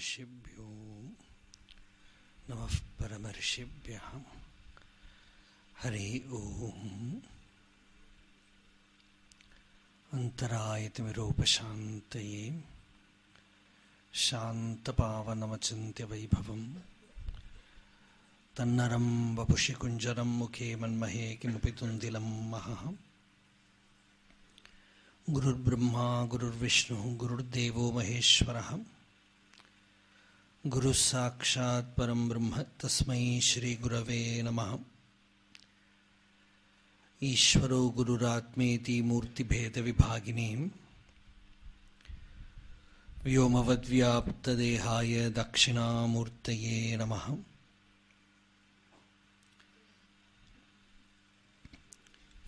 ऋषिभ्यो नमः परमर्षिभ्यः हरि ओम्। अन्तरायतिमिरोपशान्तये शान्तपावनमचिन्त्यवैभवम्। तन्नरं वपुषि कुञ्जरं मुखे मन्महे किमपि तुन्दिलं महः। गुरुर्ब्रह्मा, गुरुर्विष्णुः, गुरुर्देवो महेश्वरः। गुरुः साक्षात् परं ब्रह्म तस्मै श्रीगुरवे नमः ईश्वरो गुरुरात्मेति मूर्तिभेदविभागिनीं व्योमवद्व्याप्तदेहाय दक्षिणामूर्तये नमः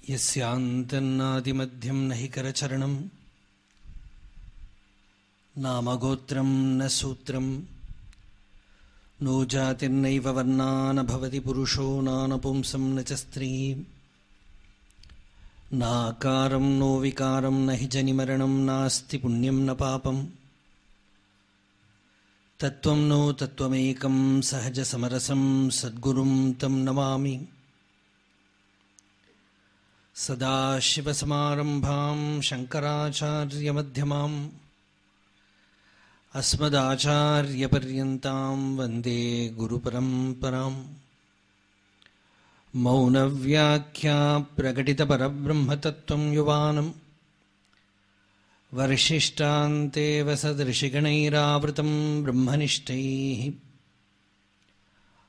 यस्यान्तन्नादिमध्यं न हि करचरणं नामगोत्रं न सूत्रं नो जातिर्नैव वर्णा न भवति पुरुषो नानपुंसं न च स्त्रीं। नाकारं नो विकारं न हि जनिमरणं नास्ति पुण्यं न पापम् तत्त्वं नो तत्त्वमेकं सहजसमरसं सद्गुरुं तं नमामि। सदाशिवसमारम्भां शङ्कराचार्यमध्यमाम्। अस्मदाचार्यपर्यन्तां वन्दे गुरुपरम्पराम्। मौनव्याख्या प्रकटितपरब्रह्मतत्त्वं युवानं वर्षिष्टान्तेव सदृशिगणैरावृतं ब्रह्मनिष्ठैः।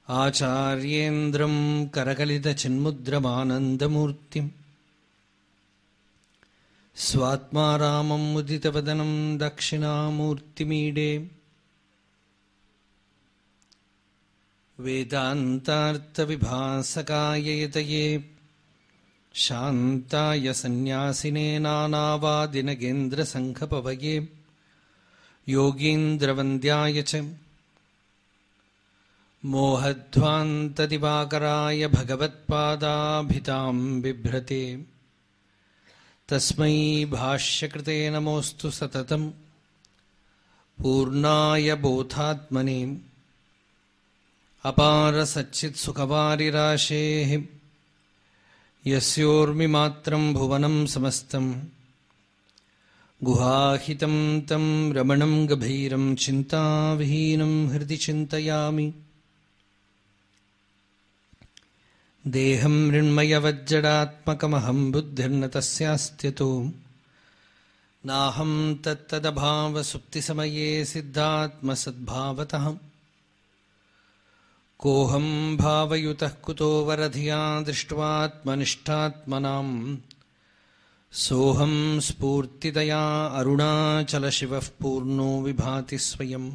आचार्येन्द्रं करकलितचिन्मुद्रमानन्दमूर्तिम् स्वात्मा रामं मुदितवदनं दक्षिणामूर्तिमीडे। वेदान्तार्थविभासकाय यतये शान्ताय सन्न्यासिने नानावादिनगेन्द्रसङ्घपवये योगीन्द्रवन्द्याय च मोहध्वान्तदिवाकराय भगवत्पादाभितां बिभ्रते तस्मै भाष्यकृते नमोऽस्तु सततं पूर्णाय बोधात्मने अपारसच्चित्सुखवारिराशेः यस्योर्मिमात्रं भुवनं समस्तं गुहाहितं तं रमणं गभीरं चिन्ताविहीनं हृदि चिन्तयामि देहं मृण्मयवज्जडात्मकमहं बुद्धिर्न तस्यास्त्यतो। नाहं तत्तदभावसुप्तिसमये सिद्धात्मसद्भावतः। कोऽहं भावयुतः कुतो वरधिया दृष्ट्वात्मनिष्ठात्मनाम् सोऽहं स्फूर्तितया अरुणाचलशिवः पूर्णो विभाति स्वयम्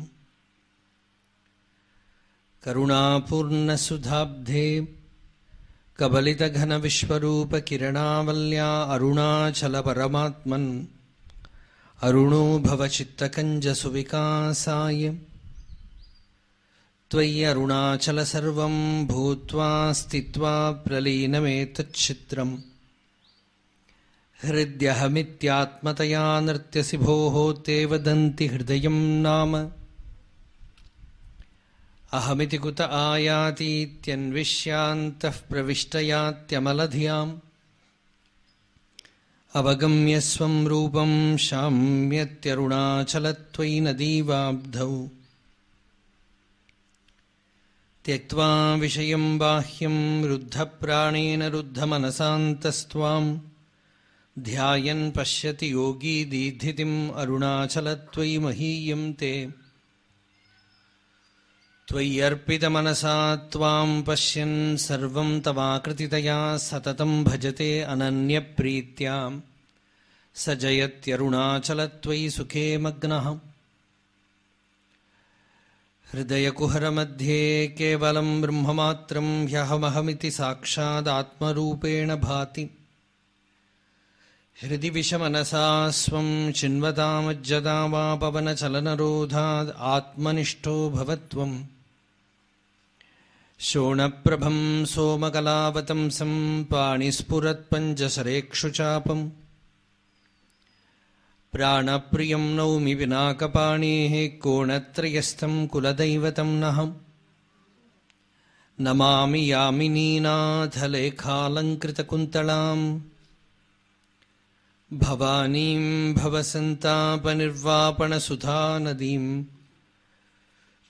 करुणापूर्णसुधाब्धे कबलितघनविश्वरूपकिरणावल्या अरुणाचलपरमात्मन् अरुणो भवचित्तकञ्जसुविकासाय। त्वयि अरुणाचल सर्वं भूत्वा स्थित्वा प्रलीनमेतच्छित्रम्। हृद्यहमित्यात्मतया नृत्यसि भोः ते वदन्ति हृदयं नाम। अहमिति कुत आयातीत्यन्विष्यान्तः प्रविष्टयात्यमलधियाम्। अवगम्य स्वं रूपं शाम्यत्यरुणाचलत्वयि नदीवाब्धौ त्यक्त्वा विषयं बाह्यं रुद्धप्राणेन रुद्धमनसान्तस्त्वाम्। ध्यायन् पश्यति योगी दीधितिम् अरुणाचलत्वयि महीयं ते। त्वय्यर्पितमनसा त्वां पश्यन् सर्वं तवाकृतितया सततं भजते अनन्यप्रीत्या। स जयत्यरुणाचलत्वयि सुखे मग्नः हृदयकुहरमध्ये केवलं ब्रह्ममात्रं ह्यहमहमिति साक्षादात्मरूपेण भाति। हृदि विषमनसा स्वं चिन्वतामज्जदा वा पवनचलनरोधाद् आत्मनिष्ठो भवत्वम्। शोणप्रभं सोमकलावतंसं पाणिस्फुरत्पञ्चसरेक्षुचापम् प्राणप्रियं नौमि विनाकपाणेः कोणत्रयस्थं कुलदैवतं नहम्। नमामि यामिनीनाथलेखालङ्कृतकुन्तलाम् भवानीं भवसन्तापनिर्वापणसुधानदीम्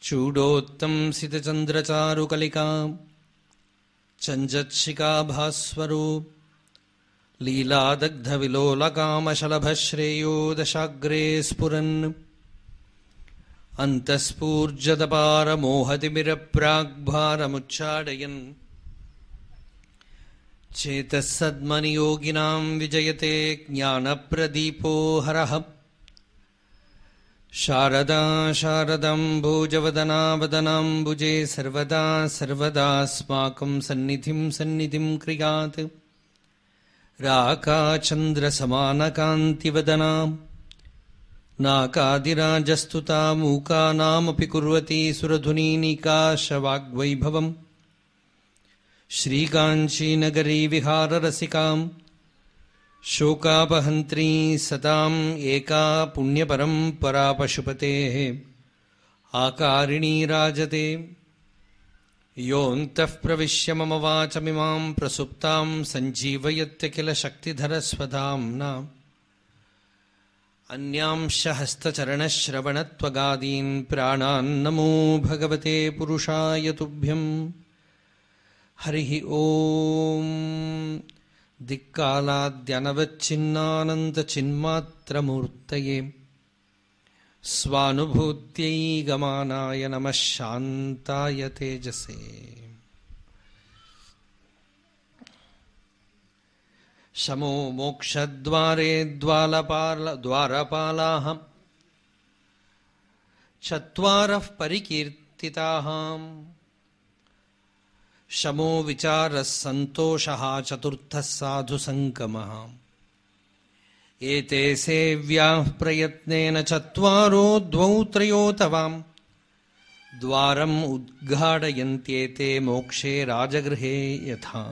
चूडोत्तंसितचन्द्रचारुकलिकाम् चञ्जत्सिकाभास्वरो लीलादग्धविलोलकामशलभश्रेयो दशाग्रे स्फुरन् अन्तःस्फूर्जदपारमोहतिमिरप्राग्भारमुच्चाडयन् चेतः सद्मनियोगिनां विजयते ज्ञानप्रदीपो हरः। शारदा शारदाम्बोजवदनावदनाम्बुजे सर्वदा सर्वदास्माकं सन्निधिं सन्निधिं क्रियात्। राकाचन्द्रसमानकान्तिवदनाम् नाकादिराजस्तुता मूकानामपि कुर्वती सुरधुनीनिकाशवाग्वैभवम् श्रीकाञ्चीनगरी विहाररसिकाम् शोकापहन्त्री सताम् एका पुण्यपरम्परा पशुपतेः आकारिणी राजते। योऽन्तः प्रविश्य मम वाचमिमाम् प्रसुप्ताम् सञ्जीवयत्य किल शक्तिधरस्वधाम्ना अन्यांश हस्तचरणश्रवणत्वगादीन् प्राणान्नमो भगवते पुरुषाय तुभ्यम्। हरिः ॐ दिक्कालाद्यनवच्छिन्नानन्दचिन्मात्रमूर्तये स्वानुभूत्यै गमानाय नमः शान्ताय तेजसे। शमो मोक्षद्वारे द्वालपाल द्वारपालाः। चत्वारः परिकीर्तिताः। शमो विचारः सन्तोषः चतुर्थः साधुसङ्गमः। एते सेव्याः प्रयत्नेन चत्वारो द्वौ तवाम् द्वारम् उद्घाटयन्त्येते मोक्षे राजगृहे यथा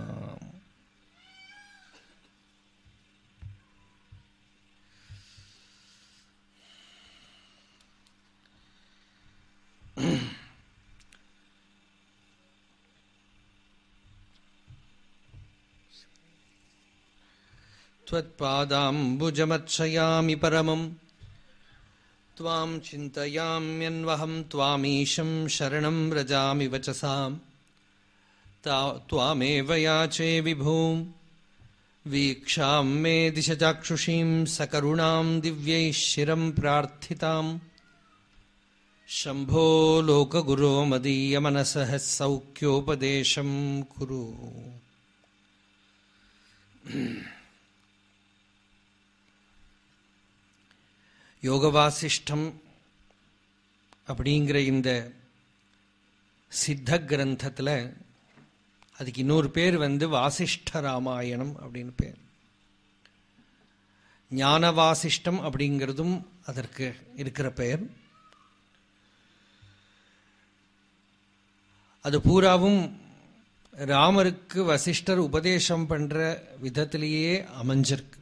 त्वत्पादाम्बुजमत्सयामि परमम्। त्वां चिन्तयाम्यन्वहं त्वामीशं शरणं व्रजामि वचसाम्। त्वामेव याचे विभूम्। वीक्षां मे दिशचाक्षुषीं सकरुणां दिव्यैः शिरं प्रार्थिताम्। शम्भो लोकगुरो मदीयमनसः सौख्योपदेशं कुरु। யோகவாசிஷ்டம் அப்படிங்கிற இந்த சித்த கிரந்தத்தில் அதுக்கு இன்னொரு பேர் வந்து வாசிஷ்ட ராமாயணம் அப்படின்னு பேர். ஞான வாசிஷ்டம் அப்படிங்கிறதும் அதற்கு இருக்கிற பெயர். அது பூராவும் ராமருக்கு வசிஷ்டர் உபதேசம் பண்ற விதத்திலேயே அமைஞ்சிருக்கு.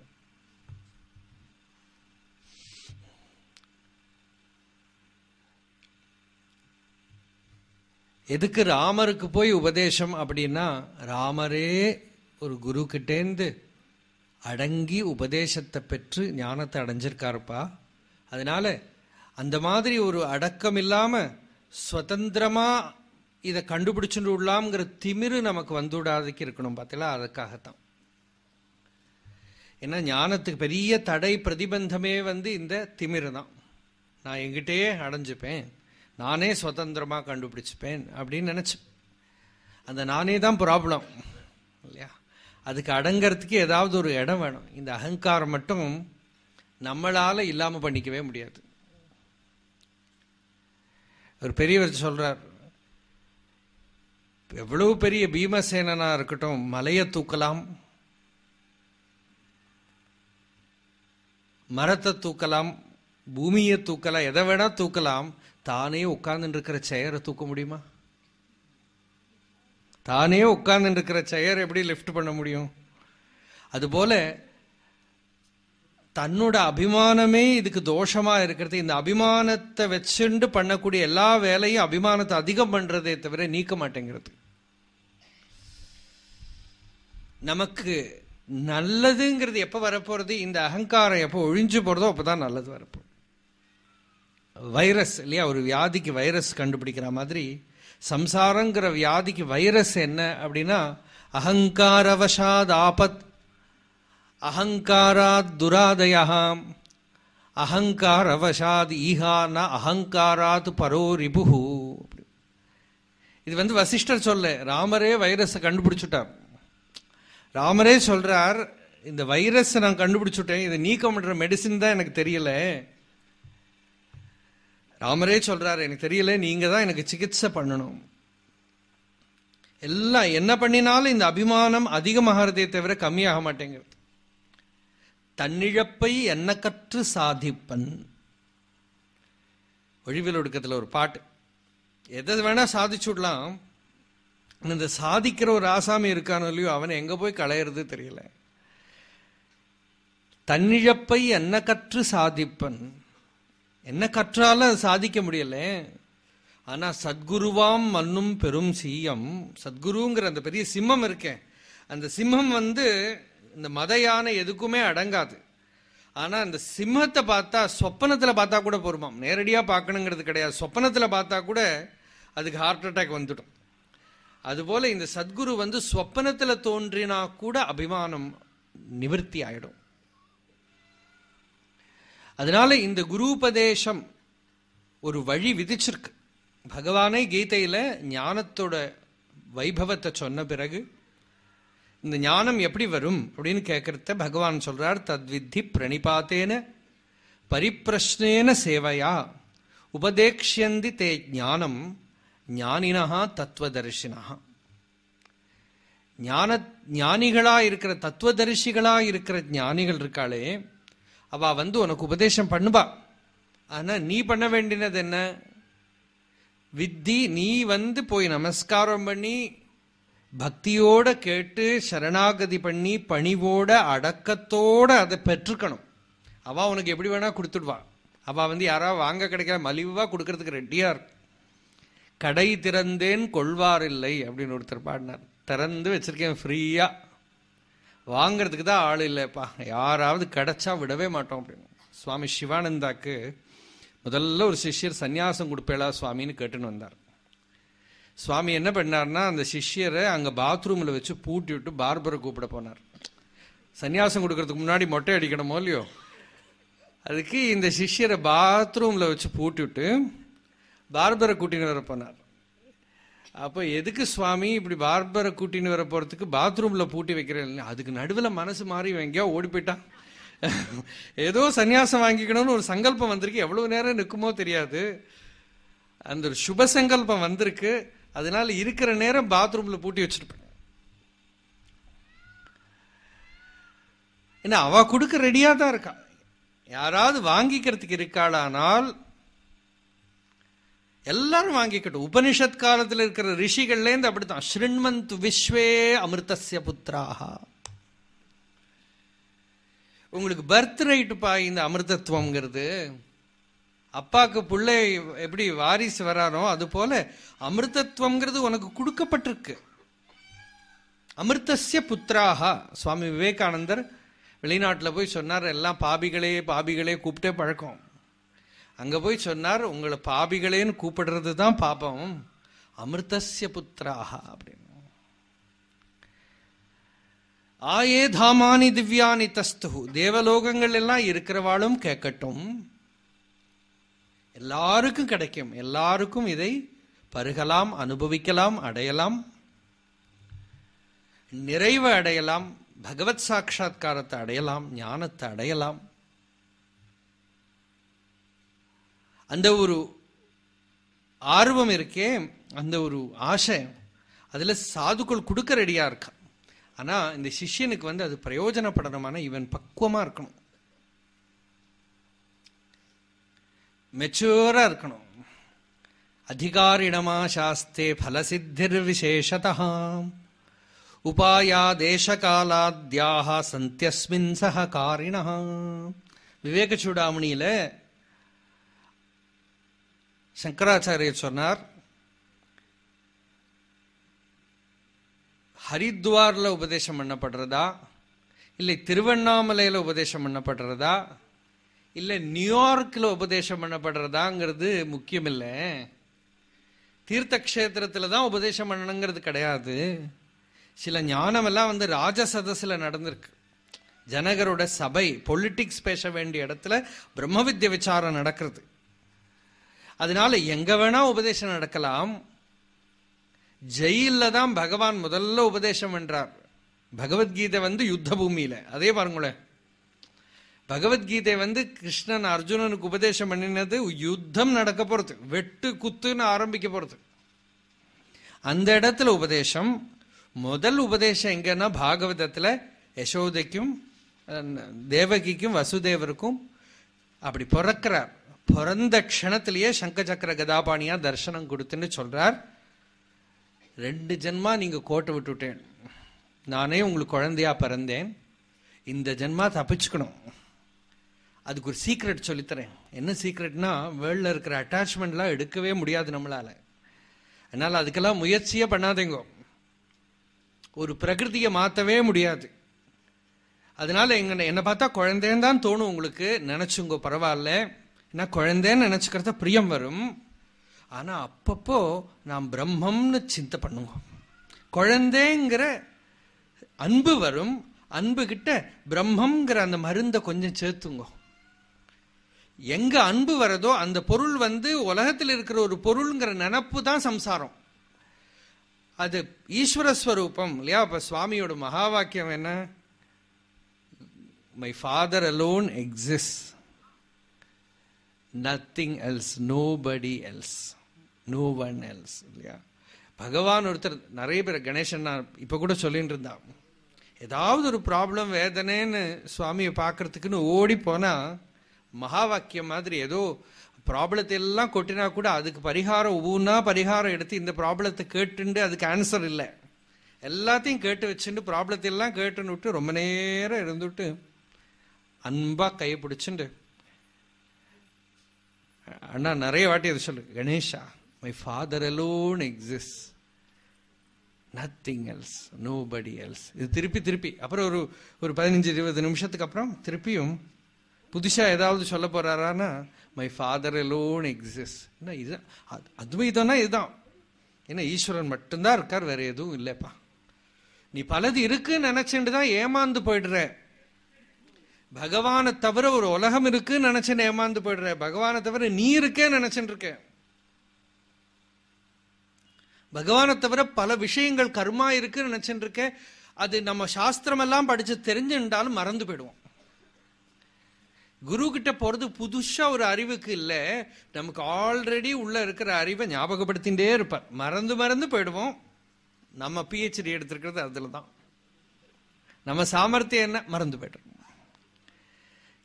எதுக்கு ராமருக்கு போய் உபதேசம் அப்படின்னா ராமரே ஒரு குரு கிட்டேந்து அடங்கி உபதேசத்தை பெற்று ஞானத்தை அடைஞ்சிருக்காருப்பா. அதனால அந்த மாதிரி ஒரு அடக்கம் இல்லாமல் சுதந்திரமாக இதை கண்டுபிடிச்சுட்டு விடலாம்ங்கிற திமிரு நமக்கு வந்துவிடாதக்கு இருக்கணும் பார்த்தீங்களா அதுக்காகத்தான். ஏன்னா ஞானத்துக்கு பெரிய தடை பிரதிபந்தமே வந்து இந்த திமிரு தான் நான் எங்கிட்டே அடைஞ்சுப்பேன். நானே சுதந்திரமாக கண்டுபிடிச்சிப்பேன் அப்படின்னு நினச்சேன் அந்த நானே தான் ப்ராப்ளம் இல்லையா? அதுக்கு அடங்கிறதுக்கு ஏதாவது ஒரு இடம் வேணும். இந்த அகங்காரம் மட்டும் நம்மளால் இல்லாமல் பண்ணிக்கவே முடியாது. ஒரு பெரியவர் சொல்கிறார் எவ்வளவு பெரிய பீமசேனனாக இருக்கட்டும் மலையை தூக்கலாம். மரத்தை தூக்கலாம். பூமியை தூக்கலாம். எதை வேணால் தூக்கலாம். தானே உட்கார்ந்து இருக்கிற செயரை தூக்க முடியுமா? தானே உட்கார்ந்து இருக்கிற செயர் எப்படி லிஃப்ட் பண்ண முடியும்? அதுபோல தன்னோட அபிமானமே இதுக்கு தோஷமா இருக்கிறது. இந்த அபிமானத்தை வச்சுண்டு பண்ணக்கூடிய எல்லா வேலையும் அபிமானத்தை அதிகம் பண்றதே தவிர நீக்க மாட்டேங்கிறது. நமக்கு நல்லதுங்கிறது எப்ப வரப்போறது? இந்த அகங்காரம் எப்போ ஒழிஞ்சு போறதோ அப்பதான் நல்லது வரப்போம் வைரஸ் இல்லையா? ஒரு வியாதிக்கு வைரஸ் கண்டுபிடிக்கிற மாதிரி சம்சாரங்கிற வியாதிக்கு வைரஸ் என்ன அப்படின்னா அகங்காரவசாத் ஆபத் அகங்காராத் துராதயாம் அகங்காரவசாத் ஈகானா அகங்காராத் பரோ ரிபுஹு. இது வந்து வசிஷ்டர் சொல்ல ராமரே வைரஸை கண்டுபிடிச்சுட்டார். ராமரே சொல்றார் இந்த வைரஸை நான் கண்டுபிடிச்சுட்டேன் இதை நீக்கம் பண்ணுற மெடிசின் தான் எனக்கு தெரியல. ராமரே சொல்றாரு எனக்கு தெரியல நீங்க தான் எனக்கு சிகிச்சை பண்ணணும். எல்லாம் என்ன பண்ணினாலும் இந்த அபிமானம் அதிகமாகிறதே தவிர கம்மியாக மாட்டேங்கிறது தன்னிழப்பை என்ன கற்று சாதிப்பன். ஒழிவில் ஒடுக்கத்தில் ஒரு பாட்டு. எதை வேணா சாதிச்சுடலாம் இந்த சாதிக்கிற ஒரு ஆசாமி இருக்கானோ இல்லையோ அவனை எங்க போய் களையிறது தெரியல. தன்னிழப்பை என்ன கற்று சாதிப்பன். என்ன கற்றாலும் அது சாதிக்க முடியல. ஆனா சத்குருவாம் மன்னும் பெரும் சீயம். சத்குருங்கிற அந்த பெரிய சிம்மம் இருக்கேன் அந்த சிம்மம் வந்து இந்த மத யானை எதுக்குமே அடங்காது. ஆனா அந்த சிம்மத்தை பார்த்தா சொப்பனத்துல பார்த்தா கூட போருமாம். நேரடியா பார்க்கணுங்கிறது கிடையாது. சொப்பனத்துல பார்த்தா கூட அதுக்கு ஹார்ட் அட்டாக் வந்துடும். அதுபோல இந்த சத்குரு வந்து சொப்பனத்துல தோன்றினா கூட அபிமானம் நிவர்த்தி ஆயிடும். அதனால இந்த குருபதேசம் ஒரு வழி விதிச்சிருக்கு. பகவானே கீதையில ஞானத்தோட வைபவத்தை சொன்ன பிறகு இந்த ஞானம் எப்படி வரும் அப்படின்னு கேட்கறத பகவான் சொல்றார் தத்வித்தி பிரணிபாத்தேன பரிப்பிரஷ்னேன சேவையா உபதேக்ஷந்தி தே ஞானம் ஞானினா தத்துவதர்ஷினா ஞான ஞானிகளா இருக்கிற தத்துவதரிசிகளா இருக்கிற ஞானிகள் இருக்காளே அவ வந்து உனக்கு உபதேசம் பண்ணுவா. ஆனா நீ பண்ண வேண்டினது என்ன? வித்தி நீ வந்து போய் நமஸ்காரம் பண்ணி பக்தியோட கேட்டு சரணாகதி பண்ணி பணிவோட அடக்கத்தோட அதை பெற்றுக்கணும். அவ உனக்கு எப்படி வேணா கொடுத்துடுவா. அவ வந்து யாராவது வாங்க கிடைக்கிற மலிவா கொடுக்கறதுக்கு ரெடியா இருக்கு. கடை திறந்தேன் கொள்வார் இல்லை அப்படின்னு ஒருத்தர் பாடினார். திறந்து வச்சிருக்கேன் ஃப்ரீயா. வாங்கிறதுக்கு தான் ஆள் இல்லைப்பா. யாராவது கிடைச்சா விடவே மாட்டோம் அப்படின்னு. சுவாமி சிவானந்தாக்கு முதல்ல ஒரு சிஷ்யர் சந்நியாசம் கொடுப்பேளா சுவாமின்னு கேட்டுன்னு வந்தார். சுவாமி என்ன பண்ணார்னா அந்த சிஷ்யரை அங்கே பாத்ரூமில் வச்சு பூட்டி விட்டு பார்பரை கூப்பிட போனார். சந்நியாசம் கொடுக்கறதுக்கு முன்னாடி மொட்டை அடிக்கணுமோ இல்லையோ? அதுக்கு இந்த சிஷ்யரை பாத்ரூமில் வச்சு பூட்டி விட்டு பார்பரை கூட்டின்னு வர போனார். அப்போ எதுக்கு சுவாமி இப்படி பார்பரை கூட்டின்னு வர போறதுக்கு பாத்ரூம்ல பூட்டி வைக்கிறேன்? அதுக்கு நடுவில் மனசு மாறி எங்கேயோ ஓடி போயிட்டான். ஏதோ சன்னியாசம் வாங்கிக்கணும்னு ஒரு சங்கல்பம் வந்திருக்கு. எவ்வளவு நேரம் நிற்குமோ தெரியாது. அந்த ஒரு சுப சங்கல்பம் வந்திருக்கு. அதனால இருக்கிற நேரம் பாத்ரூம்ல பூட்டி வச்சிருப்பேன். ஏன்னா அவ கொடுக்க ரெடியா தான் இருக்கா. யாராவது வாங்கிக்கிறதுக்கு இருக்காளானால் எல்லாரும் வாங்கிக்கட்டும். உபனிஷத் காலத்தில் இருக்கிற ரிஷிகள்லேருந்து அப்படித்தான். ஸ்ருண்மந்த் விஸ்வே அமிர்தசிய புத்திராக உங்களுக்கு பர்த் ரைட்டுப்பா இந்த அமிர்தத்துவங்கிறது அப்பாவுக்கு பிள்ளை எப்படி வாரிசு வரானோ அது போல அமிர்தத்துவங்கிறது உனக்கு கொடுக்கப்பட்டிருக்கு. அமிர்தசிய புத்திராக சுவாமி விவேகானந்தர் வெளிநாட்டில் போய் சொன்னார் எல்லாம் பாபிகளே பாபிகளே கூப்பிட்டே பழக்கம். அங்க போய் சொன்னார் உங்களை பாபிகளேன்னு கூப்பிடுறது தான் பாபம். அமிர்தசிய புத்திராக அப்படின்னு. ஆயே தாமானி திவ்யானி தஸ்து தேவலோகங்கள் எல்லாம் இருக்கிறவாளும் கேட்கட்டும். எல்லாருக்கும் கிடைக்கும். எல்லாருக்கும் இதை பருகலாம் அனுபவிக்கலாம் அடையலாம். நிறைவு அடையலாம். பகவத் சாட்சா்காரத்தை அடையலாம் ஞானத்தை அடையலாம். அந்த ஒரு ஆர்வம் இருக்கே அந்த ஒரு ஆசை அதில் சாதுக்கள் கொடுக்க ரெடியாக இருக்கா ஆனால் இந்த சிஷ்யனுக்கு வந்து அது பிரயோஜனப்படணுமான இவன் பக்குவமாக இருக்கணும். மெச்சூராக இருக்கணும். அதிகாரிணமா சாஸ்தே பலசித்திர் விசேஷதா உபாயா தேசகாலாத்யாக சந்தியஸ்மின் சககாரிண விவேக சூடாமணியில சங்கராச்சாரியர் சொன்னார் ஹரித்வாரில் உபதேசம் பண்ணப்படுறதா? இல்லை திருவண்ணாமலையில் உபதேசம் பண்ணப்படுறதா? இல்லை நியூயார்க்கில் உபதேசம் பண்ணப்படுறதாங்கிறது முக்கியம் இல்லை தான் உபதேசம் பண்ணணுங்கிறது கிடையாது. சில ஞானமெல்லாம் வந்து ராஜசதஸில் நடந்திருக்கு. ஜனகரோட சபை பொலிட்டிக்ஸ் பேச வேண்டிய இடத்துல பிரம்ம வித்ய விசாரம் நடக்கிறது. அதனால எங்க வேணா உபதேசம் நடக்கலாம். ஜெயில தான் பகவான் முதல்ல உபதேசம் என்றார் பகவத்கீதை வந்து யுத்த பூமியில. அதே பாருங்களேன் பகவத்கீதை வந்து கிருஷ்ணன் அர்ஜுனனுக்கு உபதேசம் பண்ணினது யுத்தம் நடக்க போறது. வெட்டு குத்துன்னு ஆரம்பிக்க போறது. அந்த இடத்துல உபதேசம். முதல் உபதேசம் எங்கன்னா பாகவதத்துல யசோதைக்கும் தேவகிக்கும் வசுதேவருக்கும் அப்படி பிறக்கிறார். பிறந்த க்ஷணத்திலேயே சங்க சக்கர கதாபாணியா தர்சனம் கொடுத்துன்னு சொல்றார். ரெண்டு ஜென்மா நீங்க கோட்டை விட்டுட்டேன். நானே உங்களுக்கு குழந்தையா பிறந்தேன். இந்த ஜென்மா தப்பிச்சுக்கணும். அதுக்கு ஒரு சீக்ரெட் சொல்லித்தரேன். என்ன சீக்ரெட்னா வேர்ல்ட்ல இருக்கிற அட்டாச்மெண்ட்லாம் எடுக்கவே முடியாது நம்மளால. அதனால அதுக்கெல்லாம் முயற்சியே பண்ணாதேங்கோ. ஒரு பிரகிருதியை மாற்றவே முடியாது. அதனால எங்க என்னை பார்த்தா குழந்தைன்னு தான் தோணும் உங்களுக்கு. நினைச்சுங்க பரவாயில்ல. நான் குழந்தைன்னு நினைச்சுக்கிறத பிரியம் வரும். ஆனால் அப்பப்போ நாம் பிரம்மம்னு சிந்தை பண்ணுங்க குழந்தைங்கிற அன்பு வரும். அன்புகிட்ட பிரம்மங்கிற அந்த மருந்தை கொஞ்சம் சேர்த்துங்க. எங்க அன்பு வரதோ அந்த பொருள் வந்து உலகத்தில் இருக்கிற ஒரு பொருள்ங்கிற நினப்பு தான் சம்சாரம். அது ஈஸ்வரஸ்வரூபம் இல்லையா? அப்ப சுவாமியோட மகா வாக்கியம் என்ன? My father alone exist nothing else nobody else no one else இல்லையா? பகவான் ஒருத்தர் நிறைய பேர் கணேசன் நான் இப்ப கூட சொல்லிட்டு இருந்தான் ஏதாவது ஒரு ப்ராப்ளம் வேதனைன்னு சுவாமியை பார்க்கறதுக்குன்னு ஓடி போனா மகா வாக்கியம் மாதிரி ஏதோ ப்ராப்ளத்தை எல்லாம் கொட்டினா கூட அதுக்கு பரிகாரம் ஒவ்வொன்றா பரிகாரம் எடுத்து இந்த ப்ராப்ளத்தை கேட்டுண்டு அதுக்கு ஆன்சர் இல்லை. எல்லாத்தையும் கேட்டு வச்சுட்டு ப்ராப்ளத்தை எல்லாம் கேட்டுன்னு விட்டு ரொம்ப நேரம் இருந்துட்டு அன்பா கையை பிடிச்சுண்டு அண்ணா நிறைய வாட்டி அதை சொல்லு Ganesha my father alone exist nothing else nobody else இது திருப்பி திருப்பி. அப்புறம் ஒரு ஒரு பதினஞ்சு இருபது நிமிஷத்துக்கு அப்புறம் திருப்பியும் புதுசாக ஏதாவது சொல்ல போறாரானா மை ஃபாதர் அலோன் எக்ஸிஸ்ட் என்ன இதுதான் அது- அத்வைதம்னா இதுதான். ஏன்னா ஈஸ்வரன் மட்டும்தான் இருக்கார் வேற எதுவும் இல்லைப்பா. நீ பலது இருக்குன்னு நினைச்சுட்டு தான் ஏமாந்து போயிடுற பகவானை தவிர ஒரு உலகம் இருக்குன்னு நினைச்சுன்னு ஏமாந்து போயிடுற பகவானை தவிர நீ இருக்கே நினைச்சுட்டு இருக்க பகவானை தவிர பல விஷயங்கள் கர்மா இருக்குன்னு நினைச்சுட்டு இருக்க அது நம்ம சாஸ்திரம் எல்லாம் படிச்சு தெரிஞ்சுட்டாலும் மறந்து போயிடுவோம். குரு கிட்ட போறது புதுசா ஒரு அறிவுக்கு இல்லை. நமக்கு ஆல்ரெடி உள்ள இருக்கிற அறிவை ஞாபகப்படுத்திகிட்டே இருப்பார். மறந்து மறந்து போயிடுவோம். நம்ம பிஹெச்டி எடுத்திருக்கிறது அதுல தான் நம்ம சாமர்த்தியம் என்ன? மறந்து போயிடுறோம்.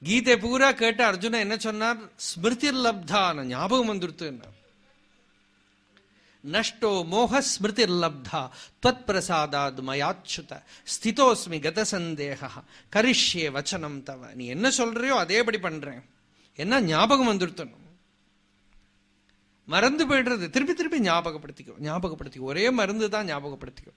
கீதை பூரா கேட்ட அர்ஜுன என்ன சொன்னார்? ஸ்மிருதிர் லப்தான ஞாபகம் வந்துருத்துன்னார் நஷ்டோ மோக ஸ்மிருதிர் லப்தா துவத் பிரசாதாத் மயாச்சுத ஸ்திதோஸ்மி கத சந்தேகா கரிஷ்யே வச்சனம் தவ. நீ என்ன சொல்றியோ அதேபடி பண்றேன். என்ன ஞாபகம் வந்துருத்தணும் மறந்து போயிடுறது. திருப்பி திருப்பி ஞாபகப்படுத்திக்கோ. ஞாபகப்படுத்திக்கோ. ஒரே மருந்து தான் ஞாபகப்படுத்திக்கோ.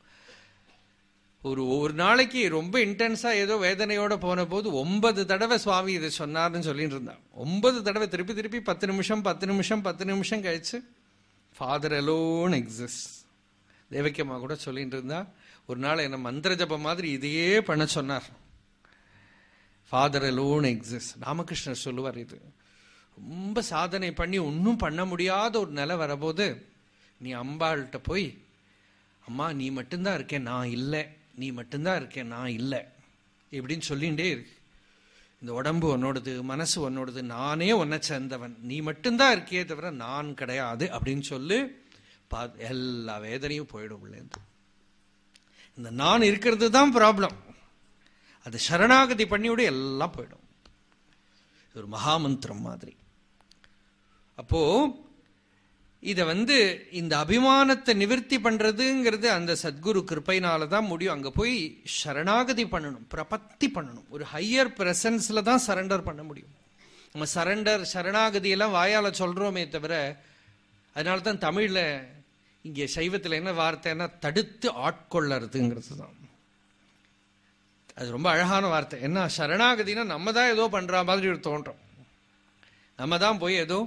ஒரு ஒரு நாளைக்கு ரொம்ப இன்டென்ஸா ஏதோ வேதனையோட போன போது ஒன்பது தடவை சுவாமி இதை சொன்னார்னு சொல்லிட்டு இருந்தான் ஒன்பது தடவை திருப்பி திருப்பி பத்து நிமிஷம் பத்து நிமிஷம் பத்து நிமிஷம் கழிச்சு ஃபாதர் அலோன் எக்ஸிஸ்ட் தேவக்கியம்மா கூட சொல்லிட்டு இருந்தா ஒரு நாள் என்ன மந்திர ஜபம் மாதிரி இதையே பண்ண சொன்னார். ஃபாதர் அலோன் எக்ஸிஸ்ட் ராமகிருஷ்ணர் சொல்லுவார் இது. ரொம்ப சாதனை பண்ணி ஒன்றும் பண்ண முடியாத ஒரு நிலை வரபோது நீ அம்பாள்கிட்ட போய் அம்மா நீ மட்டும்தான் இருக்கேன் நான் இல்லை. நீ மட்டும்தான் இருக்க நான் இல்லை. இப்படின்னு சொல்லிகிட்டே இருக்கு. இந்த உடம்பு உன்னோடது மனசு உன்னோடது நானே உன்னை சேர்ந்தவன். நீ மட்டும்தான் இருக்கியே தவிர நான் கிடையாது அப்படின்னு சொல்லு பா- எல்லா வேதனையும் போயிடும் உள்ளேந்து இந்த நான் இருக்கிறது தான் ப்ராப்ளம் அது சரணாகதி பண்ணிவிட எல்லாம் போயிடும். ஒரு மகாமந்திரம் மாதிரி. அப்போது இதை வந்து இந்த அபிமானத்தை நிவர்த்தி பண்றதுங்கிறது அந்த சத்குரு கிருப்பையினால தான் முடியும். அங்க போய் சரணாகதி பண்ணணும் பிரபத்தி பண்ணணும். ஒரு ஹையர் பிரசன்ஸ்ல தான் சரண்டர் பண்ண முடியும். நம்ம சரண்டர் சரணாகதி எல்லாம் வாயால சொல்றோமே தவிர அதனால தான் தமிழ்ல இங்கே சைவத்தில் என்ன வார்த்தைன்னா தடுத்து ஆட்கொள்ளறதுங்கிறது தான். அது ரொம்ப அழகான வார்த்தை. என்ன? சரணாகதினா நம்ம தான் ஏதோ பண்ற மாதிரி ஒரு தோன்றும். நம்ம தான் போய் ஏதோ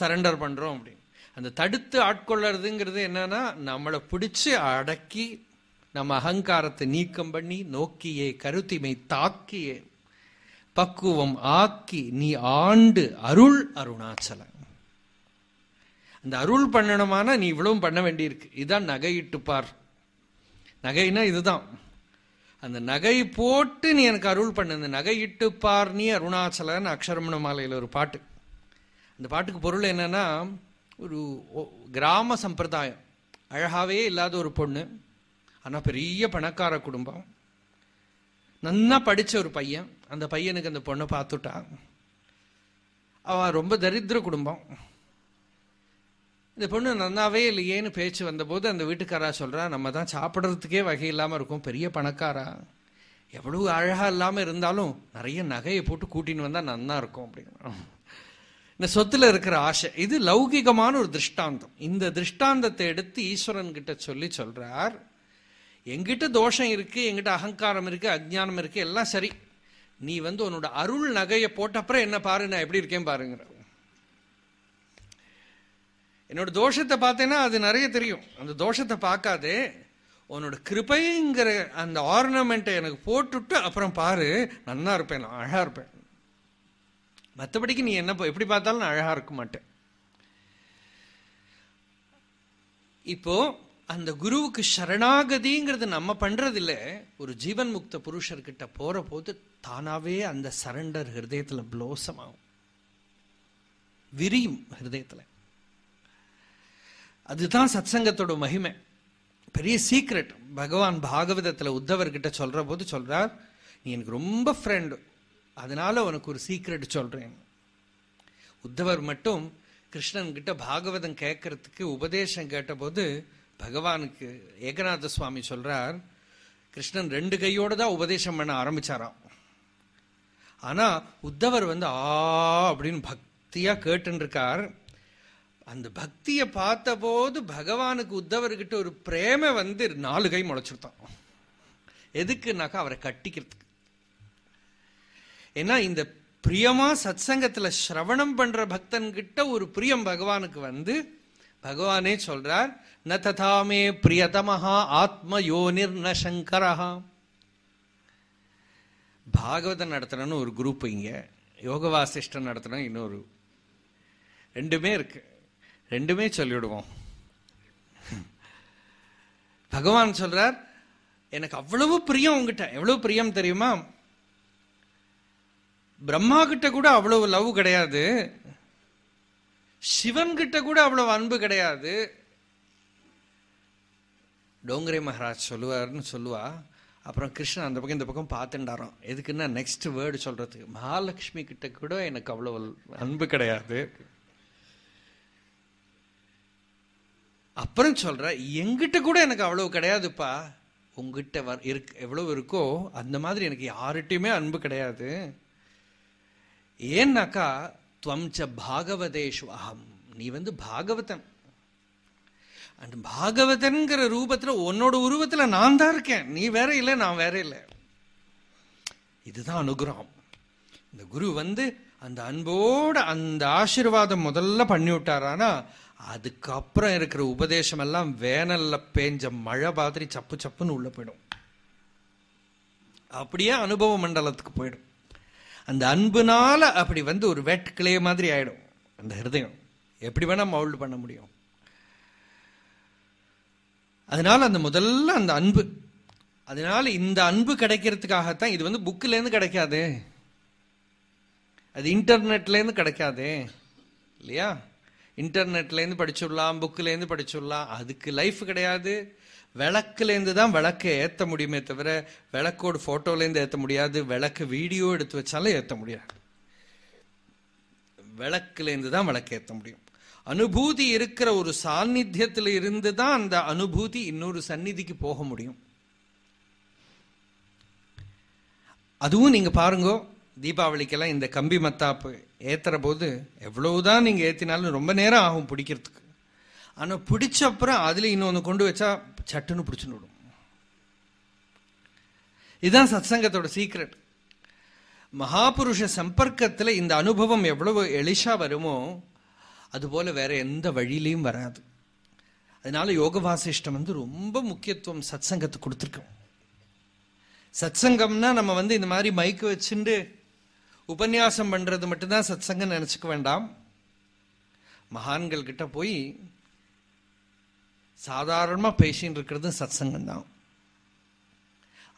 சரண்டர் பண்றோம் அப்படின்னு. அந்த தடுத்து ஆட்கொள்ளறதுங்கிறது என்னன்னா நம்மளை பிடிச்சு அடக்கி நம்ம அகங்காரத்தை நீக்கம் பண்ணி நோக்கியே கருத்திமை தாக்கியே பக்குவம் ஆக்கி நீ ஆண்டு அருள் அருணாச்சலம். அந்த அருள் பண்ணணுமானா நீ இவ்வளவும் பண்ண வேண்டியிருக்கு. இதுதான் நகையிட்டுப்பார் நகைனா இதுதான். அந்த நகை போட்டு நீ எனக்கு அருள் பண்ணு. இந்த நகையிட்டு பார் நீ அருணாச்சலன் அக்ஷரமண மாலையில் ஒரு பாட்டு. அந்த பாட்டுக்கு பொருள் என்னன்னா ஒரு கிராம சம்பிரதாயம். அழகாவே இல்லாத ஒரு பொண்ணு ஆனால் பெரிய பணக்கார குடும்பம். நன்னா படித்த ஒரு பையன் அந்த பையனுக்கு அந்த பொண்ணை பார்த்துட்டா. அவன் ரொம்ப தரித்திர குடும்பம். இந்த பொண்ணு நன்னாவே இல்லையேன்னு பேச்சு வந்தபோது அந்த வீட்டுக்காரா சொல்கிறா நம்ம தான் சாப்பிட்றதுக்கே வகை இல்லாமல் இருக்கும் பெரிய பணக்காரா. எவ்வளவு அழகாக இல்லாமல் இருந்தாலும் நிறைய நகையை போட்டு கூட்டின்னு வந்தால் நன்னா இருக்கும் அப்படின்னு. இந்த சொத்துல இருக்கிற ஆசை. இது லௌகிகமான ஒரு திருஷ்டாந்தம். இந்த திருஷ்டாந்தத்தை எடுத்து ஈஸ்வரன் கிட்ட சொல்லி சொல்றார் எங்கிட்ட தோஷம் இருக்கு எங்கிட்ட அகங்காரம் இருக்கு அஜ்ஞானம் இருக்கு எல்லாம் சரி. நீ வந்து உன்னோட அருள் நகையை போட்ட அப்புறம் என்ன பாரு நான் எப்படி இருக்கேன் பாருங்கிற. என்னோட தோஷத்தை பார்த்தேன்னா அது நிறைய தெரியும். அந்த தோஷத்தை பார்க்காதே. உன்னோட கிருபைங்கிற அந்த ஆர்னமெண்ட்டை எனக்கு போட்டுட்டு அப்புறம் பாரு நல்லா இருப்பேன் நான் அழகா இருப்பேன். மற்றபடிக்கு நீ என்ன எப்படி பார்த்தாலும் நான் அழகா இருக்க மாட்டேன். இப்போ அந்த குருவுக்கு சரணாகதிங்கிறது நம்ம பண்றதில்ல. ஒரு ஜீவன் முக்த புருஷர்கிட்ட போற போது தானாவே அந்த சரண்டர் ஹிருதயத்துல ப்ளோசம் ஆகும் விரியும் ஹிருதயத்துல. அதுதான் சத்சங்கத்தோட மகிமை. பெரிய சீக்ரெட் பகவான் பாகவதத்துல உத்தவர்கிட்ட சொல்ற போது சொல்றார் நீ எனக்கு ரொம்ப ஃப்ரெண்டு அதனால உனக்கு ஒரு சீக்ரெட் சொல்றேன். உத்தவர் மட்டும் கிருஷ்ணன்கிட்ட பாகவதம் கேட்கறதுக்கு உபதேசம் கேட்டபோது பகவானுக்கு ஏகநாத சுவாமி சொல்றார் கிருஷ்ணன் ரெண்டு கையோடு தான் உபதேசம் பண்ண ஆரம்பிச்சாராம். ஆனா உத்தவர் வந்து ஆ அப்படின்னு பக்தியா கேட்டுருக்கார் அந்த பக்தியை பார்த்தபோது பகவானுக்கு உத்தவர்கிட்ட ஒரு பிரேம வந்து நாலு கை முளைச்சிருத்தான் எதுக்குனாக்கா அவரை கட்டிக்கிறதுக்கு. ஏன்னா இந்த பிரியமா சத்சங்கத்துல சிரவணம் பண்ற பக்தன் கிட்ட ஒரு பிரியம் பகவானுக்கு வந்து பகவானே சொல்றார் ந ததாமே பிரியதமஹா ஆத்ம யோனிர் ந சங்கரஹா பாகவதம் நடத்தணும்னு ஒரு குரூப் இங்க யோக வாசிஷ்டம் நடத்தணும் இன்னொரு. ரெண்டுமே இருக்கு. ரெண்டுமே சொல்லிவிடுவோம் பகவான் சொல்றார் எனக்கு அவ்வளவு பிரியம் உங்ககிட்ட எவ்வளவு பிரியம் தெரியுமா? பிரம்மா கிட்ட கூட அவ்வளவு லவ் கிடையாது. சிவன் கிட்ட கூட அவ்வளவு அன்பு கிடையாது. டோங்கரே மகாராஜ் சொல்லுவார்னு சொல்லுவா. அப்புறம் கிருஷ்ணன் அந்த பக்கம் இந்த பக்கம் பார்த்துட்டாராம் எதுக்குன்னா நெக்ஸ்ட் வேர்டு சொல்றதுக்கு மகாலட்சுமி கிட்ட கூட எனக்கு அவ்வளவு அன்பு கிடையாது. அப்புறம் சொல்ற எங்கிட்ட கூட எனக்கு அவ்வளவு கிடையாதுப்பா. உங்ககிட்ட வர் இருக்கு எவ்வளவு இருக்கோ அந்த மாதிரி எனக்கு யார்கிட்டயுமே அன்பு கிடையாது. ஏன்னாக்கா துவம்ச பாகவதேஷு அகம். நீ வந்து பாகவதன். அண்ட் பாகவதன்கிற ரூபத்தில் உன்னோட உருவத்தில் நான் தான் இருக்கேன். நீ வேற இல்லை நான் வேற இல்லை. இதுதான் அனுகிரகம். இந்த குரு வந்து அந்த அன்போட அந்த ஆசீர்வாதம் முதல்ல பண்ணி விட்டாரானா அதுக்கப்புறம் இருக்கிற உபதேசம் எல்லாம் வேனல்ல பேஞ்ச மழை மாதிரி சப்பு சப்புன்னு உள்ள போயிடும். அப்படியே அனுபவ மண்டலத்துக்கு போயிடும். அந்த அன்புனால அப்படி வந்து ஒரு வெட் மாதிரி ஆயிடும். அந்த ஹிருதயம். எப்படி வேணா மவுல்டு பண்ண முடியும். அதனால அந்த முதல்ல அந்த அன்பு. அதனால இந்த அன்பு கிடைக்கிறதுக்காகத்தான் இது வந்து புக்கில இருந்து கிடைக்காது. அது இன்டர்நெட்ல இருந்து கிடைக்காது. இல்லையா? இன்டர்நெட்ல இருந்து படிச்சுடலாம் புக்கிலேருந்து படிச்சுடலாம். அதுக்கு லைஃப் கிடையாது. விளக்குலேருந்து தான் விளக்கை ஏற்ற முடியுமே தவிர விளக்கோட ஃபோட்டோலேருந்து ஏற்ற முடியாது. விளக்கு வீடியோ எடுத்து வச்சாலும் ஏற்ற முடியாது. விளக்குலேருந்து தான் விளக்கு ஏற்ற முடியும். அனுபூதி இருக்கிற ஒரு சாநித்தியத்தில் இருந்து தான் அந்த அனுபூதி இன்னொரு சந்நிதிக்கு போக முடியும். அதுவும் நீங்கள் பாருங்கோ தீபாவளிக்கெல்லாம் இந்த கம்பி மத்தாப்பு ஏற்றுற போது எவ்வளவுதான் நீங்கள் ஏற்றினாலும் ரொம்ப நேரம் ஆகும் பிடிக்கிறதுக்கு. ஆனால் பிடிச்ச அப்புறம் இன்னொன்று கொண்டு வச்சா சட்டுன்னு பிடிச்சுன்னு விடும். இதுதான் சத்சங்கத்தோட சீக்ரெட் மகாபுருஷ சம்பர்க்கத்தில் இந்த அனுபவம் எவ்வளவு எளிஷா வருமோ அதுபோல வேற எந்த வழியிலையும் வராது. அதனால யோக வாசிஷ்டம் வந்து ரொம்ப முக்கியத்துவம் சத்சங்கத்துக்கு கொடுத்துருக்கோம் சத்சங்கம்னா நம்ம வந்து இந்த மாதிரி மைக்கு வச்சுட்டு உபன்யாசம் பண்றது மட்டும்தான் சத்சங்கம் நினைச்சுக்க வேண்டாம். மகான்கள் கிட்ட போய் சாதாரணமாக பேசின்னு இருக்கிறது சத்சங்கம் தான்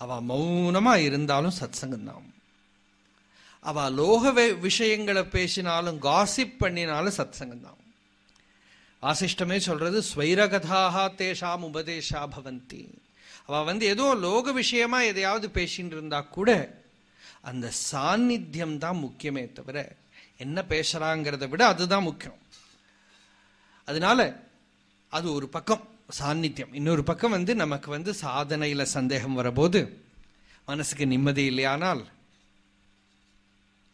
அவ மௌனமாக இருந்தாலும் சத்சங்கம் தான் அவ லோக விஷயங்களை பேசினாலும் காசிப் பண்ணினாலும் சத்சங்கம் தான் வாசிஷ்டமே சொல்றது ஸ்வைரகதாக தேஷாம் உபதேஷா பவந்தி. அவ வந்து ஏதோ லோக விஷயமா எதையாவது பேசின்னு இருந்தா கூட அந்த சாநித்தியம் தான் முக்கியமே தவிர என்ன பேசுறாங்கிறத விட அதுதான் முக்கியம். அதனால அது ஒரு பக்கம். சாநித்தியம். இன்னொரு பக்கம் வந்து நமக்கு வந்து சாதனையில சந்தேகம் வரபோது மனசுக்கு நிம்மதி இல்லையானால்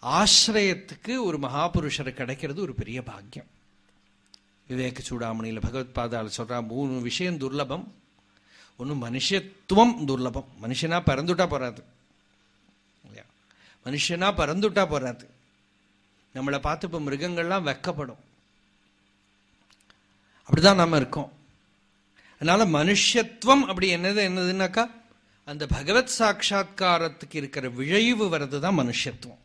ஆசிரயத்துக்கு ஒரு மகாபுருஷர் கிடைக்கிறது ஒரு பெரிய பாக்கியம். விவேக சூடாமணியில் பகவத் பாதால சொல்றா மூணு விஷயம் துர்லபம் ஒன்று மனுஷத்துவம் துர்லபம். மனுஷனா பறந்துட்டா போறாது. இல்லையா? மனுஷனா பறந்துட்டா போறாது. நம்மளை பார்த்து இப்போ மிருகங்கள்லாம் வெக்கப்படும். அப்படிதான் நாம இருக்கோம். அதனால மனுஷத்துவம் அப்படி என்னது என்னதுன்னாக்கா அந்த பகவத் சாட்சா்காரத்துக்கு இருக்கிற விழைவு வர்றது தான் மனுஷத்துவம்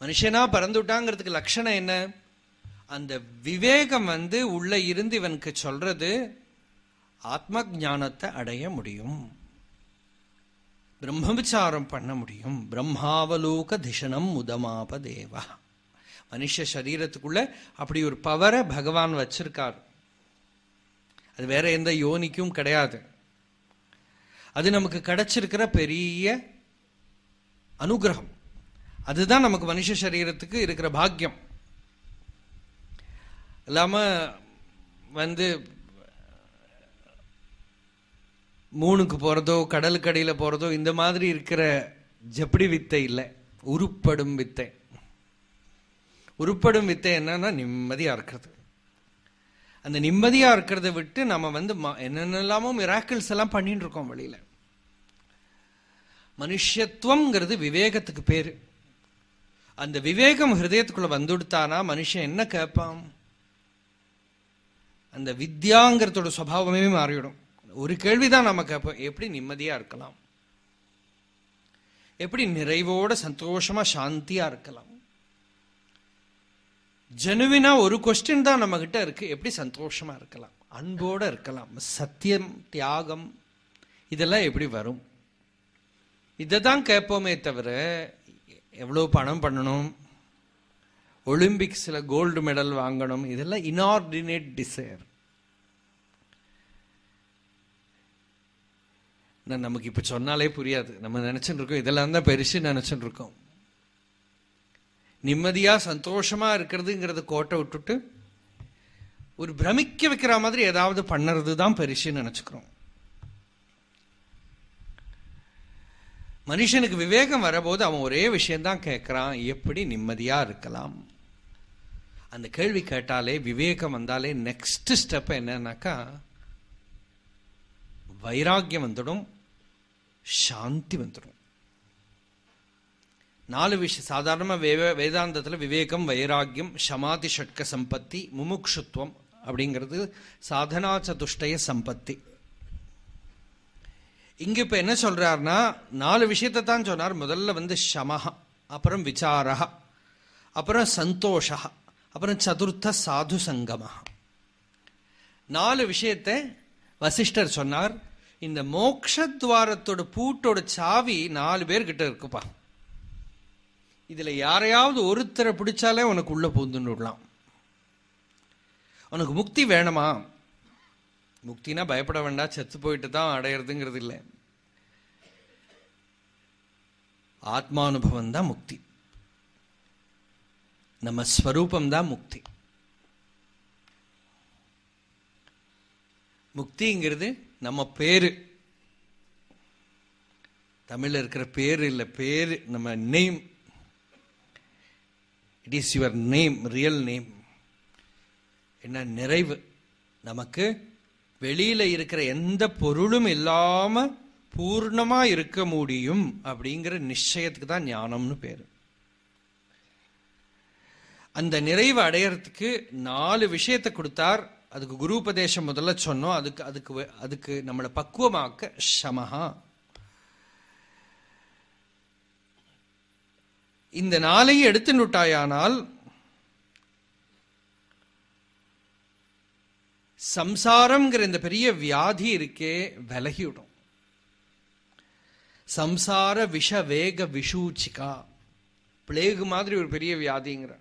மனுஷனா பறந்துட்டாங்கிறதுக்கு லட்சணம் என்ன? அந்த விவேகம் வந்து உள்ள இருந்து இவனுக்கு சொல்றது ஆத்ம ஞானத்தை அடைய முடியும். பிரம்மவிச்சாரம் பண்ண முடியும். பிரம்மாவலோக திஷனம் முதமாப தேவா. மனுஷ சரீரத்துக்குள்ள அப்படி ஒரு பவரை பகவான் வச்சிருக்கார். அது வேற எந்த யோனிக்கும் கிடையாது. அது நமக்கு கிடைச்சிருக்கிற பெரிய அனுகிரகம். அதுதான் நமக்கு மனுஷ சரீரத்துக்கு இருக்கிற பாக்கியம். இல்லாம வந்து மூணுக்கு போறதோ கடலுக்கு அடியில போறதோ இந்த மாதிரி இருக்கிற ஜப்படி வித்தை இல்லை. உருப்படும் வித்தை. உருப்படும் வித்தை என்னன்னா நிம்மதியா இருக்கிறது அந்த நிம்மதியா இருக்கிறத விட்டு நம்ம வந்து ம- என்னென்னலாமோ மிராக்கிள்ஸ் எல்லாம் பண்ணிட்டு இருக்கோம் வெளியில. மனுஷத்துவம்ங்கிறது விவேகத்துக்கு பேரு. அந்த விவேகம் ஹிருதயத்துக்குள்ள வந்துடுத்தானா மனுஷன் என்ன கேட்பான் அந்த வித்யாங்கிறதோட சுவாவமே மாறிவிடும். ஒரு கேள்விதான் நம்ம கேட்போம் எப்படி நிம்மதியா இருக்கலாம்? எப்படி நிறைவோட சந்தோஷமா சாந்தியா இருக்கலாம்? ஜெனுவினா ஒரு கொஸ்டின் தான் நம்ம கிட்ட இருக்கு. எப்படி சந்தோஷமா இருக்கலாம்? அன்போட இருக்கலாம். சத்தியம் தியாகம் இதெல்லாம் எப்படி வரும்? இதை தான் கேட்போமே தவிர எவ்வளோ பணம் பண்ணணும்? ஒலிம்பிக்ஸில் கோல்டு மெடல் வாங்கணும். இதெல்லாம் இன்ஆர்டினேட் டிசைர் நமக்கு இப்போ சொன்னாலே புரியாது. நம்ம நினச்சிட்டு இருக்கோம். இதெல்லாம் தான் பெருசு நினச்சிட்டு இருக்கோம். நிம்மதியாக சந்தோஷமாக இருக்கிறதுங்கிறத கோட்டை விட்டுட்டு ஒரு பிரமிக்க வைக்கிற மாதிரி ஏதாவது பண்ணுறது தான் பெருசுன்னு நினச்சிக்கிறோம். மனுஷனுக்கு விவேகம் வரபோது அவன் ஒரே விஷயந்தான் கேட்குறான் எப்படி நிம்மதியாக இருக்கலாம்? அந்த கேள்வி கேட்டாலே விவேகம் வந்தாலே நெக்ஸ்ட் ஸ்டெப் என்னன்னாக்கா வைராக்கியம் வந்துடும் சாந்தி வந்துடும். நாலு விஷயம் சாதாரணமாக வே வேதாந்தத்தில் விவேகம் வைராக்கியம் சமாதி ஷட்க சம்பத்தி முமுக்ஷுத்வம் அப்படிங்கிறது சாதனா சதுஷ்டய சம்பத்தி. இங்க இப்போ என்ன சொல்றாருன்னா நாலு விஷயத்தை தான் சொன்னார். முதல்ல வந்து சமஹ அப்புறம் விசாரஹ அப்புறம் சந்தோஷ அப்புறம் சதுர்த்த சாது சங்கம நாலு விஷயத்தை வசிஷ்டர் சொன்னார். இந்த மோக்ஷத்வாரத்தோட பூட்டோட சாவி நாலு பேர்கிட்ட இருக்குப்பா. இதில் யாரையாவது ஒருத்தரை பிடிச்சாலே உனக்கு உள்ளே பூந்துன்னு விடலாம். உனக்கு முக்தி வேணுமா? முக்தினா பயப்பட வேண்டாம் செத்து போயிட்டு தான் அடையிறதுங்கிறது இல்லை. ஆத்மானுபவம் தான் முக்தி. நம்ம ஸ்வரூபம் தான் முக்தி. முக்திங்கிறது நம்ம பேரு. தமிழில் இருக்கிற பேர் இல்லை பேர் நம்ம name it is your name real name என்ன நிறைவு? நமக்கு வெளியில் இருக்கிற எந்த பொருளும் இல்லாமல் பூர்ணமாக இருக்க முடியும் அப்படிங்கிற நிச்சயத்துக்கு தான் ஞானம்னு பேர். அந்த நிறைவு அடையறதுக்கு நாலு விஷயத்தை கொடுத்தார். அதுக்கு குரு உபதேசம் முதல்ல சொன்னோம். அதுக்கு அதுக்கு அதுக்கு நம்மளை பக்குவமாக்க சமஹா இந்த நாளையும் எடுத்துட்டாயானால் சம்சாரம்ங்கிற இந்த பெரிய வியாதி இருக்கே விலகிவிடும். சம்சார விஷ வேக விஷூச்சிகா. பிளேகு மாதிரி ஒரு பெரிய வியாதிங்கிற.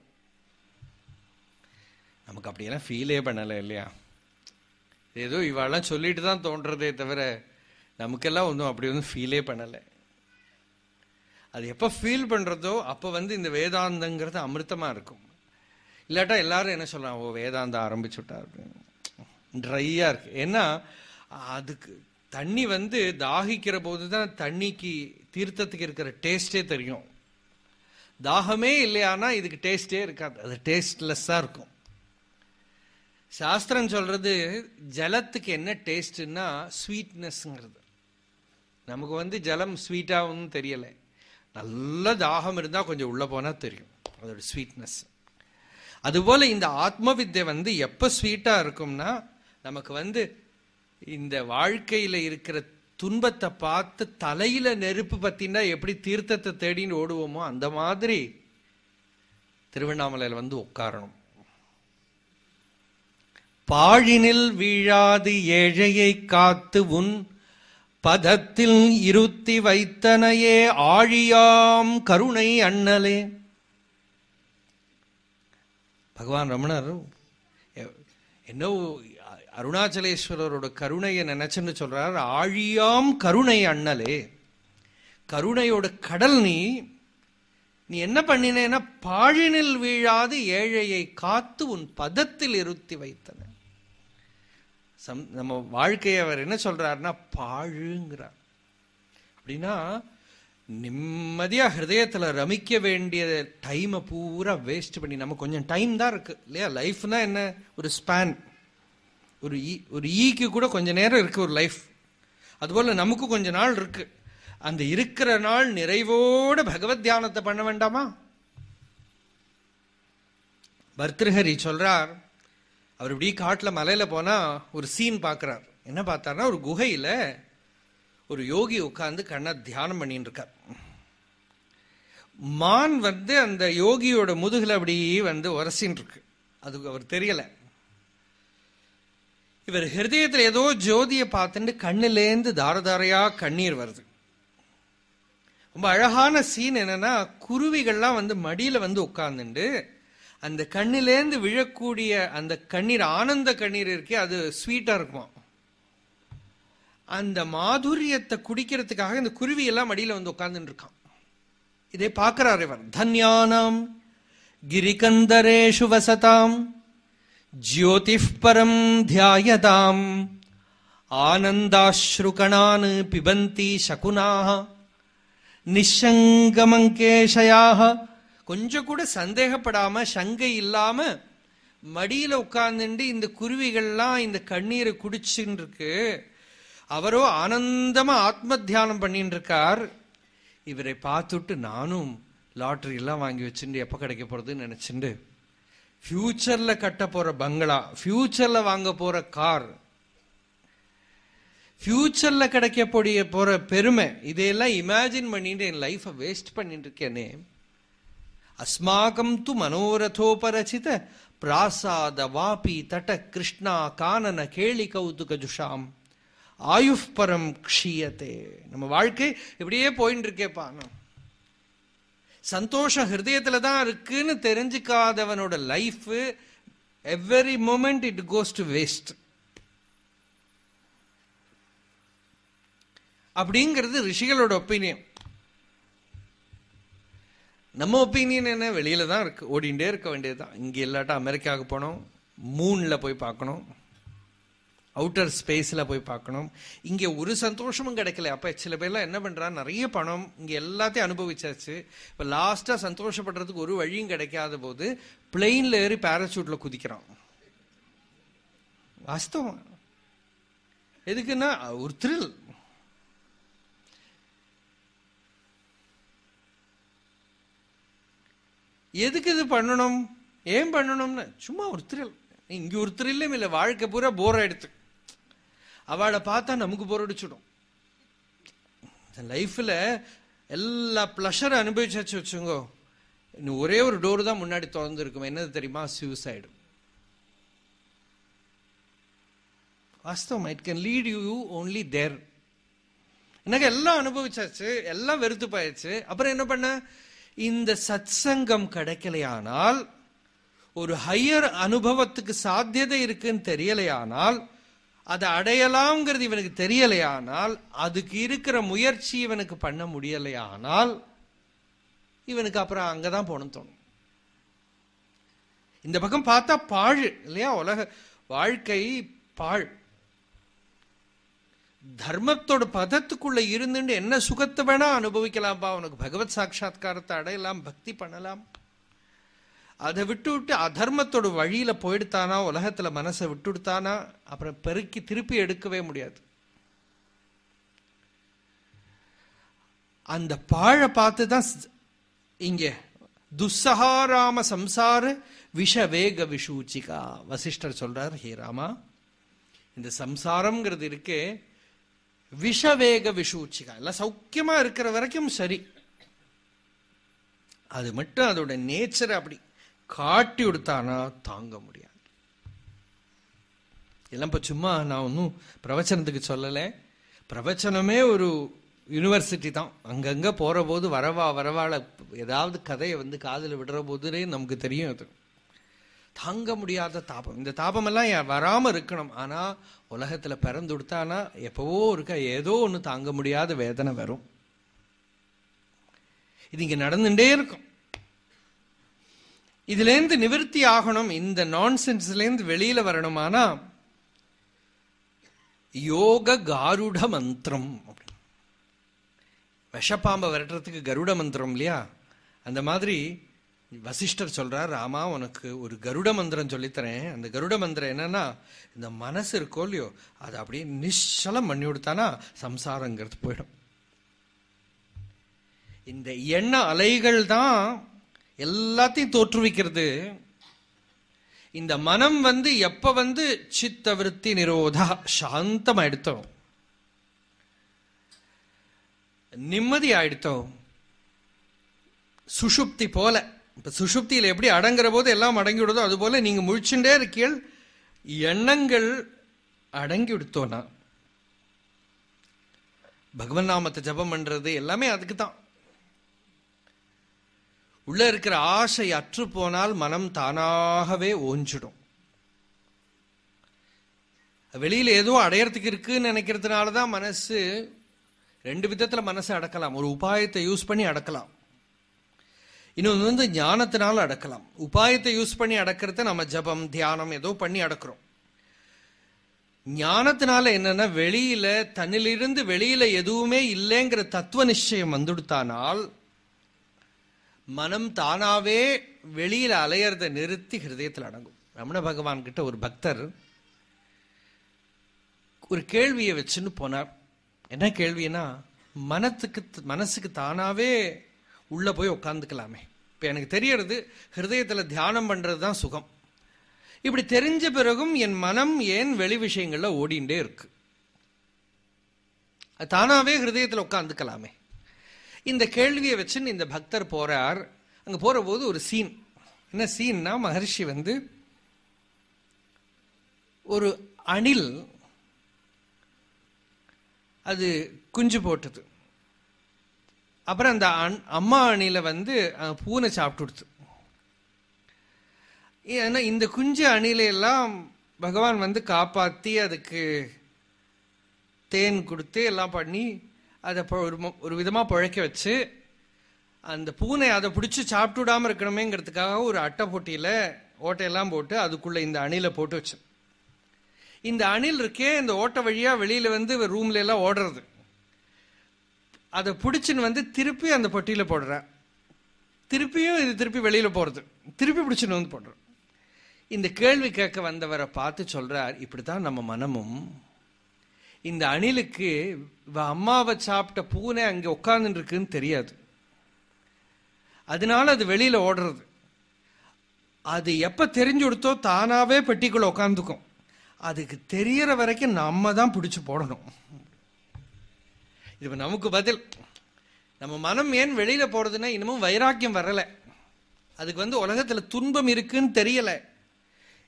நமக்கு அப்படியெல்லாம் ஃபீலே பண்ணலை இல்லையா? ஏதோ இவாளெல்லாம் சொல்லிட்டு தான் தோன்றதே தவிர நமக்கெல்லாம் ஒன்றும் அப்படி ஒன்றும் ஃபீலே பண்ணலை. அது எப்போ ஃபீல் பண்ணுறதோ அப்போ வந்து இந்த வேதாந்தங்கிறது அமிர்தமாக இருக்கும். இல்லாட்டா எல்லாரும் என்ன சொல்றாங்க ஓ வேதாந்தம் ஆரம்பிச்சுட்டா ட்ரையாக இருக்கு. ஏன்னா அதுக்கு தண்ணி வந்து தாகிக்கிற போது தான் தண்ணிக்கு தீர்த்தத்துக்கு இருக்கிற டேஸ்டே தெரியும். தாகமே இல்லையானா இதுக்கு டேஸ்டே இருக்காது. அது டேஸ்ட்லெஸ்ஸாக இருக்கும். சாஸ்திரம் சொல்றது ஜலத்துக்கு என்ன டேஸ்ட்னா ஸ்வீட்னஸ்ங்கிறது நமக்கு வந்து ஜலம் ஸ்வீட்டாகவும் தெரியலை. நல்ல தாகம் இருந்தால் கொஞ்சம் உள்ளே போனால் தெரியும் அதோட ஸ்வீட்னஸ் அதுபோல் இந்த ஆத்ம வித்தை வந்து எப்போ ஸ்வீட்டாக இருக்கும்னா நமக்கு வந்து இந்த வாழ்க்கையில் இருக்கிற துன்பத்தை பார்த்து தலையில் நெருப்பு பற்றினா எப்படி தீர்த்தத்தை தேடின்னு ஓடுவோமோ அந்த மாதிரி திருவண்ணாமலையில் வந்து உட்காரணும். பாழினில் வீழாது ஏழையை காத்து உன் பதத்தில் இருத்தி வைத்தனையே ஆழியாம் கருணை அண்ணலே. பகவான் ரமணர் என்ன அருணாச்சலேஸ்வரரோட கருணையை நினைச்சுன்னு சொல்றார் ஆழியாம் கருணை அண்ணலே. கருணையோட கடல் நீ நீ என்ன பண்ணினேன்னா பாழினில் வீழாது ஏழையை காத்து உன் பதத்தில் இருத்தி வைத்தன. சம் நம்ம வாழ்க்கையை அவர் என்ன சொல்றாருன்னா பாழுங்கிறார். அப்படின்னா நிம்மதியா ஹிருதயத்துல ரமிக்க வேண்டிய டைமை பூரா வேஸ்ட் பண்ணி நம்ம கொஞ்சம் டைம் தான் இருக்கு இல்லையா? லைஃப்னா என்ன? ஒரு ஸ்பேன் ஒரு ஈ ஒரு ஈக்கு கூட கொஞ்ச நேரம் இருக்கு ஒரு லைஃப் அதுபோல நமக்கு கொஞ்ச நாள் இருக்கு. அந்த இருக்கிற நாள் நிறைவோடு பகவத் தியானத்தை பண்ண வேண்டாமா? பர்திருஹரி சொல்றார் அவர் இப்படி காட்டில் மலையில் போனால் ஒரு சீன் பார்க்குறார். என்ன பார்த்தாருன்னா ஒரு குகையில் ஒரு யோகி உட்காந்து கண்ணை தியானம் பண்ணிட்டு இருக்கார். மான் வந்து அந்த யோகியோட முதுகில் அப்படி வந்து உரசின்னு இருக்கு. அது அவர் தெரியலை. இவர் ஹிருதயத்தில் ஏதோ ஜோதியை பார்த்துட்டு கண்ணிலேருந்து தாரதாரையா கண்ணீர் வருது. ரொம்ப அழகான சீன் என்னன்னா குருவிகள்லாம் வந்து மடியில் வந்து உட்காந்துட்டு அந்த கண்ணிலேந்து விழக்கூடிய அந்த கண்ணீர் ஆனந்த கண்ணீர் இருக்கே அது ஸ்வீட்டா இருக்குமா அந்த மாதுரியத்தை குடிக்கிறதுக்காக இந்த குருவி எல்லாம் மடியில வந்து உட்கார்ந்துட்டு இருக்கான் இதை பார்க்கிறார் இவர். தன்யானாம் கிரிகந்தரேஷு வசதாம் ஜோதி பரம் தியாயதாம் ஆனந்தாஸ்ருகணான் பிபந்தி சகுனாக நிஷங்கமங்கேஷயாக கொஞ்சம் கூட சந்தேகப்படாம சங்கை இல்லாம மடியில உட்கார்ந்துட்டு இந்த குருவிகள்லாம் இந்த கண்ணீரை குடிச்சுன்னு இருக்கு அவரோ ஆனந்தமா ஆத்ம தியானம் பண்ணிட்டு இருக்கார் இவரை பார்த்துட்டு நானும் லாட்டரி எல்லாம் வாங்கி வச்சுட்டு எப்ப கிடைக்க போறதுன்னு நினைச்சுண்டு. ஃபியூச்சர்ல கட்ட போற பங்களா ஃபியூச்சர்ல வாங்க போற கார் ஃபியூச்சர்ல கிடைக்க போடிய போற பெருமை இதையெல்லாம் இமேஜின் பண்ணிட்டு என் லைஃபை வேஸ்ட் பண்ணிட்டு இருக்கேனே அஸ்மாகம் து மனோரதோபரச்சித பிராசாத வாபி தட கிருஷ்ணா கானன கேளி கௌதுக ஜுஷாம் ஆயுஷ் க்ஷீயத்தே நம்ம வாழ்க்கை இப்படியே போயின்னு இருக்கேப்பா நான். சந்தோஷம் ஹிருதயத்துல தான் இருக்குன்னு தெரிஞ்சுக்காதவனோட life every moment it goes to waste அப்படிங்கிறது ரிஷிகளோட ஒப்பீனியன் நம்ம ஒப்பீனியன் என்ன? வெளியில தான் இருக்கு. ஓடிண்டே இருக்க வேண்டியதுதான். இங்க இல்லாட்டா அமெரிக்காவுக்கு போனோம். மூன்ல போய் பார்க்கணும். அவுட்டர் ஸ்பேஸில் போய் பார்க்கணும். இங்கே ஒரு சந்தோஷமும் கிடைக்கல. அப்போ சில பேர்லாம் என்ன பண்ணுறான் நிறைய பணம் இங்கே எல்லாத்தையும் அனுபவிச்சாச்சு. இப்போ லாஸ்ட்டாக சந்தோஷப்படுறதுக்கு ஒரு வழியும் கிடைக்காத போது பிளெயினில் ஏறி பேராசூட்டில் குதிக்கிறான். வாஸ்தவம். எதுக்குன்னா ஒரு த்ரில் எதுக்கு இது பண்ணணும்? ஏன் பண்ணணும்னு? சும்மா ஒரு த்ரில் இங்க ஒரு த்ரில்லும் இல்லை. வாழ்க்கை பூரா போர் ஆயிடுத்து. அவளை பார்த்தா நமக்கு போர் அடிச்சிடும். லைஃப்ல எல்லா ப்ளஷரை அனுபவிச்சாச்சு வச்சுங்கோ. இன்னும் ஒரே ஒரு டோர் தான் முன்னாடி திறந்துருக்கும். என்னது தெரியுமா? சூசைடு வாஸ்தவம் it can lead you only there எனக்கு எல்லாம் அனுபவிச்சாச்சு. எல்லாம் வெறுத்து போயாச்சு. அப்புறம் என்ன பண்ண? இந்த சத்சங்கம் கிடைக்கலையானால் ஒரு ஹையர் அனுபவத்துக்கு சாத்தியதை இருக்குன்னு தெரியலையானால் அதை அடையலாம்ங்கிறது இவனுக்கு தெரியலையானால் அதுக்கு இருக்கிற முயற்சி இவனுக்கு பண்ண முடியலையானால் இவனுக்கு அப்புறம் அங்கதான் போகணும் தோணும். இந்த பக்கம் பார்த்தா பாழ் இல்லையா? உலக வாழ்க்கை பாழ். தர்மத்தோட பதத்துக்குள்ள இருந்துட்டு என்ன சுகத்தை வேணா அனுபவிக்கலாம்ப்பா உனக்கு பகவத் சாட்சா்காரத்தை அடையலாம் பக்தி பண்ணலாம். அதை விட்டு விட்டு அதர்மத்தோட வழியில போயிடுத்தானா? உலகத்துல மனசை விட்டுடுத்தானா? அப்புறம் பெருக்கி திருப்பி எடுக்கவே முடியாது. அந்த பாழை பார்த்து தான் இங்க துஸ்ஸகாராம சம்சார விஷ வேக விஷூச்சிகா. வசிஷ்டர் சொல்றார் ஹே ராமா இந்த சம்சாரம்ங்கிறது இருக்கே விஷவேக விஷூச்சிகா. எல்லாம் சௌக்கியமா இருக்கிற வரைக்கும் சரி. அது மட்டும் அதோட நேச்சரை அப்படி காட்டி கொடுத்தானா தாங்க முடியாது. எல்லாம் இப்ப சும்மா நான் ஒன்றும் பிரவச்சனத்துக்கு சொல்லலை. பிரவச்சனமே ஒரு யூனிவர்சிட்டி தான். அங்கங்க போற போது வரவா வரவாள ஏதாவது கதையை வந்து காதில் விடுற போதுலே நமக்கு தெரியும் அது. தாங்க முடியாத தாபம். இந்த தாபம் எல்லாம் வராம இருக்கணும். ஆனா உலகத்துல பிறந்து கொடுத்தானா எப்பவோ இருக்க ஏதோ ஒன்று தாங்க முடியாத வேதனை வரும். இது இங்க நடந்துட்டே இருக்கும். இதுல இருந்து நிவர்த்தி ஆகணும் இந்த நான்சென்ஸ்ல இருந்து வெளியில வரணுமானா யோக காருட மந்திரம் விஷப்பாம்பை விரட்டுறதுக்கு கருட மந்திரம் இல்லையா? அந்த மாதிரி வசிஷ்டர் சொல்றார் ராமா உனக்கு ஒரு கருட மந்திரம் சொல்லித்தரேன். அந்த கருட மந்திரம் என்னன்னா இந்த மனசு இருக்கோ இல்லையோ அதை அப்படியே நிச்சலம் பண்ணி கொடுத்தானா சம்சாரங்கிறது போயிடும். இந்த எண்ண அலைகள் தான் எல்லாத்தையும் தோற்றுவிக்கிறது. இந்த மனம் வந்து எப்ப வந்து சித்தவிருத்தி நிரோதா சாந்தம் ஆயிடுத்தோம் நிம்மதி ஆயிடுத்தோம் சுஷுப்தி போல இப்ப சுஷுப்தியில் எப்படி அடங்குற போது எல்லாம் அடங்கி விடுதோ அது போல நீங்க முழிச்சுட்டே இருக்கீள். எண்ணங்கள் அடங்கி விடுத்தோனா பகவன் நாமத்தை ஜபம் பண்றது எல்லாமே அதுக்கு தான் உள்ள இருக்கிற ஆசை அற்று போனால் மனம் தானாகவே ஓஞ்சிடும். வெளியில ஏதோ அடையறதுக்கு இருக்குன்னு நினைக்கிறதுனால தான் மனசு ரெண்டு விதத்துல மனசை அடக்கலாம். ஒரு உபாயத்தை யூஸ் பண்ணி அடக்கலாம். இன்னொன்று வந்து ஞானத்தினால அடக்கலாம். உபாயத்தை யூஸ் பண்ணி அடக்கிறத நம்ம ஜபம் தியானம் ஏதோ பண்ணி அடக்கிறோம். ஞானத்தினால என்னன்னா வெளியில தன்னிலிருந்து வெளியில எதுவுமே இல்லைங்கிற தத்துவ நிச்சயம் வந்துடுத்தானால் மனம் தானாவே வெளியில அலையறத நிறுத்தி ஹிருதயத்தில் அடங்கும். ரமண பகவான் கிட்ட ஒரு பக்தர் ஒரு கேள்வியை வச்சுன்னு போனார். என்ன கேள்வினா மனத்துக்கு மனசுக்கு தானாவே உள்ளே போய் உட்காந்துக்கலாமே இப்போ எனக்கு தெரியறது ஹிருதயத்தில் தியானம் பண்ணுறது தான் சுகம். இப்படி தெரிஞ்ச பிறகும் என் மனம் ஏன் வெளி விஷயங்களில் ஓடிண்டே இருக்கு. தானாகவே ஹிருதயத்தில் உட்காந்துக்கலாமே இந்த கேள்வியை வச்சுன்னு இந்த பக்தர் போகிறார் அங்கே போகிற போது ஒரு சீன். என்ன சீன்னா மகர்ஷி வந்து ஒரு அணில் அது குஞ்சு போட்டது. அப்புறம் அந்த அம்மா அணில வந்து பூனை சாப்பிட்டுடுது ஏன்னா இந்த குஞ்சு அணிலையெல்லாம் பகவான் வந்து காப்பாற்றி அதுக்கு தேன் கொடுத்து எல்லாம் பண்ணி அதை ஒரு ஒரு விதமாக பழைக்க வச்சு அந்த பூனை அதை பிடிச்சி சாப்பிட்டு விடாமல் இருக்கணுமேங்கிறதுக்காக ஒரு அட்டை போட்டியில் ஓட்டையெல்லாம் போட்டு அதுக்குள்ளே இந்த அணிலை போட்டு வச்சு. இந்த அணில் இருக்கே இந்த ஓட்டை வழியாக வெளியில் வந்து ரூம்ல எல்லாம் ஓடுறது. அதை பிடிச்சின்னு வந்து திருப்பி அந்த பொட்டியில் போடுறேன். திருப்பியும் இது திருப்பி வெளியில் போடுறது திருப்பி பிடிச்சின்னு வந்து போடுறோம். இந்த கேள்வி கேட்க வந்தவரை பார்த்து சொல்கிறாரு இப்படி தான் நம்ம மனமும். இந்த அணிலுக்கு அம்மாவை சாப்பிட்ட பூனை அங்கே உட்காந்துருக்குன்னு தெரியாது. அதனால அது வெளியில் ஓடுறது. அது எப்போ தெரிஞ்சு கொடுத்தோ தானாகவே பெட்டிக்குள்ளே உட்காந்துக்கும். அதுக்கு தெரியற வரைக்கும் நம்ம தான் பிடிச்சி போடணும். இது நமக்கு பதில். நம்ம மனம் ஏன் வெளியில போறதுன்னா இன்னமும் வைராக்கியம் வரல. அதுக்கு வந்து உலகத்துல துன்பம் இருக்குன்னு தெரியல.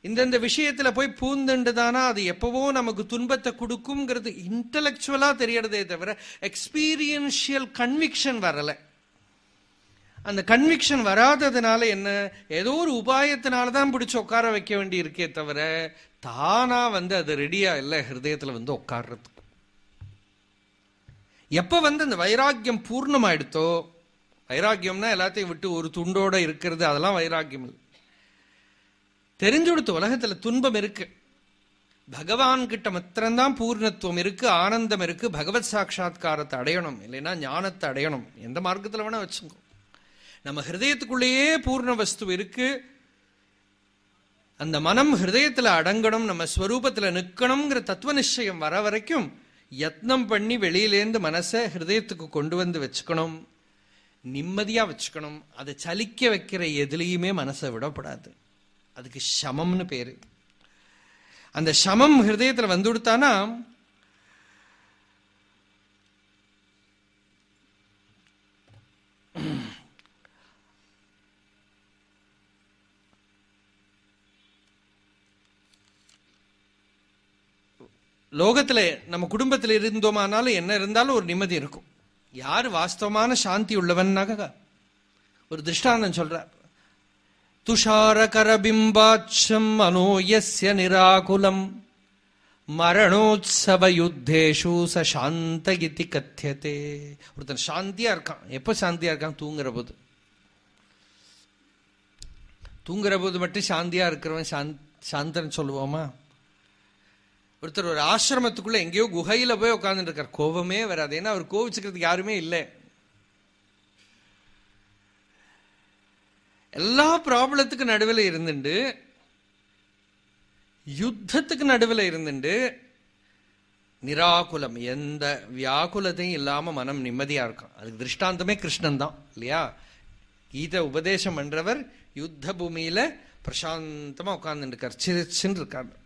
இந்தந்த விஷயத்துல போய் பூந்துண்டுதானா அது எப்பவோ நமக்கு துன்பத்தை கொடுக்குங்கிறது இன்டலெக்சுவலா தெரியறதே தவிர எக்ஸ்பீரியன்ஷியல் கன்விக்ஷன் வரல. அந்த கன்விக்ஷன் வராததுனால என்ன? ஏதோ ஒரு உபாயத்தினால தான் பிடிச்சி உட்கார வைக்க வேண்டி இருக்கே தவிர தானா வந்து அது ரெடியா இல்லை ஹிருதயத்துல வந்து உட்கார்றதுக்கு. எப்ப வந்து அந்த வைராக்கியம் பூர்ணமாயிடுத்தோ வைராக்கியம்னா எல்லாத்தையும் விட்டு ஒரு துண்டோட இருக்கிறது அதெல்லாம் வைராக்கியம் இல்லை. தெரிஞ்சு உலகத்துல துன்பம் இருக்கு. பகவான் கிட்ட மாத்திரம்தான் பூர்ணத்துவம் இருக்கு ஆனந்தம் இருக்கு பகவத் சாட்சா்காரத்தை அடையணும் இல்லைன்னா ஞானத்தை அடையணும். எந்த மார்க்கத்தில் வேணா வச்சுக்கோ. நம்ம ஹிருதயத்துக்குள்ளேயே பூர்ண வஸ்து இருக்கு. அந்த மனம் ஹிருதயத்தில் அடங்கணும் நம்ம ஸ்வரூபத்தில் நிற்கணுங்கிற தத்துவ நிச்சயம் வர வரைக்கும் யத்னம் பண்ணி வெளியிலேருந்து மனசை ஹிருதயத்துக்கு கொண்டு வந்து வச்சுக்கணும். நிம்மதியாக வச்சுக்கணும். அதை சலிக்க வைக்கிற எதுலேயுமே மனசை விடப்படாது. அதுக்கு சமம்னு பேர். அந்த சமம் ஹிருதயத்தில் வந்து கொடுத்தானா லோகத்துல நம்ம குடும்பத்துல இருந்தோமானாலும் என்ன இருந்தாலும் ஒரு நிம்மதி இருக்கும். யார் வாஸ்தவமான சாந்தி உள்ளவன்னாக ஒரு திருஷ்டாந்தம் சொல்றார். துஷாரகரபிம்பாட்சம் மனோயஸ்ய நிராகுலம். மரணோத்சவ யுத்தேஷு ச சாந்த இதி கத்தியதே ஒருத்தன் சாந்தியா இருக்கான். எப்ப சாந்தியா இருக்கான்? தூங்குற போது. தூங்குற போது மட்டும் சாந்தியா இருக்கிறவன் சாந்த் சாந்தன் சொல்லுவோமா? ஒருத்தர் ஒரு ஆசிரமத்துக்குள்ள எங்கேயோ குகையில போய் உட்கார்ந்துட்டு இருக்கார். கோபமே வராது. ஏன்னா அவர் கோவிச்சுக்கிறதுக்கு யாருமே இல்லை. எல்லா ப்ராப்ளத்துக்கு நடுவில் இருந்துண்டு யுத்தத்துக்கு நடுவில் இருந்துண்டு நிராகுலம் எந்த வியாகுலத்தையும் இல்லாம மனம் நிம்மதியா இருக்கும் அதுக்கு திருஷ்டாந்தமே கிருஷ்ணன் தான் இல்லையா? கீதை உபதேசம் பண்றவர் யுத்த பூமியில பிரசாந்தமா உட்காந்துருக்கார் இருக்கார். சிரிச்சுன்னு இருக்கார்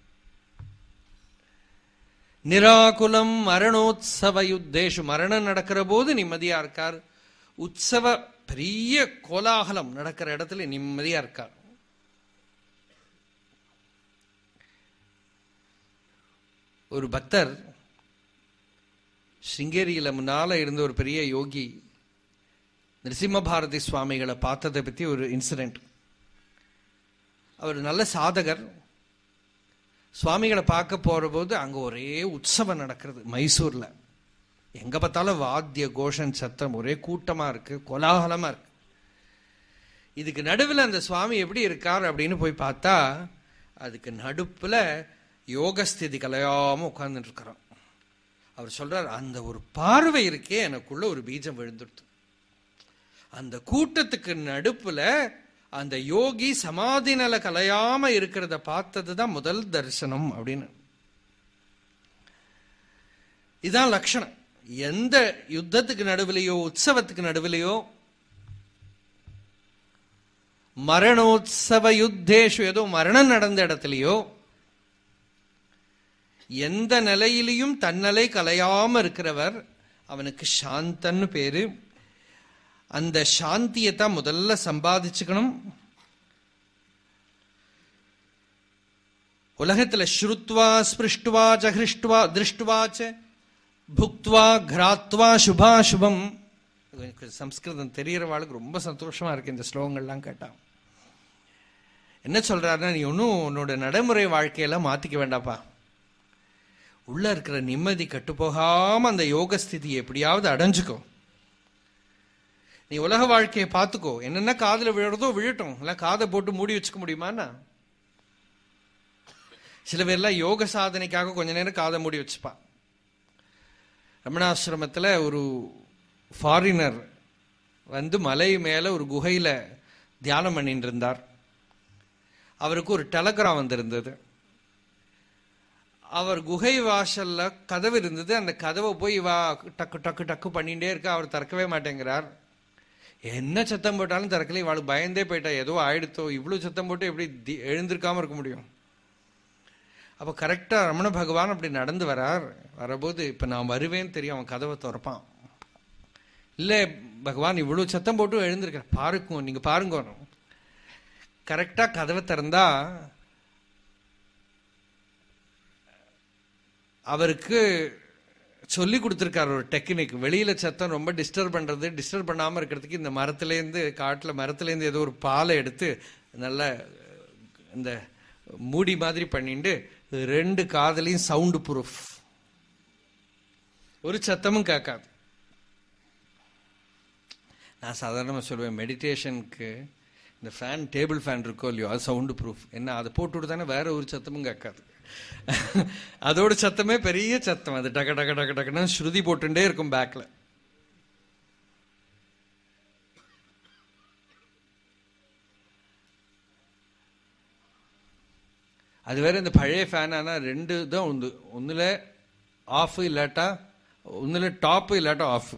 நிராகுலம் மரணோத்சவ யுத்தேஷு மரணம் நடக்கிற போது நிம்மதியா இருக்கார். உற்சவ பெரிய கோலாகலம் நடக்கிற இடத்துல நிம்மதியா இருக்கார். ஒரு பக்தர் சிங்கேரியில முன்னால இருந்த ஒரு பெரிய யோகி நரசிம்ம பாரதி சுவாமிகளை பார்த்ததை பத்தி ஒரு இன்சிடென்ட். அவர் நல்ல சாதகர். சுவாமிகளை பார்க்க போகிற போது அங்கே ஒரே உற்சவம் நடக்கிறது மைசூரில். எங்கே பார்த்தாலும் வாத்திய கோஷன் சத்தம் ஒரே கூட்டமாக இருக்குது கோலாகலமாக இருக்கு. இதுக்கு நடுவில் அந்த சுவாமி எப்படி இருக்கார் அப்படின்னு போய் பார்த்தா அதுக்கு நடுப்பில் யோகஸ்திதி கலையாமல் உட்கார்ந்துட்டு இருக்கிறோம் அவர் சொல்கிறார் அந்த ஒரு பார்வை இருக்கே எனக்குள்ள ஒரு பீஜம் விழுந்துடுது அந்த கூட்டத்துக்கு நடுப்பில் அந்த யோகி சமாதி நில கலையாம இருக்கிறத பார்த்தது தான் முதல் தரிசனம் அப்படின்னு. இதான் லட்சணம் எந்த யுத்தத்துக்கு நடுவிலையோ உற்சவத்துக்கு நடுவிலையோ மரணோத்சவ யுத்தேஷு ஏதோ மரணம் நடந்த இடத்துலையோ எந்த நிலையிலையும் தன்னலை கலையாம இருக்கிறவர் அவனுக்கு சாந்தன்னு பேரு. அந்த சாந்தியை தான் முதல்ல சம்பாதிச்சுக்கணும். உலகத்துல ஸ்ருத்வா ஸ்பிருஷ்டுவா ஜஹிருஷ்டுவா திருஷ்டுவாச்ச புக்துவா கிராத்வா சுபாசுபம் சம்ஸ்கிருதம் தெரியறவாளுக்கு ரொம்ப சந்தோஷமா இருக்கு இந்த ஸ்லோகங்கள்லாம் கேட்டான் என்ன சொல்றாருன்னா நீ ஒன்றும் உன்னோட நடைமுறை வாழ்க்கையெல்லாம் மாத்திக்க வேண்டாப்பா. உள்ள இருக்கிற நிம்மதி கட்டுப்போகாம அந்த யோகஸ்திதி எப்படியாவது அடைஞ்சுக்கோ. நீ உலக வாழ்க்கையை பார்த்துக்கோ. என்னென்ன காதில் விழுறதோ விழட்டும். இல்லை காதை போட்டு மூடி வச்சுக்க முடியுமாண்ணா சில பேர்லாம் யோக சாதனைக்காக கொஞ்ச நேரம் காதை மூடி வச்சுப்பா. ரமணாசிரமத்தில் ஒரு ஃபாரினர் வந்து மலை மேலே ஒரு குகையில் தியானம் பண்ணிட்டு இருந்தார். அவருக்கு ஒரு டெலகிராம் வந்திருந்தது. அவர் குகை வாசல்ல கதவு இருந்தது. அந்த கதவை போய் வா டக்கு டக்கு டக்கு பண்ணிகிட்டே இருக்க அவர் திறக்கவே மாட்டேங்கிறார். என்ன சத்தம் போட்டாலும் திறக்கல. இவாளுக்கு பயந்தே போயிட்டா. ஏதோ ஆயிடுத்தோ. இவ்வளோ சத்தம் போட்டு எப்படி எழுந்திருக்காமல் எழுந்திருக்காம இருக்க முடியும்? அப்போ கரெக்டாக ரமண பகவான் அப்படி நடந்து வரார். வரபோது இப்போ நான் வருவேன்னு தெரியும். அவன் கதவை திறப்பான். இல்லை பகவான் இவ்வளோ சத்தம் போட்டு எழுந்திருக்க பாருக்கும் நீங்கள் பாருங்க. கரெக்டாக கதவை திறந்தா அவருக்கு சொல்லி கொடுத்துருக்காரு ஒரு டெக்னிக். வெளியில சத்தம் ரொம்ப டிஸ்டர்ப் பண்றது டிஸ்டர்ப் பண்ணாம இருக்கிறதுக்கு இந்த மரத்துலேருந்து காட்டுல மரத்துலேருந்து ஏதோ ஒரு பாலை எடுத்து நல்ல இந்த மூடி மாதிரி பண்ணிட்டு ரெண்டு காதலையும் சவுண்டு ப்ரூஃப் ஒரு சத்தமும் கேட்காது. நான் சாதாரணமாக சொல்லுவேன் மெடிடேஷனுக்கு இந்த ஃபேன் டேபிள் ஃபேன் இருக்கோ இல்லையோ அது சவுண்டு ப்ரூஃப் என்ன அதை போட்டு தானே வேற ஒரு சத்தமும் கேட்காது. அதோட சத்தமே பெரிய சத்தம். அது டக டக டக டக்குன்னு ஸ்ருதி போட்டுட்டே இருக்கும் பேக்ல அது வேற இந்த பழைய ஃபேன் ஆனா ரெண்டு தான் உண்டு. ஒண்ணுல ஆஃப் இல்லாட்டா ஒண்ணுல டாப் இல்லாட்டா ஆஃப்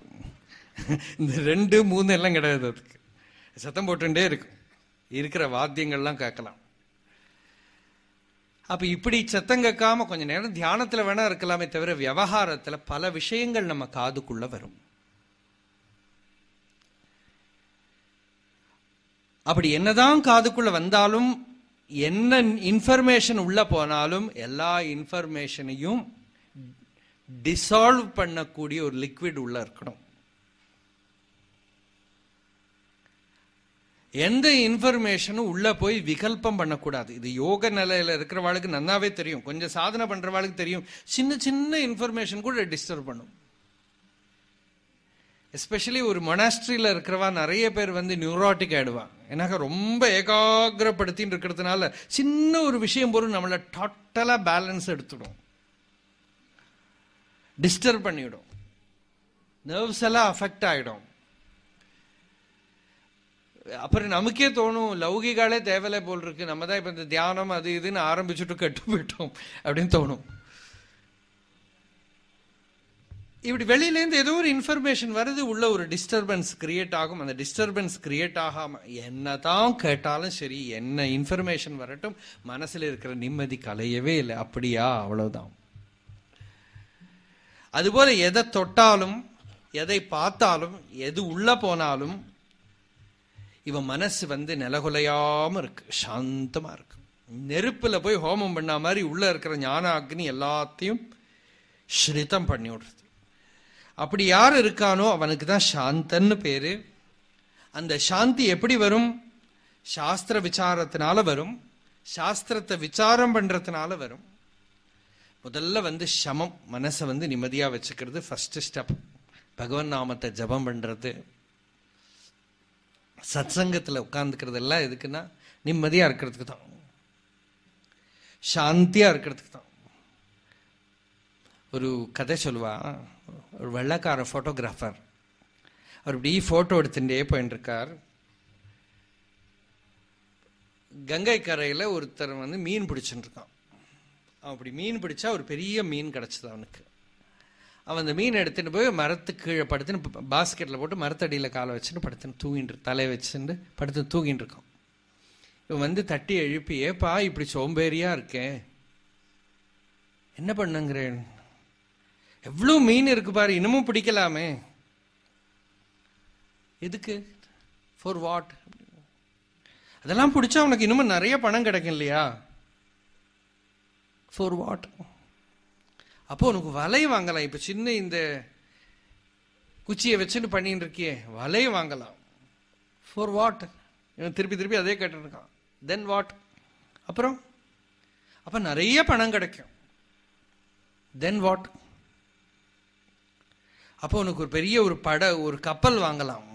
இந்த ரெண்டு மூணு எல்லாம் கிடையாது அதுக்கு. சத்தம் போட்டுட்டே இருக்கும். இருக்கிற வாத்தியங்கள்லாம் கேட்கலாம். அப்ப இப்படி சத்தம் கேட்காம கொஞ்ச நேரம் தியானத்துல வேணா இருக்கலாமே தவிர விவகாரத்துல பல விஷயங்கள் நம்ம காதுக்குள்ள வரும். அப்படி என்னதான் காதுக்குள்ள வந்தாலும் என்ன இன்ஃபர்மேஷன் உள்ள போனாலும் எல்லா இன்ஃபர்மேஷனையும் டிசால்வ் பண்ணக்கூடிய ஒரு லிக்விட் உள்ள இருக்கணும். எந்த இன்ஃபர்மேஷனும் உள்ளே போய் விகல்பம் பண்ணக்கூடாது. இது யோக நிலையில் இருக்கிறவாளுக்கு நன்னாவே தெரியும். கொஞ்சம் சாதனை பண்ணுறவாளுக்கு தெரியும். சின்ன சின்ன இன்ஃபர்மேஷன் கூட டிஸ்டர்ப் பண்ணும். எஸ்பெஷலி ஒரு மொனாஸ்ட்ரியில் இருக்கிறவா நிறைய பேர் வந்து நியூராட்டிக் ஆகிடுவான் ஏன்னாக்கா ரொம்ப ஏகாகிரப்படுத்தின்னு இருக்கிறதுனால சின்ன ஒரு விஷயம் போலும் நம்மளை டோட்டலாக பேலன்ஸ் எடுத்துடும். டிஸ்டர்ப் பண்ணிவிடும் நர்வ்ஸ் எல்லாம் அஃபெக்ட் ஆகிடும் அப்புறம் நமக்கே தோணும் லௌகிகாலே தேவலை போல் இருக்கு. நம்ம தான் இப்போ இந்த தியானம் அது இதுன்னு ஆரம்பிச்சுட்டு கெட்டு போயிட்டோம் அப்படின்னு தோணும். இப்படி வெளியிலேருந்து ஏதோ ஒரு இன்ஃபர்மேஷன் வருது உள்ள ஒரு டிஸ்டர்பன்ஸ் கிரியேட் ஆகும். அந்த டிஸ்டர்பன்ஸ் கிரியேட் ஆகாம என்னதான் கேட்டாலும் சரி என்ன இன்ஃபர்மேஷன் வரட்டும் மனசுல இருக்கிற நிம்மதி கலையவே இல்லை. அப்படியா? அவ்வளவுதான். அதுபோல எதை தொட்டாலும் எதை பார்த்தாலும் எது உள்ள போனாலும் இவன் மனசு வந்து நிலகுலையாம இருக்கு சாந்தமா இருக்கு. நெருப்புல போய் ஹோமம் பண்ண மாதிரி உள்ள இருக்கிற ஞான அக்னி எல்லாத்தையும் ஸ்ரிதம் பண்ணி விடுறது. அப்படி யார் இருக்கானோ அவனுக்கு தான் சாந்தன்னு பேரு. அந்த சாந்தி எப்படி வரும்? சாஸ்திர விசாரத்தினால வரும். சாஸ்திரத்தை விசாரம் பண்றதுனால வரும். முதல்ல வந்து சமம். மனசை வந்து நிம்மதியா வச்சுக்கிறது ஃபர்ஸ்ட் ஸ்டெப் பகவன் நாமத்தை ஜபம் சத்சங்கத்தில் உட்கார்ந்துக்கிறது எல்லாம் எதுக்குன்னா நிம்மதியாக இருக்கிறதுக்கு தான். சாந்தியாக இருக்கிறதுக்கு தான். ஒரு கதை சொல்லுவா ஒரு வெள்ளக்கார ஃபோட்டோகிராஃபர் அவர் இப்படி ஃபோட்டோ எடுத்துட்டே போயின்னு கங்கை கரையில் ஒருத்தர் வந்து மீன் பிடிச்சுட்டு இருக்கான் அவன் அப்படி மீன் பிடிச்சா ஒரு பெரிய மீன் கிடச்சிது அவனுக்கு. அவன் அந்த மீன் எடுத்துகிட்டு போய் மரத்துக்கு கீழே படுத்துன்னு பாஸ்கெட்டில் போட்டு மரத்தடியில் காலை வச்சுட்டு படுத்துன்னு தூங்கிட்டு தலையை வச்சுட்டு படுத்து தூங்கிட்டு இருக்கான். இவன் வந்து தட்டி எழுப்பி ஏப்பா இப்படி சோம்பேறியாக இருக்கேன் என்ன பண்ணுங்கிறேன் எவ்வளோ மீன் இருக்கு பாரு இன்னமும் பிடிக்கலாமே. எதுக்கு? ஃபார் வாட் அதெல்லாம் பிடிச்சா உனக்கு இன்னமும் நிறைய பணம் கிடைக்கும் இல்லையா? ஃபார் வாட் அப்போ உனக்கு வலை வாங்கலாம். இப்போ சின்ன இந்த குச்சியை வச்சுட்டு பண்ணிட்டு இருக்கியே வலை வாங்கலாம். ஃபார் வாட் இவன் திருப்பி திருப்பி அதே கேட்டுருக்கான் தென் வாட் அப்புறம்? அப்போ நிறைய பணம் கிடைக்கும். தென் வாட் அப்போ உனக்கு ஒரு பெரிய ஒரு பட ஒரு கப்பல் வாங்கலாம்.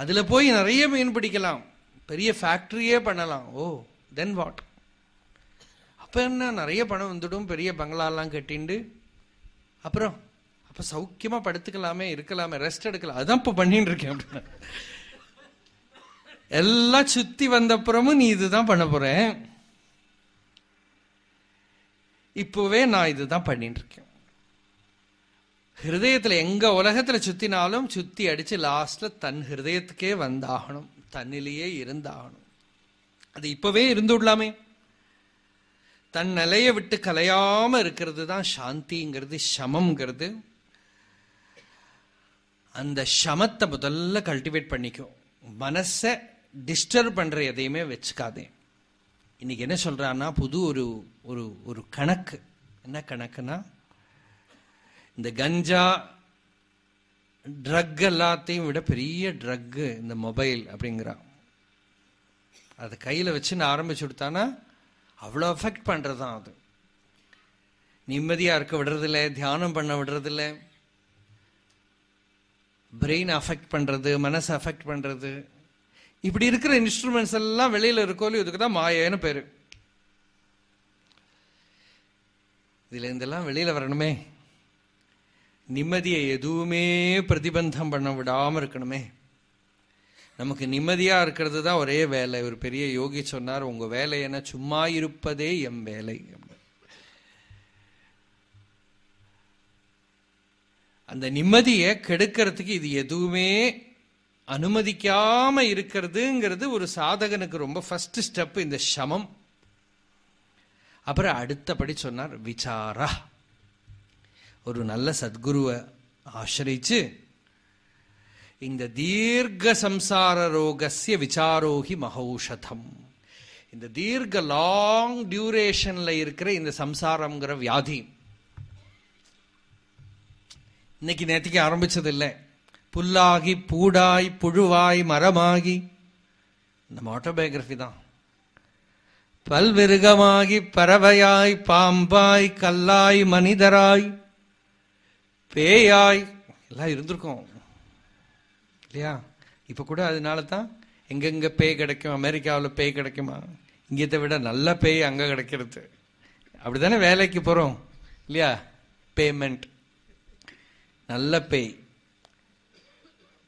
அதில் போய் நிறைய மீன் பிடிக்கலாம். பெரிய ஃபேக்ட்ரியே பண்ணலாம். ஓ தென் வாட் அப்போன்னா நிறைய பணம் வந்துடும் பெரிய பங்களாலாம் கட்டிண்டு. அப்புறம் அப்போ சௌக்கியமாக படுத்துக்கலாமே இருக்கலாமே ரெஸ்ட் எடுக்கலாம். அதுதான் இப்போ பண்ணிட்டு இருக்கேன் அப்படின்னா. எல்லாம் சுத்தி வந்தப்புறமும் நீ இதுதான் பண்ண போகிறேன் இப்பவே நான் இதுதான் பண்ணிட்டு இருக்கேன் ஹிருதயத்துல எங்க உலகத்துல சுத்தினாலும் சுத்தி அடிச்சு லாஸ்ட்ல தன் ஹிருதயத்துக்கே வந்தாகணும். தன்னிலேயே இருந்தாகணும். அது இப்பவே இருந்து விடலாமே தன் நிலையை விட்டு கலையாம இருக்கிறது தான் சாந்திங்கிறது சமம்ங்கிறது. அந்த சமத்தை முதல்ல கல்டிவேட் பண்ணிக்கும் மனசை டிஸ்டர்ப் பண்ற எதையுமே வச்சுக்காதே. இன்னைக்கு என்ன சொல்றான்னா புது ஒரு ஒரு ஒரு கணக்கு. என்ன கணக்குனா இந்த கஞ்சா ட்ரக் எல்லாத்தையும் விட பெரிய ட்ரக்கு இந்த மொபைல் அப்படிங்கிறான். அதை கையில் வச்சுன்னு ஆரம்பிச்சு கொடுத்தானா அவ்வளோ அஃபெக்ட் பண்ணுறது தான் அது. நிம்மதியாக இருக்க விடுறதில்ல தியானம் பண்ண விடுறதில்ல. பிரெயின் அஃபெக்ட் பண்ணுறது மனசை அஃபெக்ட் பண்ணுறது இப்படி இருக்கிற இன்ஸ்ட்ருமெண்ட்ஸ் எல்லாம் வெளியில் இருக்கோலி இதுக்கு தான் மாயன்னு பேர். இதுல இருந்தெல்லாம் வெளியில் வரணுமே. நிம்மதியை எதுவுமே பிரதிபந்தம் பண்ண விடாமல் இருக்கணுமே. நமக்கு நிம்மதியா இருக்கிறது தான் ஒரே வேலை. ஒரு பெரிய யோகி சொன்னார் உங்க வேலை என்ன? சும்மா இருப்பதே எம் வேலை. அந்த நிம்மதியை கெடுக்கிறதுக்கு இது எதுவுமே அனுமதிக்காம இருக்கிறதுங்கிறது ஒரு சாதகனுக்கு ரொம்ப ஃபர்ஸ்ட் ஸ்டெப் இந்த சமம். அப்புறம் அடுத்தபடி சொன்னார் விசாரா. ஒரு நல்ல சத்குருவை ஆசிரிச்சு இந்த தீர்க்க சம்சார ரோகசிய விசாரோகி மகௌஷதம். இந்த தீர்க்க லாங் டியூரேஷன்ல இருக்கிற இந்த சம்சாரம்ங்கிற வியாதி. இன்னைக்கு நேற்றுக்கு ஆரம்பிச்சது இல்லை புல்லாகி பூடாய் புழுவாய் மரமாகி நம்ம ஆட்டோபயோகிராஃபி தான். பல்விருகமாகி பறவையாய் பாம்பாய் கல்லாய் மனிதராய் பேயாய் எல்லாம் இருந்திருக்கோம். இல்லையா? இப்போ கூட அதனால தான் எங்கெங்க பேய் கிடைக்கும் அமெரிக்காவில் பேய் கிடைக்குமா? இங்கத்தை விட நல்ல பேய் அங்கே கிடைக்கிறது. அப்படி தானே வேலைக்கு போகிறோம் இல்லையா? பேமெண்ட் நல்ல பேய்.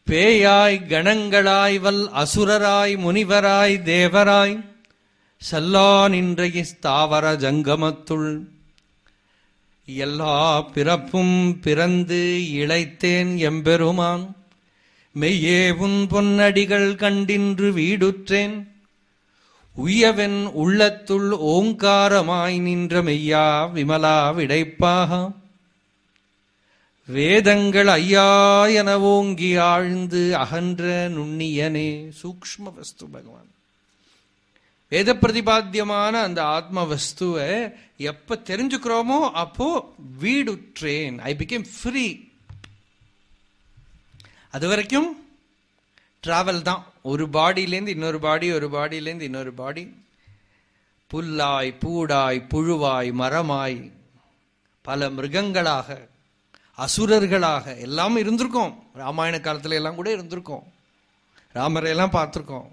பேயாய் கணங்களாய் வல் அசுரராய் முனிவராய் தேவராய் சல்லா நின்றைய ஸ்தாவர ஜங்கமத்துள். எல்லா பிறப்பும் பிறந்து இழைத்தேன் எம்பெருமான். மெய்யே உன் பொன்னடிகள் கண்டின்று வீடுற்றேன். உய்யவன் உள்ளத்துள் ஓங்காரமாய் நின்ற மெய்யா விமலா விடைப்பாக. வேதங்கள் ஐயா என ஓங்கி ஆழ்ந்து அகன்ற நுண்ணியனே சூக்ஷ்ம வஸ்து பகவான். வேத பிரதிபாத்தியமான அந்த ஆத்ம வஸ்துவை எப்ப தெரிஞ்சுக்கிறோமோ அப்போ வீடுற்றேன். ஐ பிகேம் ஃப்ரீ அது வரைக்கும் டிராவல் தான். ஒரு பாடியிலேருந்து இன்னொரு பாடி ஒரு பாடியிலேருந்து இன்னொரு பாடி புல்லாய் பூடாய் புழுவாய் மரமாய் பல மிருகங்களாக அசுரர்களாக எல்லாம் இருந்திருக்கோம். ராமாயண காலத்துல எல்லாம் கூட இருந்திருக்கோம். ராமரை எல்லாம் பார்த்துருக்கோம்.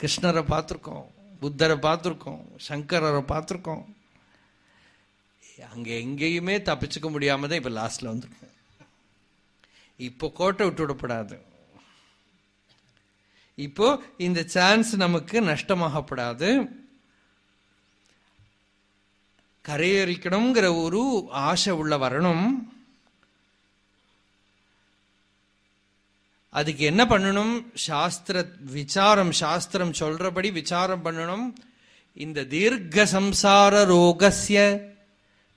கிருஷ்ணரை பார்த்துருக்கோம். புத்தரை பார்த்துருக்கோம். சங்கரரை பார்த்துருக்கோம். அங்கே எங்கேயுமே தப்பிச்சுக்க முடியாம தான் இப்போ லாஸ்ட்ல வந்திருக்கோம். இப்போ கோட்டை விட்டு விடப்படாது. இப்போ இந்த சான்ஸ் நமக்கு நஷ்டமாகப்படாது. கரையறிக்கணுங்கிற ஒரு ஆசை உள்ள வரணும். அதுக்கு என்ன பண்ணணும்? சாஸ்திர விசாரம் சாஸ்திரம் சொல்றபடி விசாரம் பண்ணணும். இந்த தீர்க்க சம்சார ரோகசிய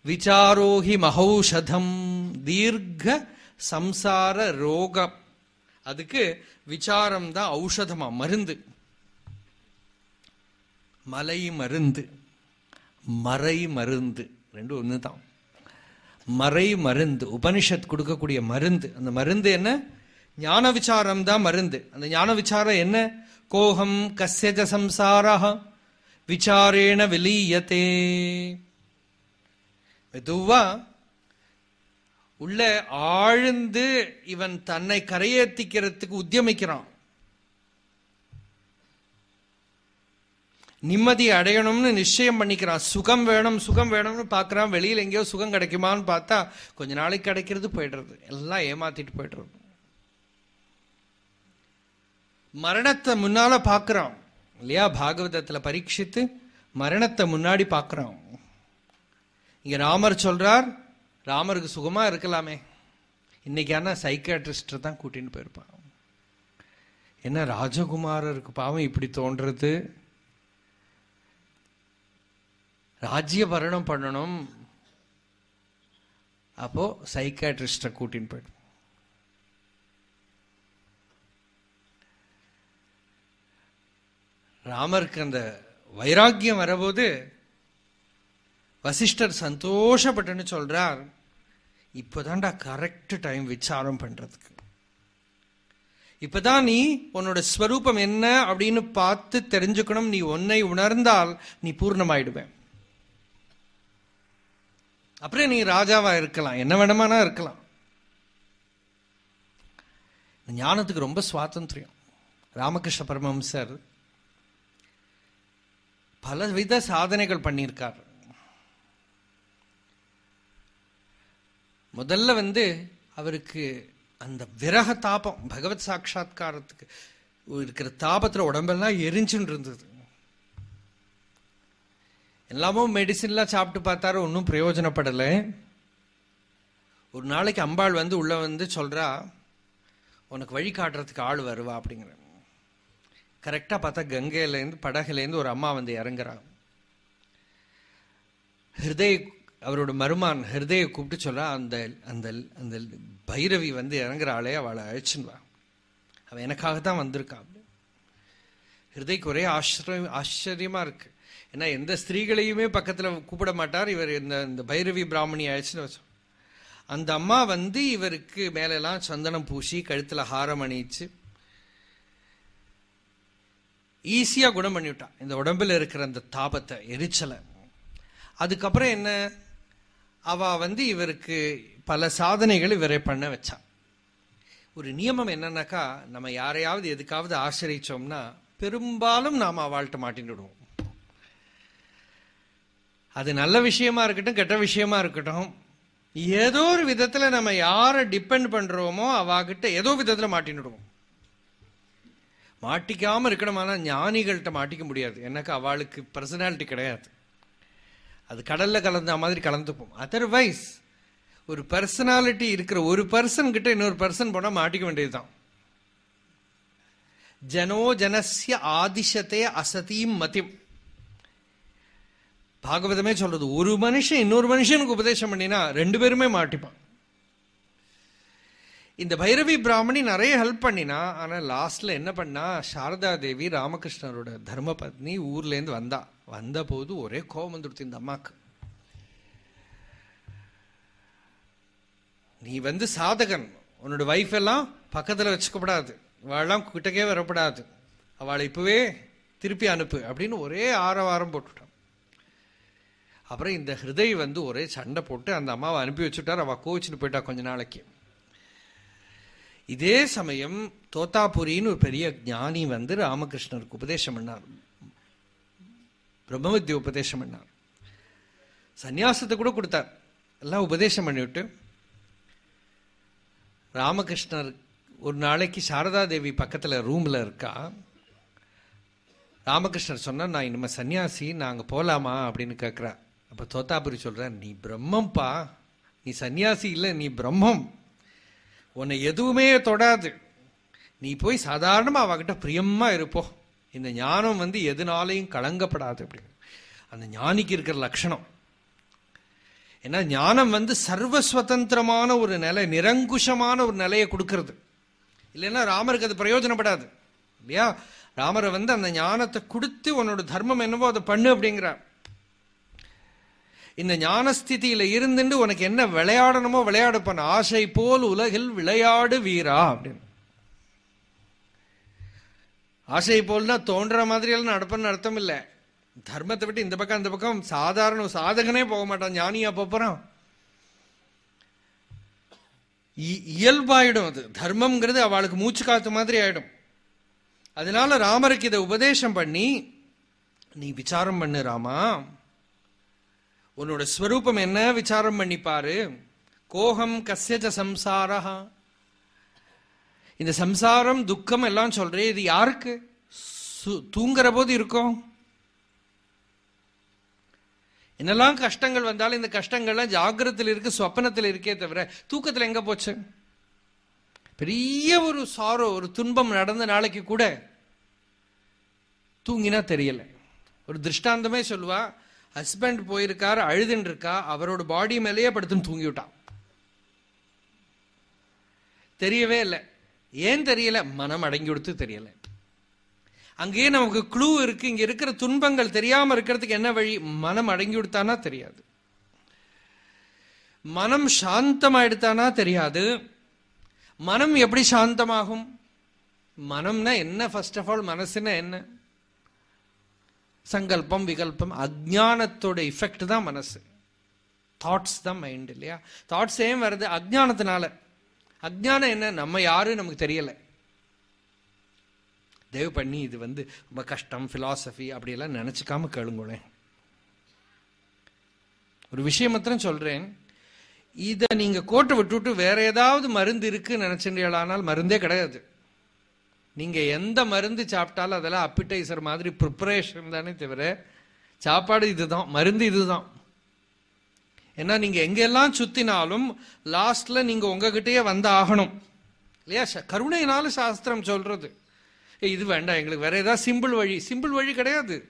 விசாரோஹி மகௌஷதம். தீர்க்க சம்சார ரோகம். அதுக்கு விசாரம் தான் ஔஷதமா மருந்து. மலை மருந்து. மறை மருந்து. ரெண்டும் ஒன்று தான் மறை மருந்து. உபனிஷத் கொடுக்கக்கூடிய மருந்து. அந்த மருந்து என்ன? ஞான விசாரம் தான் மருந்து. அந்த ஞான விசாரம் என்ன? கோகம் கஸ்யஜ சம்சாரா விசாரேண வெளியத்தே மெதுவா உள்ள ஆழ்ந்து இவன் தன்னை கரையேற்றிக்கிறதுக்கு உத்தியமிக்கிறான். நிம்மதி அடையணும்னு நிச்சயம் பண்ணிக்கிறான். சுகம் வேணும் சுகம் வேணும்னு பார்க்கறான். வெளியில எங்கேயோ சுகம் கிடைக்குமான்னு பார்த்தா கொஞ்ச நாளைக்கு கிடைக்கிறது போயிடுறது. எல்லாம் ஏமாத்திட்டு போயிடுறது. மரணத்தை முன்னால பார்க்குறான். இல்லையா? பாகவதத்துல பரீட்சித்து மரணத்தை முன்னாடி பார்க்குறான். இங்க ராமர் சொல்றார் ராமருக்கு சுகமாக இருக்கலாமே. இன்னைக்கு ஆனால் சைக்காட்ரிஸ்ட்டை தான் கூட்டின்னு போயிருப்பான். என்ன ராஜகுமாரருக்கு பாவம் இப்படி தோன்றது? ராஜ்ய பரணம் பண்ணணும். அப்போ சைக்காட்ரிஸ்டை கூட்டின்னு போயிடும் ராமருக்கு அந்த வைராக்கியம் வரபோது வசிஷ்டர் சந்தோஷப்பட்டுன்னு சொல்றார். இப்போதான்டா கரெக்ட் டைம் விசாரம் பண்றதுக்கு. இப்பதான் நீ உன்னோட ஸ்வரூபம் என்ன அப்படின்னு பார்த்து தெரிஞ்சுக்கணும். நீ உன்னை உணர்ந்தால் நீ பூர்ணமாயிடுவேன். அப்புறம் நீ ராஜாவா இருக்கலாம். என்ன வேணுமானா இருக்கலாம். ஞானத்துக்கு ரொம்ப சுவாதந்திரியம். ராமகிருஷ்ண பரமஹம்சர் பலவித சாதனைகள் பண்ணியிருக்கார். முதல்ல வந்து அவருக்கு அந்த விரக தாபம் பகவத் சாட்சா்காரத்துக்கு இருக்கிற தாபத்தில் உடம்பெல்லாம் எரிஞ்சுன்னு இருந்தது. எல்லாமோ மெடிசின்லாம் சாப்பிட்டு பார்த்தாரு ஒன்றும் பிரயோஜனப்படலை. ஒரு நாளைக்கு அம்பாள் வந்து உள்ளே வந்து சொல்கிறா உனக்கு வழி காட்டுறதுக்கு ஆள் வருவா அப்படிங்கிற கரெக்டாக பார்த்தா கங்கையிலேருந்து படகுலேருந்து ஒரு அம்மா வந்து இறங்குறா. ஹிருதய அவரோட மருமான் ஹிருதய கூப்பிட்டு சொல்றா அந்த அந்த அந்த பைரவி வந்து இறங்குறாளே அவளை அழைச்சுன்னு வா. அவன் எனக்காக தான் வந்திருக்கான் ஹிருதய்க்கு ஒரே ஆச்சரியம் ஆச்சரியமா இருக்கு. ஏன்னா எந்த ஸ்திரீகளையுமே பக்கத்துல கூப்பிட மாட்டார். இவர் இந்த இந்த பைரவி பிராமணி அழைச்சின்னு வச்சோம் அந்த அம்மா வந்து இவருக்கு மேலெல்லாம் சந்தனம் பூசி கழுத்துல ஹாரம் அணிச்சு ஈஸியா குணம் பண்ணிவிட்டான் இந்த உடம்புல இருக்கிற அந்த தாபத்தை எரிச்சலை. அதுக்கப்புறம் என்ன? அவ வந்து இவருக்கு பல சாதனைகள் இவரை பண்ண வச்சான். ஒரு நியமம் என்னன்னாக்கா நம்ம யாரையாவது எதுக்காவது ஆசிரியச்சோம்னா பெரும்பாலும் நாம் அவள்கிட்ட மாட்டின்னுடுவோம் அது நல்ல விஷயமா இருக்கட்டும் கெட்ட விஷயமா இருக்கட்டும் ஏதோ ஒரு விதத்துல நம்ம யாரை டிபெண்ட் பண்றோமோ அவாகிட்ட ஏதோ விதத்துல மாட்டின்னுடுவோம் மாட்டிக்காம இருக்கணுமானா ஞானிகள்கிட்ட மாட்டிக்க முடியாது. எனக்கு அவளுக்கு பர்சனாலிட்டி கிடையாது. அது கடல்ல கலந்த மாதிரி கலந்துப்போம். அதர்வைஸ் ஒரு பர்சனாலிட்டி இருக்கிற ஒரு பர்சன் கிட்ட இன்னொரு பர்சன் போனா மாட்டிக்க வேண்டியதுதான். ஜனோ ஜனசிய ஆதிசத்தே அசதியும் மதியம் பாகவதமே சொல்றது ஒரு மனுஷன் இன்னொரு மனுஷனுக்கு உபதேசம் பண்ணினா ரெண்டு பேருமே மாட்டிப்பான். இந்த பைரவி பிராமணி நிறைய ஹெல்ப் பண்ணினா ஆனா லாஸ்ட்ல என்ன பண்ணா சாரதா தேவி ராமகிருஷ்ணரோட தர்ம பத்னி ஊர்ல இருந்து வந்தபோது ஒரே கோபம் வந்துடுத்து இந்த அம்மாக்கு. நீ வந்து சாதகன். உன்னோட வைஃப் எல்லாம் பக்கத்தில் வச்சுக்கப்படாது. அவெல்லாம் கிட்டக்கே வரப்படாது. அவளை இப்பவே திருப்பி அனுப்பு அப்படின்னு ஒரே ஆரவாரம் போட்டுட்டான். அப்புறம் இந்த ஹிருதய் வந்து ஒரே சண்டை போட்டு அந்த அம்மாவை அனுப்பி வச்சுட்டார். அவள் கோவிச்சுட்டு போயிட்டா கொஞ்ச நாளைக்கு. இதே சமயம் தோத்தாபுரின்னு ஒரு பெரிய ஞானி வந்து ராமகிருஷ்ணருக்கு உபதேசம் பண்ணார். பிரம்மவித்ய உபதேசம் பண்ணார். சந்நியாசத்தை கூட கொடுத்தார். எல்லாம் உபதேசம் பண்ணிவிட்டு ராமகிருஷ்ணர் ஒரு நாளைக்கு சாரதா தேவி பக்கத்தில் ரூமில் இருக்கா? ராமகிருஷ்ணர் சொன்னால் நான் இனிமேல் சன்னியாசி நாங்கள் போகலாமா அப்படின்னு கேட்குறா அப்போ தோத்தாபுரி சொல்கிறேன் நீ பிரம்மம்பா நீ சன்னியாசி இல்லை நீ பிரம்மம். உன்னை எதுவுமே தொடாது. நீ போய் சாதாரணமாக அவகிட்ட பிரியமாக இருப்போம் இந்த ஞானம் வந்து எதுனாலையும் கலங்கப்படாது அப்படின்னு அந்த ஞானிக்கு இருக்கிற லட்சணம். ஏன்னா ஞானம் வந்து சர்வஸ்வதந்திரமான ஒரு நிலை நிரங்குஷமான ஒரு நிலையை கொடுக்கறது. இல்லைன்னா ராமருக்கு அது பிரயோஜனப்படாது. இல்லையா? ராமரை வந்து அந்த ஞானத்தை கொடுத்து உன்னோட தர்மம் என்னவோ அதை பண்ணு அப்படிங்கிறார். இந்த ஞானஸ்திதியில இருந்துட்டு உனக்கு என்ன விளையாடணுமோ விளையாடு பண்ண. ஆசை போல் உலகில் விளையாடு வீரா அப்படின்னு. ஆசை போல்னா தோன்ற மாதிரி எல்லாம் நடப்பன்னு அர்த்தம் இல்லை. தர்மத்தை விட்டு இந்த பக்கம் அந்த பக்கம் சாதாரண சாதகனே போக மாட்டான். ஞானியா போறான். இயல்பாயிடும் அது. தர்மம்ங்கிறது அவளுக்கு மூச்சு காத்து மாதிரி ஆயிடும். அதனால ராமருக்கு இதை உபதேசம் பண்ணி நீ விசாரம் பண்ணு ராமா. உன்னோட ஸ்வரூபம் என்ன? விசாரம் பண்ணி பாரு. கோகம் கஸ்யஜ சம்சாரா இந்த சம்சாரம் துக்கம் எல்லாம் சொல்றேன் இது யாருக்கு? சு- தூங்குற போது இருக்கும் என்னெல்லாம் கஷ்டங்கள் வந்தாலும் இந்த கஷ்டங்கள்லாம் ஜாகிரத்தில் இருக்கு சொப்பனத்தில் இருக்கே தவிர தூக்கத்தில் எங்க போச்சு? பெரிய ஒரு சாரோ ஒரு துன்பம் நடந்த நாளைக்கு கூட தூங்கினா தெரியல. ஒரு திருஷ்டாந்தமே சொல்லுவா ஹஸ்பண்ட் போயிருக்கார் அழுதுன்னு இருக்கா அவரோட பாடி மேலேயே படுத்துன்னு தூங்கி விட்டான் தெரியவே இல்லை. ஏன் தெரியல? மனம் அடங்கி கொடுத்து தெரியல. அங்கேயே நமக்கு குழு இருக்கு. இங்க இருக்கிற துன்பங்கள் தெரியாம இருக்கிறதுக்கு என்ன வழி? மனம் அடங்கி கொடுத்தானா தெரியாது. மனம் சாந்தமாயிடுத்தானா தெரியாது. மனம் எப்படி சாந்தமாகும்? மனம்னா என்ன? ஃபர்ஸ்ட் ஆஃப் ஆல் மனசுன்னா என்ன? சங்கல்பம் விகல்பம் அஜ்ஞானத்தோட இஃபெக்ட் தான் மனசு. தாட்ஸ் தான் மைண்ட் இல்லையா? தாட்ஸ் ஏன் வருது? அஜானத்தினால அஜ்ஞானம் என்ன? நம்ம யாரும் நமக்கு தெரியலை. தயவு பண்ணி இது வந்து ரொம்ப கஷ்டம் ஃபிலாசபி அப்படியெல்லாம் நினச்சிக்காம கேளுங்களேன். ஒரு விஷயம் மாத்திரம் சொல்கிறேன் இதை நீங்கள் கோட்டை விட்டுவிட்டு வேற ஏதாவது மருந்து இருக்கு நினைச்சீங்களானால் மருந்தே கிடையாது. நீங்கள் எந்த மருந்து சாப்பிட்டாலும் அதெல்லாம் அப்பிடைசர் மாதிரி ப்ரிப்பரேஷன் தானே தவிர சாப்பாடு இதுதான் மருந்து இதுதான். ஏன்னா நீங்க எங்கெல்லாம் சுத்தினாலும் லாஸ்ட்ல நீங்க உங்ககிட்டயே வந்து ஆகணும். இல்லையா? ச- கருணையினால சாஸ்திரம் சொல்றது. இது வேண்டாம் எங்களுக்கு வேற ஏதாவது சிம்பிள் வழி. சிம்பிள் வழி கிடையாது.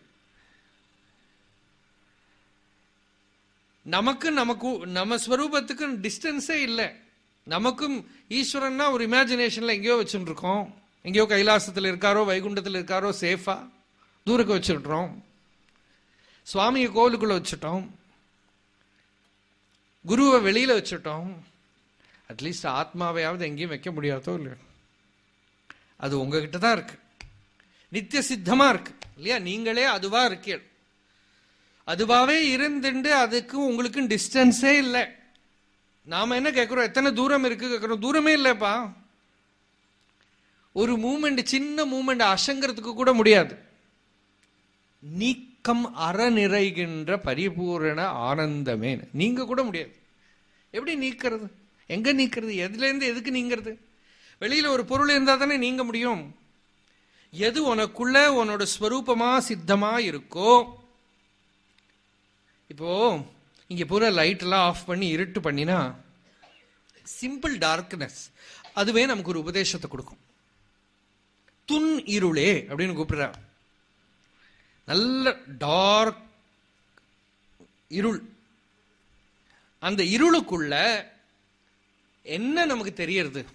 நமக்கு நமக்கு நம்ம ஸ்வரூபத்துக்கு டிஸ்டன்ஸே இல்லை. நமக்கும் ஈஸ்வரன்னா ஒரு இமேஜினேஷன்ல எங்கேயோ வச்சுருக்கோம். எங்கேயோ கைலாசத்தில் இருக்காரோ வைகுண்டத்தில் இருக்காரோ சேஃபா தூரக்கு வச்சுட்றோம் சுவாமியை கோவிலுக்குள்ள வச்சுட்டோம். குருவை வெளியில் வச்சுட்டோம். அட்லீஸ்ட் ஆத்மாவையாவது எங்கேயும் வைக்க முடியாதோ இல்லையோ. அது உங்ககிட்ட தான் இருக்கு. நித்திய சித்தமாக இருக்கு. இல்லையா? நீங்களே அதுவாக இருக்கீள் அதுவாகவே இருந்துட்டு அதுக்கு உங்களுக்கும் டிஸ்டன்ஸே இல்லை. நாம என்ன கேட்குறோம் எத்தனை தூரம் இருக்கு கேட்குறோம் தூரமே இல்லைப்பா ஒரு மூமெண்ட் சின்ன மூமெண்ட் அசங்கிறதுக்கு கூட முடியாது. நீ அற நிறைகின்ற பரிபூரண ஆனந்தமே. நீங்க கூட முடியாது. எப்படி நீக்கிறது? எங்க நீக்கிறது? எதுலேருந்து எதுக்கு நீங்கிறது? வெளியில ஒரு பொருள் இருந்தால் தானே நீங்க முடியும். எது உனக்குள்ள உன்னோட ஸ்வரூபமா சித்தமா இருக்கோ இப்போ இங்க பூரா லைட் எல்லாம் ஆஃப் பண்ணி இருட்டு பண்ணினா சிம்பிள் டார்க்னஸ் அதுவே நமக்கு ஒரு உபதேசத்தை கொடுக்கும். துன் இருளே அப்படின்னு கூப்பிடுறா நல்ல டார்க் இருள். அந்த இருளுக்குள்ள என்ன நமக்கு தெரியறது?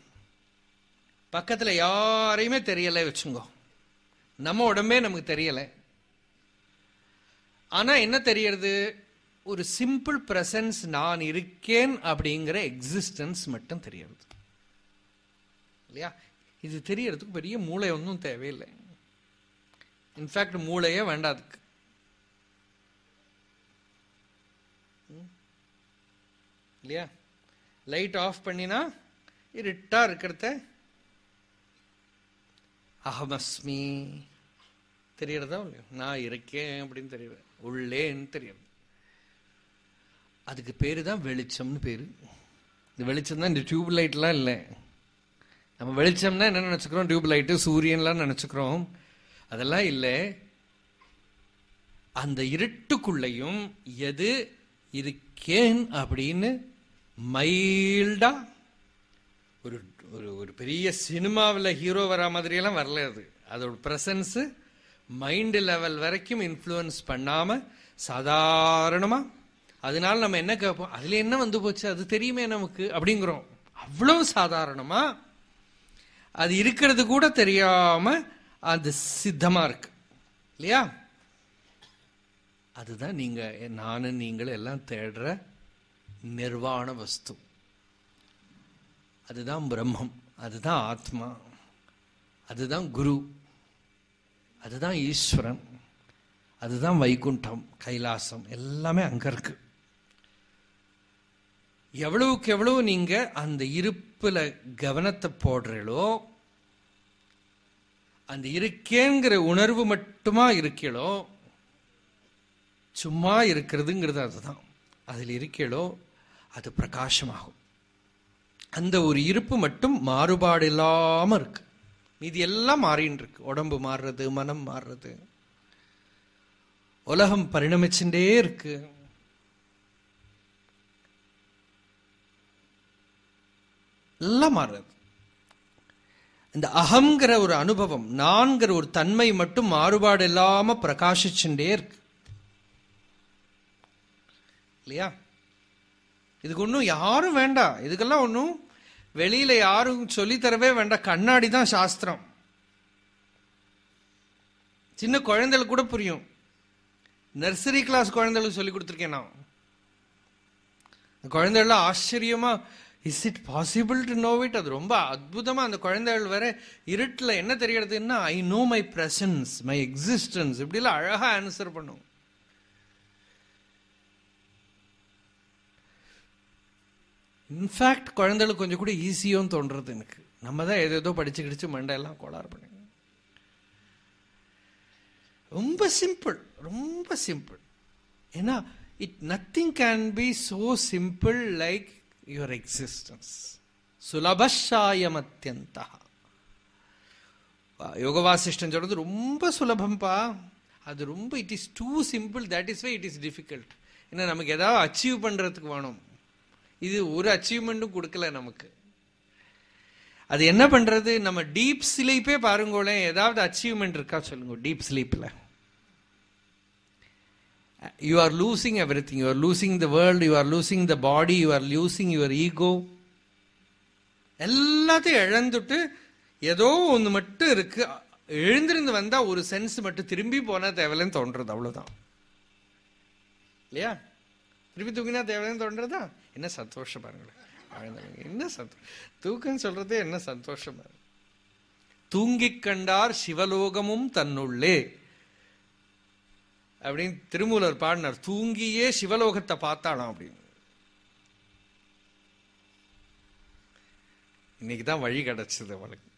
பக்கத்தில் யாரையுமே தெரியலை வச்சுங்கோ. நம்ம உடம்பே நமக்கு தெரியலை. ஆனால் என்ன தெரியறது? ஒரு சிம்பிள் பிரசன்ஸ் நான் இருக்கேன் அப்படிங்கிற எக்ஸிஸ்டன்ஸ் மட்டும் தெரியறது. இல்லையா? இது தெரியறதுக்கு பெரிய மூளை ஒன்றும் தேவையில்லை. இன்ஃபேக்ட் மூளையே வேண்டாதுக்கு ம்? இல்லையா? லைட் ஆஃப் பண்ணினா இருட்டா இருக்கிறத அகமஸ்மி தெரியறதா இல்லையோ? நான் இருக்கேன் அப்படின்னு தெரியுது. உள்ளேன்னு தெரியுது. அதுக்கு பேரு தான் வெளிச்சம்னு பேரு. இந்த வெளிச்சம் தான் இந்த டியூப் லைட்லாம் இல்லை. நம்ம வெளிச்சம்னா என்ன நினச்சிக்கிறோம்? Tube light சூரியன்லாம் நினச்சிக்கிறோம். அதெல்லாம் இல்லை. அந்த இருட்டுக்குள்ளையும் எது இருக்கேன் அப்படின்னு மைல்டா ஒரு ஒரு ஒரு பெரிய சினிமாவில் ஹீரோ வரா மாதிரியெல்லாம் வரல அது. அதோட ப்ரெசன்ஸு மைண்டு லெவல் வரைக்கும் இன்ஃப்ளூயன்ஸ் பண்ணாமல் சாதாரணமாக அதனால நம்ம என்ன கேட்போம் அதில் என்ன வந்து போச்சு? அது தெரியுமே நமக்கு அப்படிங்கிறோம். அவ்வளவு சாதாரணமாக அது இருக்கிறது கூட தெரியாமல் அது சித்தமா இருக்கு. இல்லையா? அதுதான் நீங்க நானும் நீங்களும் எல்லாம் தேடுற நிர்வாண வஸ்து. அதுதான் பிரம்மம். அதுதான் ஆத்மா. அதுதான் குரு. அதுதான் ஈஸ்வரன். அதுதான் வைகுண்டம் கைலாசம். எல்லாமே அங்க இருக்கு. எவ்வளவுக்கு எவ்வளவு நீங்க அந்த இருப்புல கவனத்தை போடுறீங்களோ அந்த இருக்கேங்கிற உணர்வு மட்டுமா இருக்கலோ சும்மா இருக்கிறதுங்கிறது அதுதான். அதில் இருக்கலோ அது பிரகாசமாகும். அந்த ஒரு இருப்பு மட்டும் மாறுபாடு இல்லாமல் இருக்கு. மீதி எல்லாம் மாறின்னு இருக்கு. உடம்பு மாறுறது மனம் மாறுறது. உலகம் பரிணமிச்சுட்டே இருக்கு. எல்லாம் மாறுறது. இந்த அகங்கிற ஒரு அனுபவம் நான்கிற ஒரு தன்மை மட்டும் மாறுபாடு இல்லாம பிரகாசிச்சுட்டே இருக்கு. இல்லையா? இதுக்கு ஒன்றும் யாரும் வேண்டாம் இதுக்கெல்லாம் ஒன்றும் வெளியில யாரும் சொல்லித்தரவே வேண்டாம் கண்ணாடி தான் சாஸ்திரம். சின்ன குழந்தைகளுக்கு கூட புரியும். நர்சரி கிளாஸ் குழந்தைகளுக்கு சொல்லி கொடுத்துருக்கேன் நான். குழந்தைகள்லாம் ஆச்சரியமா is it possible to know it அது ரொம்ப அற்புதமாக அந்த குழந்தைகள் வேற இருட்டில் என்ன தெரியறதுன்னா I know my presence my existence இப்படிலாம் அழகாக ஆன்சர் பண்ணும். இன்ஃபேக்ட் குழந்தைகளுக்கு கொஞ்சம் கூட ஈஸியும் தோன்றது எனக்கு. நம்ம தான் எது ஏதோ படிச்சு கிடிச்சு மண்டையெல்லாம் கோளாறு பண்ணி ரொம்ப சிம்பிள் ரொம்ப சிம்பிள் ஏன்னா it nothing can be so simple like your existence சுலபஷாயமத்தியந்தா யோக வாசிஷ்டன் சொல்றது ரொம்ப சுலபம்பா. அது ரொம்ப it is too simple that is why it is difficult ஏன்னா நமக்கு ஏதாவது அச்சீவ் பண்ணுறதுக்கு வேணும். இது ஒரு அச்சீவ்மெண்ட்டும் கொடுக்கல நமக்கு. அது என்ன பண்ணுறது நம்ம டீப் ஸ்லீப்பே பாருங்களேன் ஏதாவது அச்சீவ்மெண்ட் இருக்கா சொல்லுங்க deep ஸ்லீப்பில் you are losing everything you losing the world you are losing the body you are losing your ego எல்லாத்தையும் இழந்துட்டு ஏதோ ஒன்று மட்டும் இருக்கு. எழுந்திருந்து வந்தால் ஒரு சென்ஸ் மட்டும் திரும்பி போனால் தேவையில்லைன்னு தோன்றது. அவ்வளோதான் இல்லையா? திருப்பி தூங்கினா தேவையில்லைன்னு தோன்றதா? என்ன சந்தோஷம் பாருங்களேன். என்ன சந்தோஷம் தூக்குன்னு சொல்றதே என்ன சந்தோஷம் பாருங்க. தூங்கிக் கண்டார் சிவலோகமும் தன்னுள்ளே. அப்படின்னு திருமூலர் பாடினார். தூங்கியே சிவலோகத்தை பார்த்தாளாம் அப்படின்னு. இன்னைக்கு தான் வழி கிடைச்சது அவளுக்கு.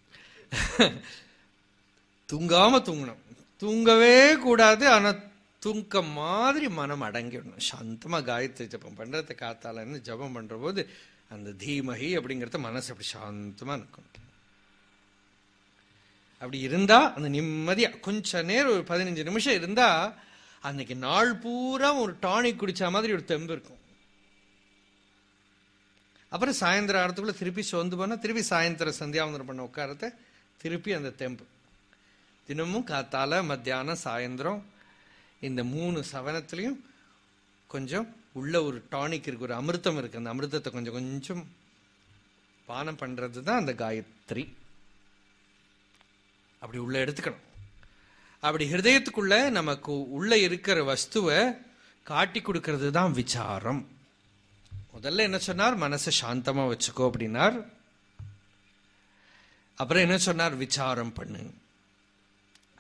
தூங்காம தூங்கணும். தூங்கவே கூடாது ஆனா தூங்க மாதிரி மனம் அடங்கிடணும். சாந்தமா காயத்ரி ஜபம் பண்றதை காத்தாலன்னு ஜபம் பண்ற போது அந்த தீமகி அப்படிங்கறத மனசு அப்படி சாந்தமா இருக்கும் அப்படி இருந்தா அந்த நிம்மதியா கொஞ்ச நேரம் ஒரு பதினஞ்சு நிமிஷம் இருந்தா அன்னைக்கு நாள் பூரா ஒரு டானிக் குடிச்ச மாதிரி ஒரு தெம்பு இருக்கும். அப்புறம் சாயந்தரம் ஆறதுக்குள்ள திருப்பி சோர்ந்து போனா திருப்பி சாயந்தரம் சந்தியாவந்தனம் பண்ண உட்காரத்த திருப்பி அந்த தெம்பு. தினமும் காத்தால மத்தியானம் சாயந்தரம் இந்த மூணு சவனத்திலையும் கொஞ்சம் உள்ள ஒரு டானிக் இருக்கு ஒரு அமிர்தம் இருக்கு. அந்த அமிர்தத்தை கொஞ்சம் கொஞ்சம் பானம் பண்ணுறது தான் அந்த காயத்ரி. அப்படி உள்ள எடுத்துக்கணும். அப்படி ஹிருதயத்துக்குள்ள நமக்கு உள்ள இருக்கிற வஸ்துவை காட்டி கொடுக்கறது தான் விசாரம். முதல்ல என்ன சொன்னார்? மனசை சாந்தமா வச்சுக்கோ அப்படின்னார். அப்புறம் என்ன சொன்னார்? விசாரம் பண்ணு.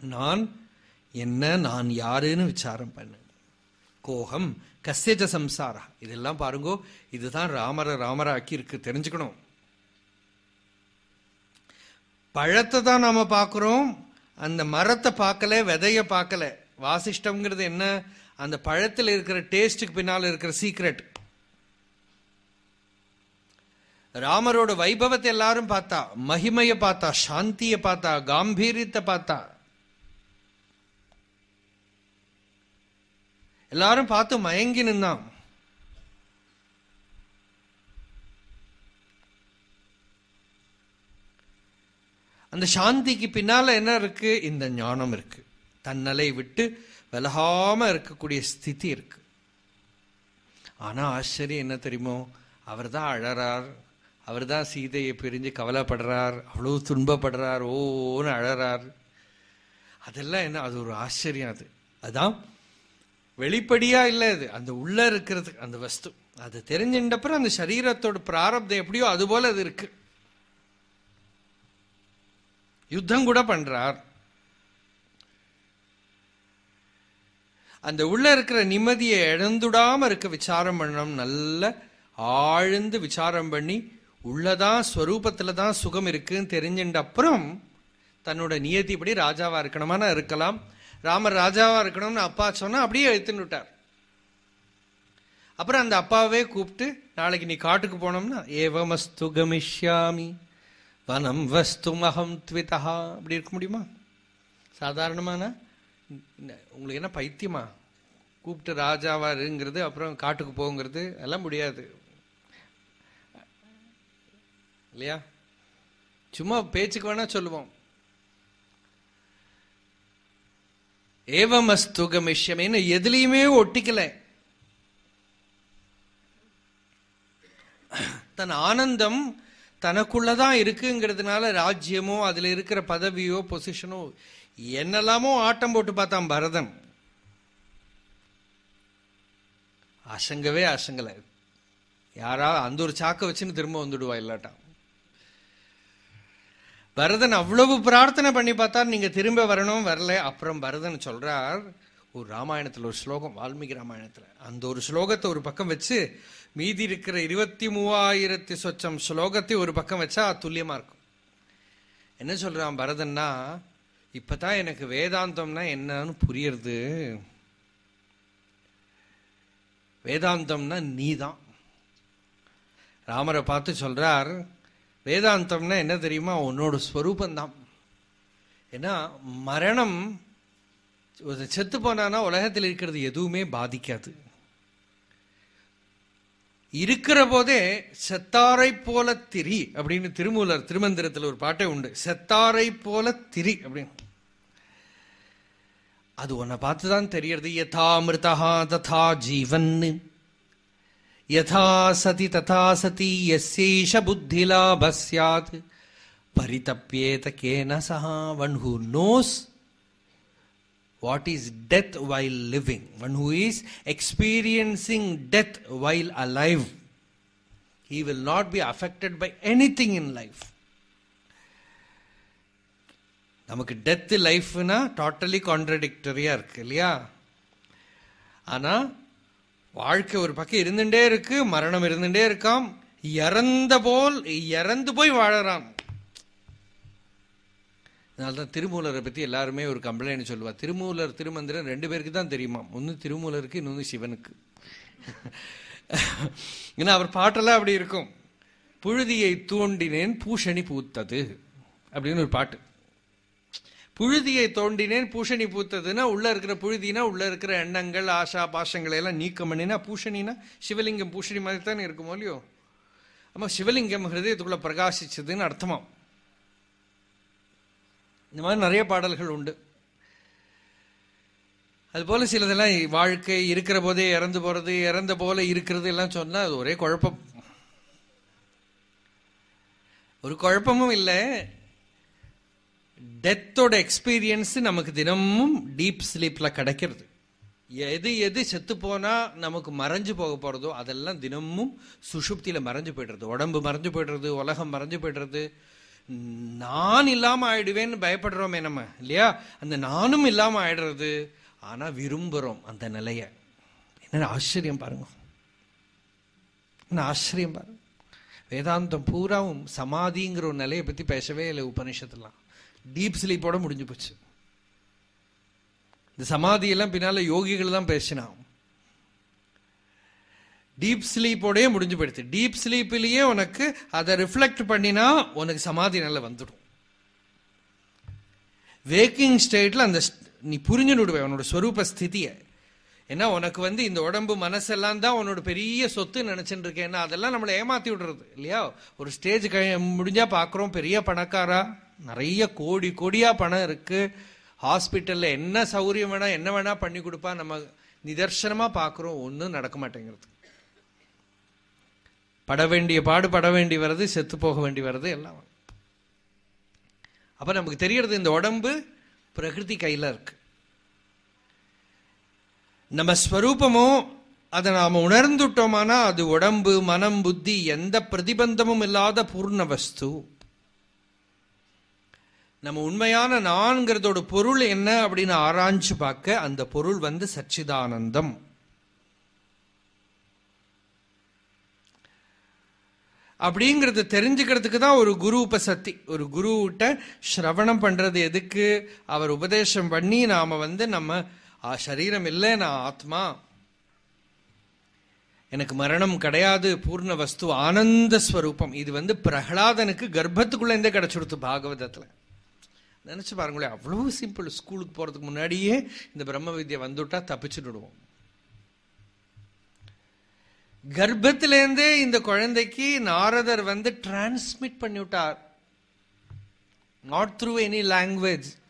நான் என்ன நான் யாருன்னு விசாரம் பண்ணு. கோகம் கஸ்யஜ சம்சாரா. இதெல்லாம் பாருங்கோ இதுதான் ராமர ராமராக்கி இருக்கு. தெரிஞ்சுக்கணும். பழத்தை தான் நாம பார்க்குறோம். அந்த மரத்தை பார்க்கல விதைய பார்க்கல. வாசிஷ்டம்ங்கிறது என்ன? அந்த பழத்தில் இருக்கிற டேஸ்டுக்கு பின்னால் இருக்கிற சீக்ரெட் ராமரோட வைபவத்தை எல்லாரும் பார்த்தா மகிமையை பார்த்தா சாந்தியை பார்த்தா காம்பீரியத்தை பார்த்தா. எல்லாரும் பார்த்து மயங்கி நின்னான் அந்த சாந்திக்கு பின்னால் என்ன இருக்கு? இந்த ஞானம் இருக்கு. தன்னலை விட்டு விலகாம இருக்கக்கூடிய ஸ்திதி இருக்கு. ஆனா ஆச்சரியம் என்ன தெரியுமோ? அவர் தான் அழறார். அவர் தான் சீதையை பிரிஞ்சு கவலைப்படுறார். அவ்வளோ துன்பப்படுறார். ஓன்னு அழறார். அதெல்லாம் என்ன? அது ஒரு ஆச்சரியம் அது. அதுதான் வெளிப்படியா இல்லை அது. அந்த உள்ள இருக்கிறது அந்த வஸ்து. அது தெரிஞ்சின்றப்பறம் அந்த சரீரத்தோட பிராரப்தம் எப்படியோ அது போல அது இருக்குது யுத்தம் கூட பண்றார். அந்த உள்ள இருக்கிற நிம்மதியை இழந்துடாம இருக்க விசாரம் பண்ணணும் நல்ல ஆழ்ந்து விசாரம் பண்ணி உள்ளதான் ஸ்வரூபத்துல தான் சுகம் இருக்குன்னு தெரிஞ்சின்ற அப்புறம் தன்னோட நியதிப்படி ராஜாவா இருக்கணுமானா இருக்கலாம். ராமர் ராஜாவா இருக்கணும்னு அப்பா சொன்னா அப்படியே எழுத்துன்னு விட்டார். அப்புறம் அந்த அப்பாவே கூப்பிட்டு நாளைக்கு நீ காட்டுக்கு போனோம்னா ஏவமஸ்து கமிஷ்யாமி. வனம் வஸ்து மகம் த்விதா அப்படி இருக்க முடியுமா? சாதாரணமான உங்களுக்கு என்ன பைத்தியமா? கூப்பிட்டு ராஜாவா இருங்கிறது அப்புறம் காட்டுக்கு போங்கிறது எல்லாம் முடியாது. இல்லையா? சும்மா பேச்சுக்கு வேணா சொல்லுவோம். ஏவமஸ்து கமிஷ்யமேன்னு எதுலையுமே ஒட்டிக்கல. தன் ஆனந்தம் தனக்குள்ளதான் இருக்குங்கிறதுனால ராஜ்யமோ அதுல இருக்கிற பதவியோ பொசிஷனோ என்னெல்லாமோ ஆட்டம் போட்டு பார்த்தான் பரதன். அசங்கவே அசங்கல. யாரா அந்த ஒரு சாக்கை வச்சுன்னு திரும்ப வந்துடுவா இல்லாட்டா. பரதன் அவ்வளவு பிரார்த்தனை பண்ணி பார்த்தா நீங்க திரும்ப வரணும் வரல. அப்புறம் பரதன் சொல்றார் ஒரு ராமாயணத்துல ஒரு ஸ்லோகம் வால்மீகி ராமாயணத்துல. அந்த ஒரு ஸ்லோகத்தை ஒரு பக்கம் வச்சு மீதி இருக்கிற இருபத்தி மூவாயிரத்தி சொச்சம் ஸ்லோகத்தை ஒரு பக்கம் வச்சா துல்லியமா இருக்கும். என்ன சொல்றான் பரதன்னா இப்பதான் எனக்கு வேதாந்தம்னா என்னன்னு புரியுறது. வேதாந்தம்னா நீதான். ராமரை பார்த்து சொல்றார் வேதாந்தம்னா என்ன தெரியுமா? உன்னோட ஸ்வரூபந்தான். ஏன்னா மரணம் ஒரு செத்து போனான்னா உலகத்தில் இருக்கிறது எதுவுமே பாதிக்காது. இருக்கிற போதே செத்தாரை போல திரி அப்படின்னு திருமூலர் திருமந்திரத்தில் ஒரு பாட்டே உண்டு. செத்தாரை போல திரி அப்படின்னு. அது உன்னை பார்த்துதான் தெரியறது. யதா மிருதா ததா ஜீவன் யதா சதி ததா சதி யசேஷ புத்தி சியாத் பரிதப்பியேத கேன சஹா one who knows. What is death while living, one who is experiencing death while alive. He will not be affected by anything in life. நமக்கு டெத் லைஃப்னா டோட்டலி கான்ட்ரடிக்டரியா இருக்கு இல்லையா ஆனா வாழ்க்கை ஒரு பக்கம் இருந்துட்டே இருக்கு மரணம் இருந்துட்டே இருக்காம் இறந்த போல் இறந்து போய் வாழறான் அதனால்தான் திருமூலரை பற்றி எல்லாருமே ஒரு கம்ப்ளைண்ட் சொல்லுவாள் திருமூலர் திருமந்திரம் ரெண்டு பேருக்கு தான் தெரியுமா? ஒன்று திருமூலருக்கு இன்னொன்று சிவனுக்கு. ஏன்னா அவர் பாட்டெல்லாம் அப்படி இருக்கும். புழுதியை தோண்டினேன் பூஷணி பூத்தது அப்படின்னு ஒரு பாட்டு. புழுதியை தோண்டினேன் பூஷணி பூத்ததுன்னா உள்ள இருக்கிற புழுதினா உள்ள இருக்கிற எண்ணங்கள் ஆசா பாஷங்களை எல்லாம் நீக்கம் பண்ணினா பூஷணினா சிவலிங்கம் பூஷணி மாதிரி தானே இருக்குமோ இல்லையோ? ஆமாம் சிவலிங்கம் ஹிருதயத்துக்குள்ள பிரகாசிச்சதுன்னு அர்த்தமாம். இந்த மாதிரி நிறைய பாடல்கள் உண்டு. அது போல சிலதெல்லாம் வாழ்க்கை இருக்கிற போதே இறந்து போறது இறந்த போல இருக்கிறது எல்லாம் சொன்னா அது ஒரே குழப்பம். ஒரு குழப்பமும் இல்லை. டெத்தோட எக்ஸ்பீரியன்ஸ் நமக்கு தினமும் டீப் ஸ்லீப்ல கிடைக்கிறது. எது எது செத்து போனா நமக்கு மறைஞ்சு போக போறதோ அதெல்லாம் தினமும் சுஷுப்தியில மறைஞ்சு போயிடுறது. உடம்பு மறைஞ்சு போயிடுறது உலகம் மறைஞ்சு போயிடுறது. நான் இல்லாம ஆயிடுவேன்னு பயப்படுறோமே நம்ம இல்லையா? அந்த நானும் இல்லாம ஆயிடுறது ஆனா விரும்புறோம் அந்த நிலைய. என்ன ஆச்சரியம் பாருங்க. என்ன ஆச்சரியம் பாருங்க. வேதாந்தம் பூராவும் சமாதிங்கிற ஒரு நிலையை பத்தி பேசவே இல்லை உபனிஷத்துலாம். டீப் ஸ்லீப்போட முடிஞ்சு போச்சு. இந்த சமாதியெல்லாம் பின்னால யோகிகள் தான் பேசினான் டீப் ஸ்லீப்போடயே முடிஞ்சு போயிடுது டீப் ஸ்லீப்லேயே உனக்கு அதை ரிஃப்ளெக்ட் பண்ணினா உனக்கு சமாதி நிலை வந்துடும். வேக்கிங் ஸ்டேட்டில் அந்த நீ புரிஞ்சு விடுவே உன்னோட ஸ்வரூப ஸ்திதியை. ஏன்னா உனக்கு வந்து இந்த உடம்பு மனசெல்லாம் தான் உன்னோட பெரிய சொத்து நினச்சிட்டு இருக்கேன்னா அதெல்லாம் நம்மளை ஏமாத்தி விடுறது இல்லையா? ஒரு ஸ்டேஜ் முடிஞ்சா பார்க்குறோம் பெரிய பணக்காரா? நிறைய கோடி கோடியாக பணம் இருக்குது ஹாஸ்பிட்டலில் என்ன சௌகரியம் வேணால் என்ன வேணால் பண்ணி கொடுப்பா நம்ம நிதர்சனமாக பார்க்குறோம் ஒன்றும் நடக்க மாட்டேங்கிறது. பட வேண்டிய பாடு பட வேண்டி வர்றது செத்து போக வேண்டி வர்றது எல்லாம். அப்போ நமக்கு தெரியறது இந்த உடம்பு பிரகிருதி கையில் இருக்கு. நம்ம ஸ்வரூபமோ அதை நாம் உணர்ந்துட்டோமானா அது உடம்பு மனம் புத்தி எந்த பிரதிபந்தமும் இல்லாத பூர்ண வஸ்து. நம்ம உண்மையான நான்கிறதோட பொருள் என்ன அப்படின்னு ஆராய்ஞ்சு பார்க்க அந்த பொருள் வந்து சச்சிதானந்தம். அப்படிங்கிறது தெரிஞ்சுக்கிறதுக்கு தான் ஒரு குரு உபசக்தி ஒரு குருவிட்ட ஸ்ரவணம் பண்ணுறது எதுக்கு? அவர் உபதேசம் பண்ணி நாம் வந்து நம்ம சரீரம் இல்லை நான் ஆத்மா. எனக்கு மரணம் கிடையாது பூர்ண வஸ்து ஆனந்த ஸ்வரூபம். இது வந்து பிரகலாதனுக்கு கர்ப்பத்துக்குள்ளேருந்தே இருந்தே பாகவதத்தில். நினச்சி பாருங்களேன் அவ்வளோ சிம்பிள் ஸ்கூலுக்கு போகிறதுக்கு முன்னாடியே இந்த பிரம்ம வித்யை வந்துட்டா தப்பிச்சுடுவோம் கர்ப்பத்திலேருந்தே இந்த குழந்தைக்கு நாரதர் வந்து டிரான்ஸ்மிட் பண்ணிவிட்டார். நாட் த்ரூ எனி லாங்குவேஜ்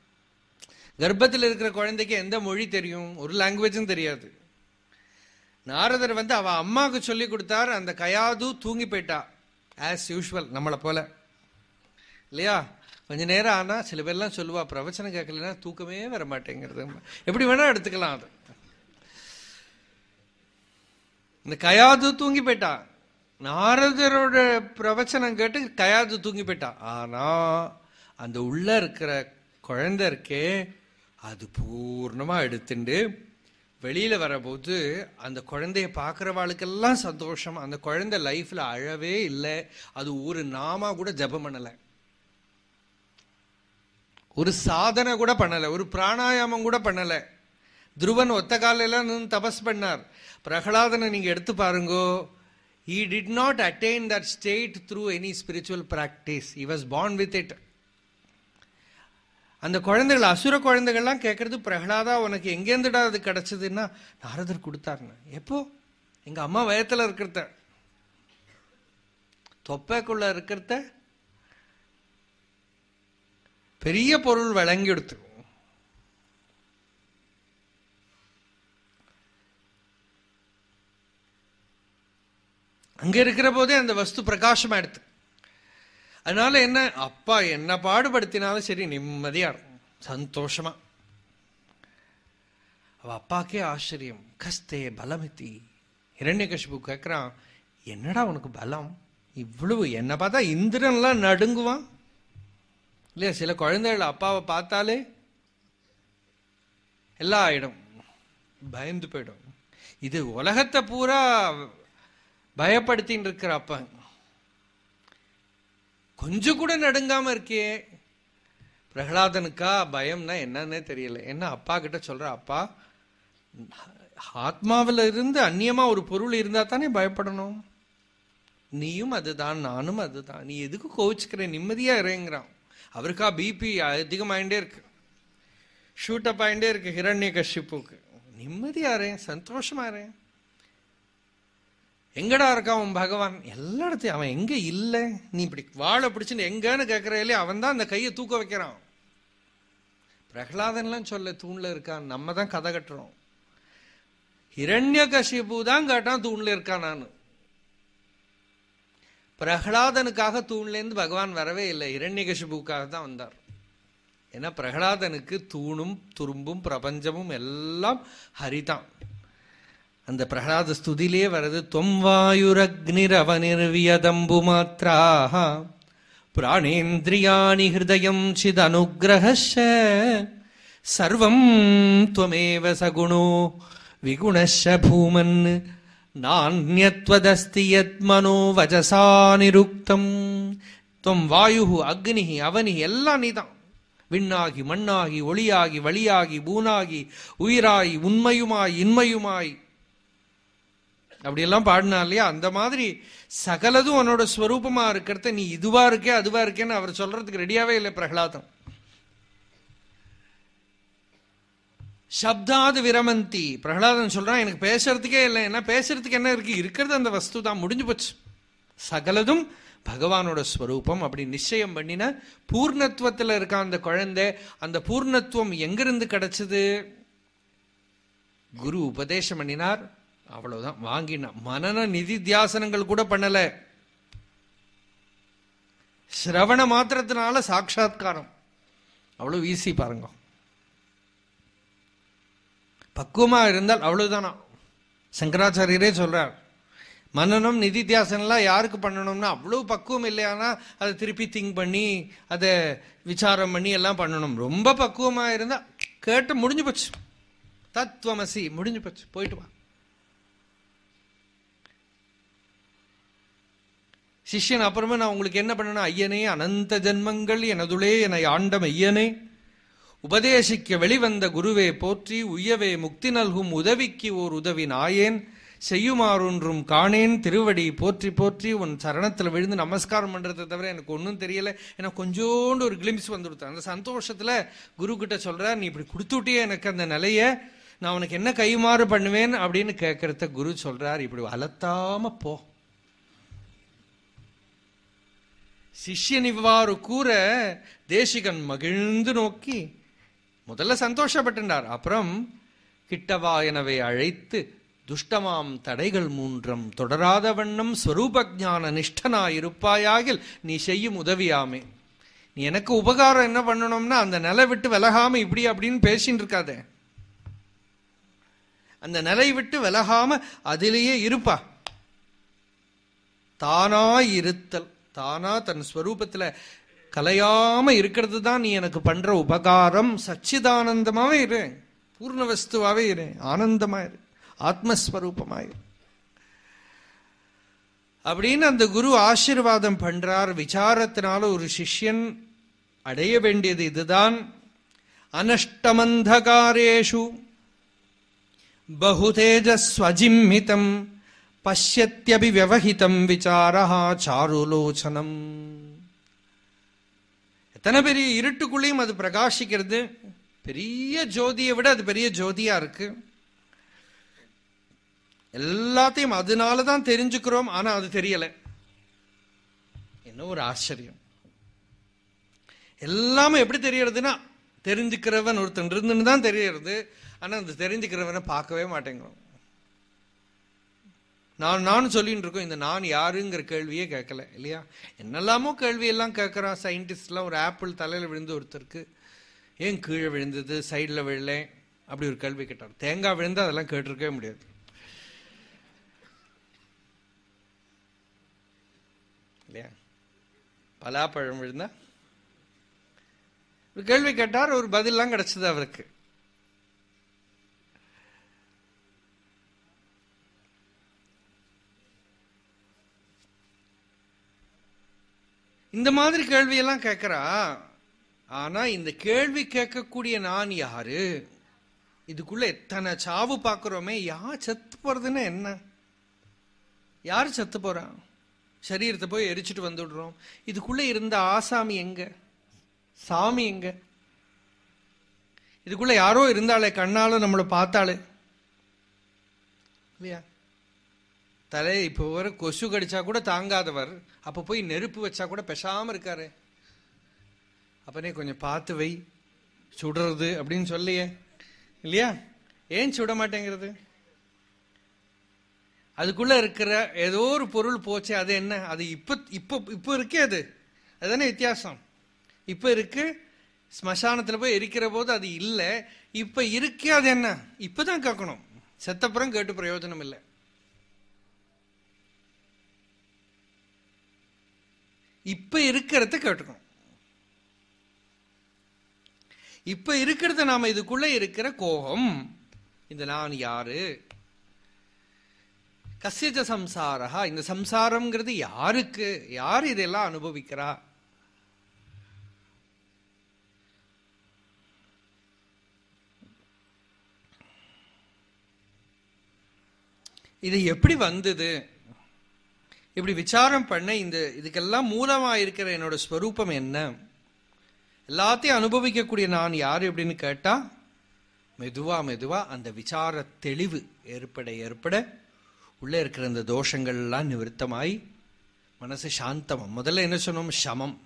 கர்ப்பத்தில் இருக்கிற குழந்தைக்கு எந்த மொழி தெரியும்? ஒரு லாங்குவேஜும் தெரியாது. நாரதர் வந்து அவ அம்மாவுக்கு சொல்லி கொடுத்தார். அந்த கயாது தூங்கி போயிட்டா. ஆஸ் யூஷுவல் நம்மளை போல. இல்லையா? கொஞ்ச நேரம் ஆனால் சில பேர்லாம் சொல்லுவா பிரவச்சனம் கேட்கலன்னா தூக்கமே வர மாட்டேங்கிறது எப்படி வேணா எடுத்துக்கலாம் அது. இந்த கயாது தூங்கி போயிட்டா நாரதரோட பிரவச்சனம் கேட்டு கயாது தூங்கி போயிட்டா ஆனா அந்த உள்ள இருக்கிற குழந்தை இருக்கே அது பூர்ணமா எடுத்துண்டு வெளியில வரபோது அந்த குழந்தைய பார்க்கறவாளுக்கெல்லாம் சந்தோஷம். அந்த குழந்தை லைஃப்ல அழவே இல்லை. அது ஒரு நாமா கூட ஜபம் பண்ணலை. ஒரு சாதனை கூட பண்ணலை. ஒரு பிராணாயாமம் கூட பண்ணலை. துருவன் ஒத்த காலையெல்லாம் நின்று தபஸ் பண்ணார். பிரகலாதனை நீங்கள் எடுத்து பாருங்கோ. He did not attain that state through any spiritual practice he was born with it அந்த குழந்தைகள் அசுர குழந்தைகள்லாம் கேட்கறது பிரகலாதா உனக்கு எங்கேருந்துடா அது கிடச்சதுன்னா நாரதர் கொடுத்தாருன்னு. எப்போ? எங்கள் அம்மா வயத்தில் இருக்கிறத. தொப்பைக்குள்ள இருக்கிறத. பெரிய பொருள் விளங்கி எடுத்து அங்க இருக்கிற போதே அந்த வஸ்து பிரகாசமா எடுத்து அதனால என்ன அப்பா என்ன பாடுபடுத்தினாலும் சரி நிம்மதியா இருக்கும். சந்தோஷமா. அவ அப்பாக்கே ஆச்சரியம். கஸ்தே பலமித்தி இரண்யகசிபு கேட்கிறான் என்னடா உனக்கு பலம்? இவ்வளவு என்ன பார்த்தா இந்திரன்லாம் நடுங்குவான்? இல்லையா சில குழந்தைகள் அப்பாவை பார்த்தாலே எல்லா ஆயிடும். பயந்து போயிடும். இது உலகத்தை பூரா பயப்படுத்தின்னு இருக்கிற அப்பா கொஞ்சம் கூட நடுங்காம இருக்கே பிரகலாதனுக்கா பயம்னா என்னன்னே தெரியல. என்ன அப்பா கிட்ட சொல்ற அப்பா ஆத்மாவில் இருந்து அந்நியமா ஒரு பொருள் இருந்தா தானே பயப்படணும். நீயும் அதுதான் நானும் அதுதான். நீ எதுக்கு கோவிச்சுக்கிற? நிம்மதியா இறங்குறான் அவருக்கா பிபி அதிகமாயிண்டே இருக்கு. ஷூட் அப் ஆயிண்டே இருக்கு ஹிரண்ய கஷிப்புக்கு நிம்மதியா இறேன் சந்தோஷமா இறேன் எங்கடா இருக்கான் உன் பகவான்? எல்லா இடத்தையும் அவன் எங்க இல்லை? நீ இப்படி வாழை பிடிச்சுன்னு எங்கன்னு கேட்கறையிலே அவன் தான் அந்த கையை தூக்க வைக்கிறான். பிரகலாதன்லாம் சொல்ல தூண்ல இருக்கான் நம்ம தான் கதை கட்டுறோம். ஹிரண்ய கஷிபு தான் கேட்டான் தூண்ல இருக்கான் நான். பிரகலாதனுக்காக தூண்லேருந்து பகவான் வரவே இல்லை இரண்ய கஷிபுக்காக தான் வந்தார். ஏன்னா பிரகலாதனுக்கு தூணும் துரும்பும் பிரபஞ்சமும் எல்லாம் ஹரிதான். அந்த பிரகலாத ஸ்துதியிலே வர்றது தொம்வாயுரக்னிரவனிர்வியதம்பு மாத்திராக பிராணேந்திரியாணி ஹிருதயம் சிதனுகிரகஷ சர்வம் துவமேவ சகுணோ விகுணஷ பூமன் நானியத்வதஸ்தி யத் வஜசா நிருக்தம். துவம் வாயு அக்னி அவனி எல்லாம் நீதான். விண்ணாகி மண்ணாகி ஒளியாகி வழியாகி பூனாகி உயிராய் உண்மையுமாய் இன்மையுமாய் அப்படியெல்லாம் பாடினா இல்லையா? அந்த மாதிரி சகலதும் உன்னோட ஸ்வரூபமா இருக்கிறத நீ இதுவா இருக்கே அதுவா இருக்கேன்னு அவர் சொல்றதுக்கு ரெடியாவே இல்லை பிரகலாதம். சப்தாது விரமந்தி. பிரகலாதன் சொல்றான் எனக்கு பேசுறதுக்கே இல்லை. என்ன பேசுறதுக்கு என்ன இருக்கு? இருக்கிறது அந்த வஸ்து தான் முடிஞ்சு போச்சு. சகலதும் பகவானோட ஸ்வரூபம். அப்படி நிச்சயம் பண்ணின பூர்ணத்துவத்தில் இருக்க அந்த குழந்தை? அந்த பூர்ணத்துவம் எங்கிருந்து கிடைச்சது? குரு உபதேசம் பண்ணினார். அவ்வளவுதான். வாங்கினான் மனன நிதி தியாசனங்கள் கூட பண்ணல. சிரவண மாத்திரத்தினால சாட்சா்காரம் அவ்வளவு ஈஸி பாருங்க. பக்குவமா இருந்தால் அவ்வளவுதானா? சங்கராச்சாரியரே சொல்றார் மன்னனம் நிதித்தியாசனம்லாம் யாருக்கு பண்ணணும்னா அவ்வளவு பக்குவம் இல்லையானா அதை திருப்பி திங்க் பண்ணி அதை விசாரம் பண்ணி எல்லாம் பண்ணணும். ரொம்ப பக்குவமா இருந்தா கேட்டு முடிஞ்சு போச்சு. தத்துவமசி முடிஞ்சு போச்சு. போயிட்டு வா. சிஷ்யன் அப்புறமா நான் உங்களுக்கு என்ன பண்ணணும் ஐயனே அனந்த ஜன்மங்கள் எனதுளே என ஆண்டம் ஐயனே. உபதேசிக்க வெளிவந்த குருவே போற்றி உய்யவே முக்தி நல்கும் உதவிக்கு ஓர் உதவி நாயேன். செய்யுமாறொன்றும் காணேன். திருவடி போற்றி போற்றி உன் சரணத்தில் விழுந்து நமஸ்காரம் பண்ணுறதை தவிர எனக்கு ஒன்றும் தெரியல. எனக்கு கொஞ்சோண்டு ஒரு கிளிம்ஸ் வந்து கொடுத்தேன் அந்த சந்தோஷத்தில் குரு கிட்ட சொல்கிறார் நீ இப்படி கொடுத்துட்டியே எனக்கு அந்த நிலையை. நான் உனக்கு என்ன கைமாறு பண்ணுவேன்? அப்படின்னு கேட்கறத குரு சொல்கிறார் இப்படி அலத்தாம போ. சிஷ்யன் இவ்வாறு கூற தேசிகன் மகிழ்ந்து நோக்கி முதல்ல சந்தோஷப்பட்டுண்டார். அப்புறம் கிட்டவா எனவே அழைத்து துஷ்டமாம் தடைகள் மூன்றம் தொடராத வண்ணம் ஸ்வரூப ஜான நிஷ்டனாயிருப்பாயாகில் நீ செய்யும் உதவியாமே. நீ எனக்கு உபகாரம் என்ன பண்ணணும்னா அந்த நிலை விட்டு விலகாம இப்படி அப்படின்னு பேசின்னு இருக்காதே. அந்த நிலை விட்டு விலகாம அதிலேயே இருப்பா. தானாயிருத்தல் தானா தன் ஸ்வரூபத்துல கலையாம இருக்கிறது தான் நீ எனக்கு பண்ற உபகாரம். சச்சிதானந்தமாவே இரு. பூர்ண வஸ்துவாவே இரு. ஆனந்தமா இரு. ஆத்மஸ்வரூபமாயிரு. அப்படின்னு அந்த குரு ஆசிர்வாதம் பண்றார். விசாரத்தினால ஒரு சிஷ்யன் அடைய வேண்டியது இதுதான். அனஷ்டமந்தகாரேஷு. பகுதேஜஸ்வஜிம்மிதம். பசியத்யபி விவகிதம் விசாரா சாருலோச்சனம் எத்தனை பெரிய இருட்டுக்குள்ளேயும் அது பிரகாசிக்கிறது? பெரிய ஜோதியை விட அது பெரிய ஜோதியா இருக்கு. எல்லாத்தையும் அதனால தான் தெரிஞ்சுக்கிறோம் ஆனா அது தெரியல. என்ன ஒரு ஆச்சரியம். எல்லாமே எப்படி தெரியறதுன்னா தெரிஞ்சுக்கிறவன் ஒருத்தன் இருந்துன்னு தான் தெரியறது. ஆனா அந்த தெரிஞ்சுக்கிறவனை பார்க்கவே மாட்டேங்கிறோம். நான் நான் சொல்லிட்டு இருக்கோம் இந்த நான் யாருங்கிற கேள்வியே கேட்கல இல்லையா? என்னெல்லாமோ கேள்வியெல்லாம் கேட்குறான். சயின்டிஸ்ட்லாம் ஒரு ஆப்பிள் தலையில் விழுந்து ஒருத்தருக்கு ஏன் கீழே விழுந்தது? சைடில் விழலேன் அப்படி ஒரு கேள்வி கேட்டார் தேங்காய் விழுந்து அதெல்லாம் கேட்டிருக்கவே முடியாது. இல்லையா? பலாப்பழம் விழுந்தா? ஒரு கேள்வி கேட்டார் ஒரு பதிலாம் கிடச்சிது அவருக்கு. இந்த மாதிரி கேள்வியெல்லாம் கேட்குறா ஆனா இந்த கேள்வி கேட்கக்கூடிய நான் யாரு? இதுக்குள்ள எத்தனை சாவு பார்க்குறோமே யார் செத்து போறதுன்னு என்ன? யார் செத்து போறான் சரீரத்தை போய் எரிச்சிட்டு வந்துடுறோம். இதுக்குள்ள இருந்த ஆசாமி எங்க? சாமி எங்க? இதுக்குள்ள யாரோ இருந்தாலே கண்ணாலும் நம்மளை பார்த்தாலே. இல்லையா? தலை இப்போ வர கொசு கடிச்சா கூட தாங்காதவர். அப்போ போய் நெருப்பு வச்சா கூட பெசாமல் இருக்காரு. அப்பனே கொஞ்சம் பார்த்து வை. சுடுறது அப்படின்னு சொல்லியே. இல்லையா? ஏன் சுட மாட்டேங்கிறது? அதுக்குள்ள இருக்கிற ஏதோ ஒரு பொருள் போச்சு அது என்ன? அது இப்போ இப்போ இப்போ இருக்கே அது. அதுதானே வித்தியாசம். இப்போ இருக்கு ஸ்மசானத்தில் போய் எரிக்கிற போது அது இல்லை. இப்போ இருக்கே அது என்ன? இப்போ தான் கேட்கணும். செத்தப்புறம் கேட்டு பிரயோஜனம் இல்லை. இப்ப இருக்கிறத கேட்டுக்கணும். இப்ப இருக்கிறத நாம இதுக்குள்ள இருக்கிற கோபம் இந்த நான் யாரு? கசியஜ சம்சாரா இந்த சம்சாரம்ங்கிறது யாருக்கு? யார் இதெல்லாம் அனுபவிக்கிறா? இது எப்படி வந்தது? இப்படி விசாரம் பண்ண இந்த இதுக்கெல்லாம் மூலமாக இருக்கிற என்னோட ஸ்வரூபம் என்ன? எல்லாத்தையும் அனுபவிக்கக்கூடிய நான் யார் எப்படின்னு கேட்டால் மெதுவாக மெதுவாக அந்த விசார தெளிவு ஏற்பட ஏற்பட உள்ளே இருக்கிற இந்த தோஷங்கள்லாம் நிவர்த்தமாய் மனசு சாந்தம் முதல்ல என்ன சொன்னோம்? சமம்.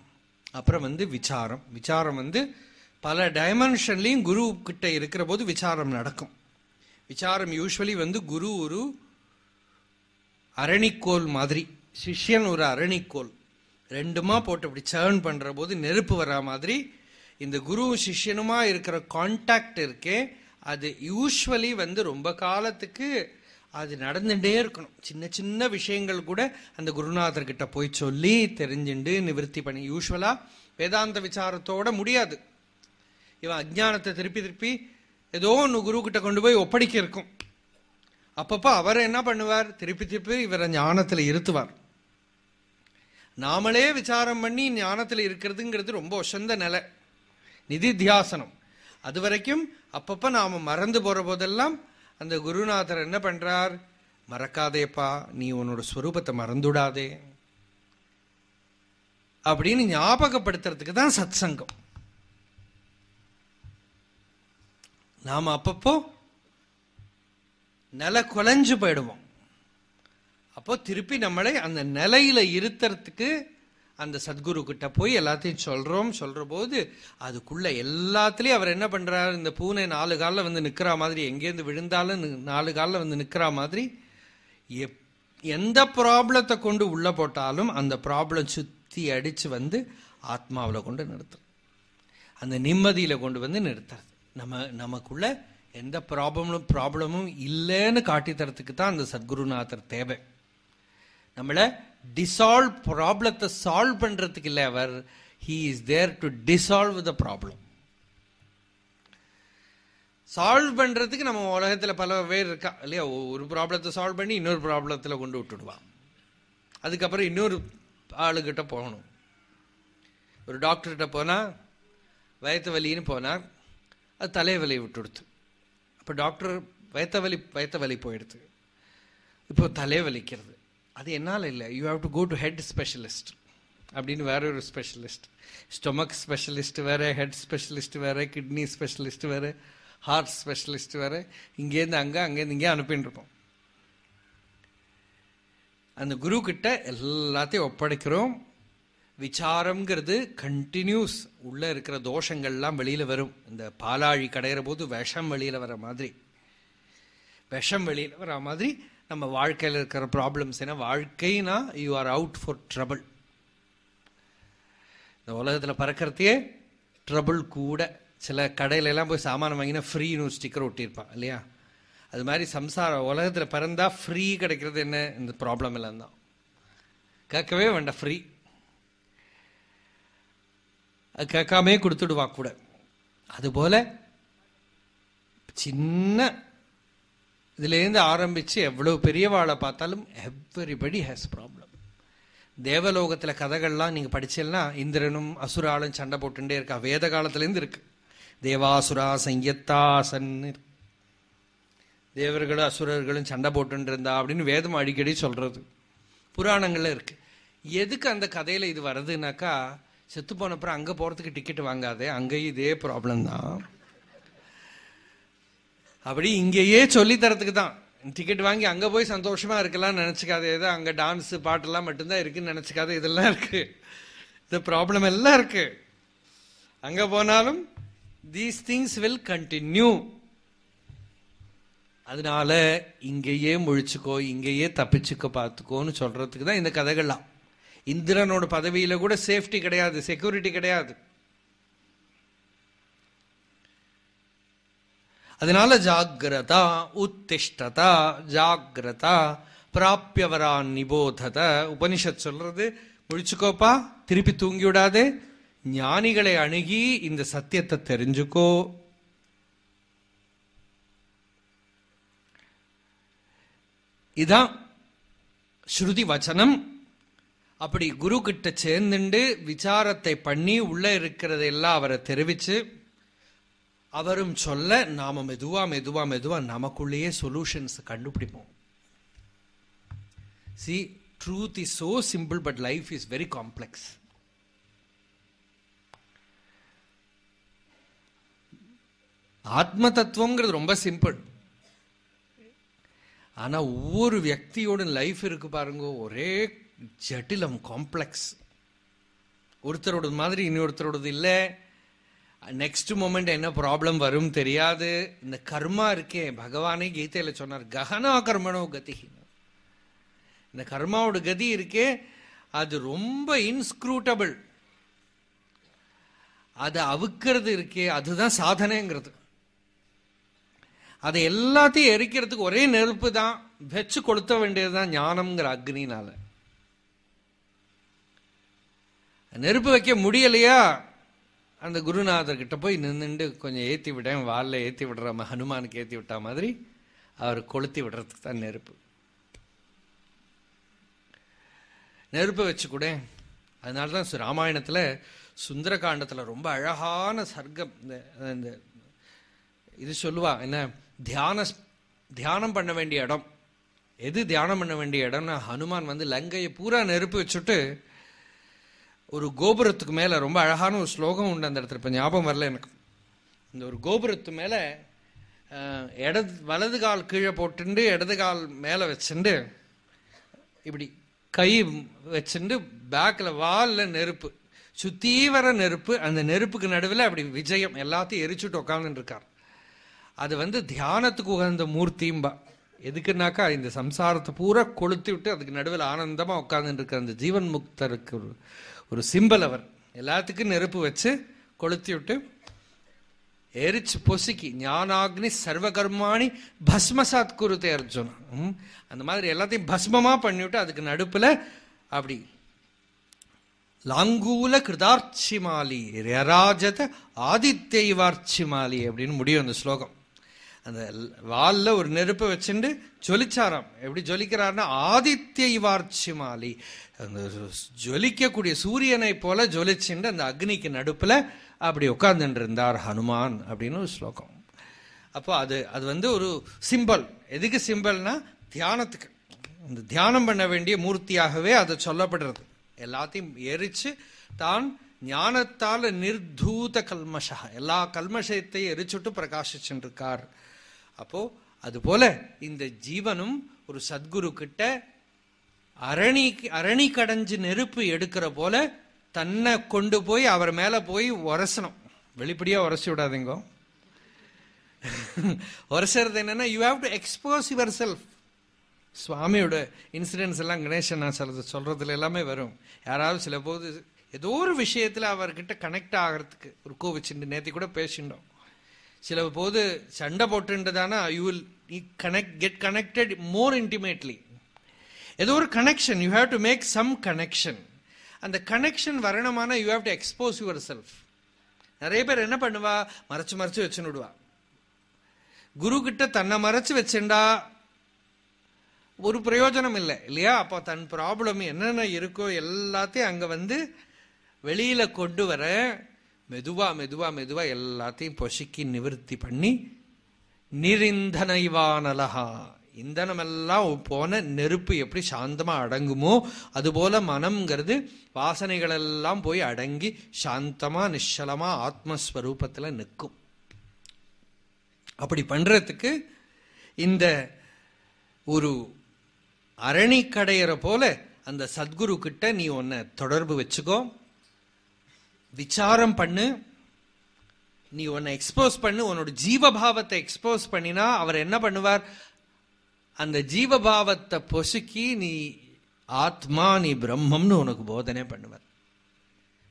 அப்புறம் வந்து விசாரம். விசாரம் வந்து பல டைமென்ஷன்லையும் குரு கிட்ட இருக்கிற போது விசாரம் நடக்கும். விசாரம் யூஸ்வலி வந்து குரு ஒரு அரணிக்கோல் மாதிரி. சிஷ்யன் ஒரு அரணிக்கோல். ரெண்டுமா போட்டு அப்படி சேர்ன் பண்ணுற போது நெருப்பு வரா மாதிரி இந்த குரு சிஷ்யனுமா இருக்கிற கான்டாக்ட் இருக்கே அது யூஸ்வலி வந்து ரொம்ப காலத்துக்கு அது நடந்துட்டே இருக்கணும். சின்ன சின்ன விஷயங்கள் கூட அந்த குருநாதர்கிட்ட போய் சொல்லி தெரிஞ்சுண்டு நிவர்த்தி பண்ணி யூஸ்வலாக வேதாந்த விசாரத்தோட முடியாது. இவன் அஜ்ஞானத்தை திருப்பி திருப்பி ஏதோ ஒன்று குருக்கிட்ட கொண்டு போய் ஒப்படைக்க இருக்கும். அப்பப்போ அவர் என்ன பண்ணுவார்? திருப்பி திருப்பி இவரை ஞானத்தில் இருத்துவார். நாமளே விசாரம் பண்ணி ஞானத்தில் இருக்கிறதுங்கிறது ரொம்ப ஒசந்த நிலை. நிதித்தியாசனம். அது வரைக்கும் அப்பப்போ நாம மறந்து போகிற போதெல்லாம் அந்த குருநாதர் என்ன பண்ணுறார் மறக்காதேப்பா நீ உன்னோட ஸ்வரூபத்தை மறந்துடாதே. அப்படின்னு ஞாபகப்படுத்துறதுக்கு தான் சத் சங்கம் நாம் அப்பப்போ நில குலைஞ்சு போயிடுவோம். அப்போ திருப்பி நம்மளை அந்த நிலையில இருத்துறதுக்கு அந்த சத்குரு கிட்ட போய் எல்லாத்தையும் சொல்றோம் சொல்ற போது அதுக்குள்ள எல்லாத்துலயும் அவர் என்ன பண்றாரு? இந்த பூனை நாலு காலில் வந்து நிற்கிற மாதிரி எங்கேருந்து விழுந்தாலும் நாலு காலில் வந்து நிற்கிற மாதிரி எப்- எந்த ப்ராப்ளத்தை கொண்டு உள்ள போட்டாலும் அந்த ப்ராப்ளம் சுத்தி அடிச்சு வந்து ஆத்மாவில் கொண்டு நிறுத்தும். அந்த நிம்மதியில கொண்டு வந்து நிறுத்துறது. நம்ம நமக்குள்ள எந்த ப்ராப்ளமும் ப்ராப்ளமும் இல்லைன்னு காட்டித்தரத்துக்கு தான் அந்த சத்குருநாதர் தேவை. நம்மளை டிசால்வ் ப்ராப்ளத்தை சால்வ் பண்ணுறதுக்கு இல்லை அவர். He is there to dissolve the problem solve பண்ணுறதுக்கு நம்ம உலகத்தில் பல பேர் இருக்கா இல்லையா? ஒரு ப்ராப்ளத்தை சால்வ் பண்ணி இன்னொரு ப்ராப்ளத்தில் கொண்டு விட்டுடுவான். அதுக்கப்புறம் இன்னொரு ஆளுகிட்ட போகணும். ஒரு டாக்டர்கிட்ட போனால் வயத்து வலின்னு போனார். அது தலைவலி விட்டுடுத்து. அப்போ டாக்டர் வயத்த வலி வயத்த வலி போயிடுது. இப்போ தலைவலிக்கிறது. அது என்னால் இல்லை. You have to go to head specialist அப்படின்னு வேற ஒரு ஸ்பெஷலிஸ்ட் ஸ்டொமக் ஸ்பெஷலிஸ்ட் வேற ஹெட் ஸ்பெஷலிஸ்ட் வேற கிட்னி ஸ்பெஷலிஸ்ட் வேற ஹார்ட் ஸ்பெஷலிஸ்ட் வேற. இங்கேருந்து அங்கே அங்கேருந்து இங்கே அனுப்பின்னு இருப்போம் அந்த குரு கிட்ட எல்லாத்தையும் ஒப்படைக்கிறோம். விசாரம்ங்கிறது கண்டினியூஸ் உள்ளே இருக்கிற தோஷங்கள்லாம் வெளியில் வரும். இந்த பாலாழி கடையிற போது விஷம் வெளியில் வர மாதிரி. விஷம் வெளியில் வர மாதிரி நம்ம வாழ்க்கையில் இருக்கிற ப்ராப்ளம்ஸ் ஏன்னா வாழ்க்கைனா you are out for trouble இந்த உலகத்தில் பறக்கிறதையே ட்ரபிள் கூட. சில கடையிலெல்லாம் போய் சாமான் வாங்கினா ஃப்ரீன்னு ஒரு ஸ்டிக்கர் ஒட்டியிருப்பான் இல்லையா? அது மாதிரி சம்சாரம் உலகத்தில் பிறந்தால் ஃப்ரீ கிடைக்கிறது என்ன? இந்த ப்ராப்ளம் எல்லாம் தான். கேட்கவே வேண்டாம் ஃப்ரீ அது கேட்காமே கொடுத்துடுவா கூட. அதுபோல் சின்ன இதுலேருந்து ஆரம்பித்து எவ்வளோ பெரியவாளை பார்த்தாலும் எவ்ரிபடி ஹேஸ் ப்ராப்ளம் தேவலோகத்தில் கதைகள்லாம் நீங்கள் படிச்சீங்கன்னா இந்திரனும் அசுராலும் சண்டை போட்டுட்டே இருக்கா? வேத காலத்துலேருந்து இருக்கு. தேவாசுரா சங்கத்தாசன் தேவர்களும் அசுரர்களும் சண்டை போட்டுருந்தா அப்படின்னு வேதம் அடிக்கடி சொல்கிறது புராணங்களில் இருக்கு. எதுக்கு அந்த கதையில் இது வருதுனாக்கா செத்து போனப்புறம் அங்கே போகிறதுக்கு டிக்கெட் வாங்காதே அங்கேயும் இதே ப்ராப்ளம் தான். அப்படி இங்கேயே சொல்லித்தரத்துக்கு தான் டிக்கெட் வாங்கி அங்கே போய் சந்தோஷமாக இருக்கலாம்னு நினச்சிக்காதே ஏதோ அங்கே டான்ஸு பாட்டெல்லாம் மட்டும்தான் இருக்குன்னு நினச்சிக்காத இதெல்லாம் இருக்குது இந்த ப்ராப்ளம் எல்லாம் இருக்குது அங்கே போனாலும் தீஸ் திங்ஸ் வில் கண்டினியூ அதனால இங்கேயே முழிச்சுக்கோ இங்கேயே தப்பிச்சுக்க பார்த்துக்கோன்னு சொல்கிறதுக்கு தான் இந்த கதைகள்லாம். இந்திரனோட பதவியில் கூட சேஃப்டி கிடையாது செக்யூரிட்டி கிடையாது. அதனால ஜாகிரதா உத்திஷ்டதா ஜாகிரதா பிராப்பியவரான் நிபோதத. உபனிஷத் சொல்றது முழிச்சுக்கோப்பா திருப்பி தூங்கி விடாதே ஞானிகளை அணுகி இந்த சத்தியத்தை தெரிஞ்சுக்கோ. இதான் ஸ்ருதி வச்சனம். அப்படி குரு கிட்ட சேர்ந்துண்டு விசாரத்தை பண்ணி உள்ள இருக்கிறதெல்லாம் அவரை தெரிவிச்சு அவரும் சொல்ல நாம மெதுவா மெதுவா மெதுவா நமக்குள்ளேயே சொல்யூஷன்ஸ் கண்டுபிடிப்போம். See truth is so simple but life is very complex ஆத்ம தத்துவங்கிறது ரொம்ப சிம்பிள் ஆனா ஒவ்வொரு வியக்தியோட லைஃப் இருக்கு பாருங்க ஒரே ஜட்டிலம் காம்ப்ளெக்ஸ் ஒருத்தரோட மாதிரி இன்னொருத்தரோடது இல்லை. நெக்ஸ்ட் மூமெண்ட் என்ன ப்ராப்ளம் வரும் தெரியாது. இந்த கர்மா இருக்கே. பகவானே கீதையில சொன்னார் ககனா கர்மனோ கதி இந்த கர்மாவோட கதி இருக்கே. அது ரொம்ப இன்ஸ்க்ரூட்டபிள் அதை அவுக்கிறது இருக்கே. அதுதான் சாதனைங்கிறது. அதை எல்லாத்தையும் எரிக்கிறதுக்கு ஒரே நெருப்பு தான். வச்சு கொளுத்த வேண்டியதுதான் ஞானம்ங்கிற அக்னினால. நெருப்பு வைக்க முடியலையா? அந்த குருநாதர்கிட்ட போய் நின்றுண்டு கொஞ்சம் ஏற்றி விட்டேன் வாலில் ஏற்றி விடுற ஹனுமானுக்கு ஏற்றி விட்டா மாதிரி அவர் கொளுத்தி விடுறதுக்கு தான் நெருப்பு. நெருப்பை வச்சு கூட அதனால தான் ராமாயணத்தில் சுந்தரகாண்டத்தில் ரொம்ப அழகான சர்க்கம் இந்த இந்த இது சொல்லுவா என்ன தியான தியானம் பண்ண வேண்டிய இடம். எது தியானம் பண்ண வேண்டிய இடம்னா ஹனுமான் வந்து லங்கையை பூரா நெருப்பு வச்சுட்டு ஒரு கோபுரத்துக்கு மேலே ரொம்ப அழகான ஒரு ஸ்லோகம் உண்டு அந்த இடத்துல. இப்போ ஞாபகம் வரல எனக்கு. இந்த ஒரு கோபுரத்து மேலே இடது வலது கால் கீழே போட்டுண்டு இடது கால் மேலே வச்சுண்டு இப்படி கை வச்சுண்டு பேக்கில் வாலில் நெருப்பு சுத்தீவர நெருப்பு அந்த நெருப்புக்கு நடுவில் அப்படி விஜயம் எல்லாத்தையும் எரிச்சுட்டு உட்காந்துருக்கார் அது வந்து தியானத்துக்கு உகந்த மூர்த்தியும்பா. எதுக்குன்னாக்கா இந்த சம்சாரத்தை பூரா கொளுத்தி விட்டு அதுக்கு நடுவில் ஆனந்தமாக உட்காந்துட்டு இருக்க அந்த ஜீவன் முக்தருக்கு ஒரு சிம்பல் அவர். எல்லாத்துக்கும் நெருப்பு வச்சு கொளுத்தி விட்டு எரிச்சு பொசுக்கி ஞானாக்னி சர்வகர்மாணி பஸ்மசாத் குருத்தே அர்ஜுன். ம், அந்த மாதிரி எல்லாத்தையும் பஸ்மமாக பண்ணிவிட்டு அதுக்கு நடுப்பில் அப்படி லாங்கூல கிருதார்ச்சிமாலி யராஜத ஆதித்யவார்ச்சிமாலி அப்படின்னு முடியும் அந்த ஸ்லோகம். அந்த வால்ல ஒரு நெருப்பை வச்சுண்டு ஜொலிச்சாராம். எப்படி ஜொலிக்கிறார்னா ஆதித்ய இவார்ச்சிமாலி. அந்த ஜொலிக்கக்கூடிய சூரியனை போல ஜொலிச்சுண்டு அந்த அக்னிக்கு நடுப்புல அப்படி உட்கார்ந்துட்டு இருந்தார் ஹனுமான் அப்படின்னு ஒரு ஸ்லோகம். அப்போ அது அது வந்து ஒரு சிம்பல். எதுக்கு சிம்பல்னா தியானத்துக்கு. இந்த தியானம் பண்ண வேண்டிய மூர்த்தியாகவே அது சொல்லப்படுறது. எல்லாத்தையும் எரிச்சு தான் ஞானத்தால் நிர்தூத கல்மஷா எல்லா கல்மஷத்தையும் எரிச்சுட்டு பிரகாசிச்சுட்டு இருக்கார் அப்போ அதுபோல இந்த ஜீவனும் ஒரு சத்குரு கிட்ட அரணி அரணி கடைஞ்சு நெருப்பு எடுக்கிற போல தன்னை கொண்டு போய் அவர் மேல போய் உரசணும். வெளிப்படியா உரசி விடாதீங்க. உரசுறது என்னன்னா you have to expose yourself சுவாமியோட இன்சிடென்ட்ஸ் எல்லாம் கணேசன் நான் சொல்றது சொல்றதுல எல்லாமே வரும். யாராவது சில போது ஏதோ ஒரு விஷயத்துல அவர்கிட்ட கனெக்ட் ஆகிறதுக்கு ஒரு கோவிச்சுண்டு நேத்தி கூட பேசிட்டோம் சில போது சண்டை போட்டுன்றதானா you will connect get connected more intimately ஏதோ ஒரு connection you have to make some connection அந்த connection வரணுமான you have to expose yourself நிறைய பேர் என்ன பண்ணுவா? மறைச்சு மறைச்சு வச்சுன்னு விடுவா. குரு கிட்ட தன்னை மறைச்சு வச்சுண்டா ஒரு பிரயோஜனம் இல்லை இல்லையா? அப்போ தன் ப்ராப்ளம் என்னென்ன இருக்கோ எல்லாத்தையும் அங்கே வந்து வெளியில கொண்டு வர மெதுவா மெதுவா மெதுவா எல்லாத்தையும் பொசுக்கி நிவர்த்தி பண்ணி நிரிந்தனைவானலஹா இந்தனமெல்லாம் போன நெருப்பு எப்படி சாந்தமா அடங்குமோ அதுபோல மனம்ங்கிறது வாசனைகள் எல்லாம் போய் அடங்கி சாந்தமா நிശ്ചலமா ஆத்மஸ்வரூபத்துல நிற்கும். அப்படி பண்றதுக்கு இந்த ஒரு அரணி கடையிற போல அந்த சத்குரு கிட்ட நீ உன்னை தொடர்பு வச்சுக்கோ. விசாரம் பண்ணு. நீ உன்னை எக்ஸ்போஸ் பண்ணு. உன்னோட ஜீவபாவத்தை எக்ஸ்போஸ் பண்ணினா அவர் என்ன பண்ணுவார்? அந்த ஜீவபாவத்தை பொசுக்கி நீ ஆத்மா நீ பிரம்மம்னு உனக்கு போதனை பண்ணுவார்.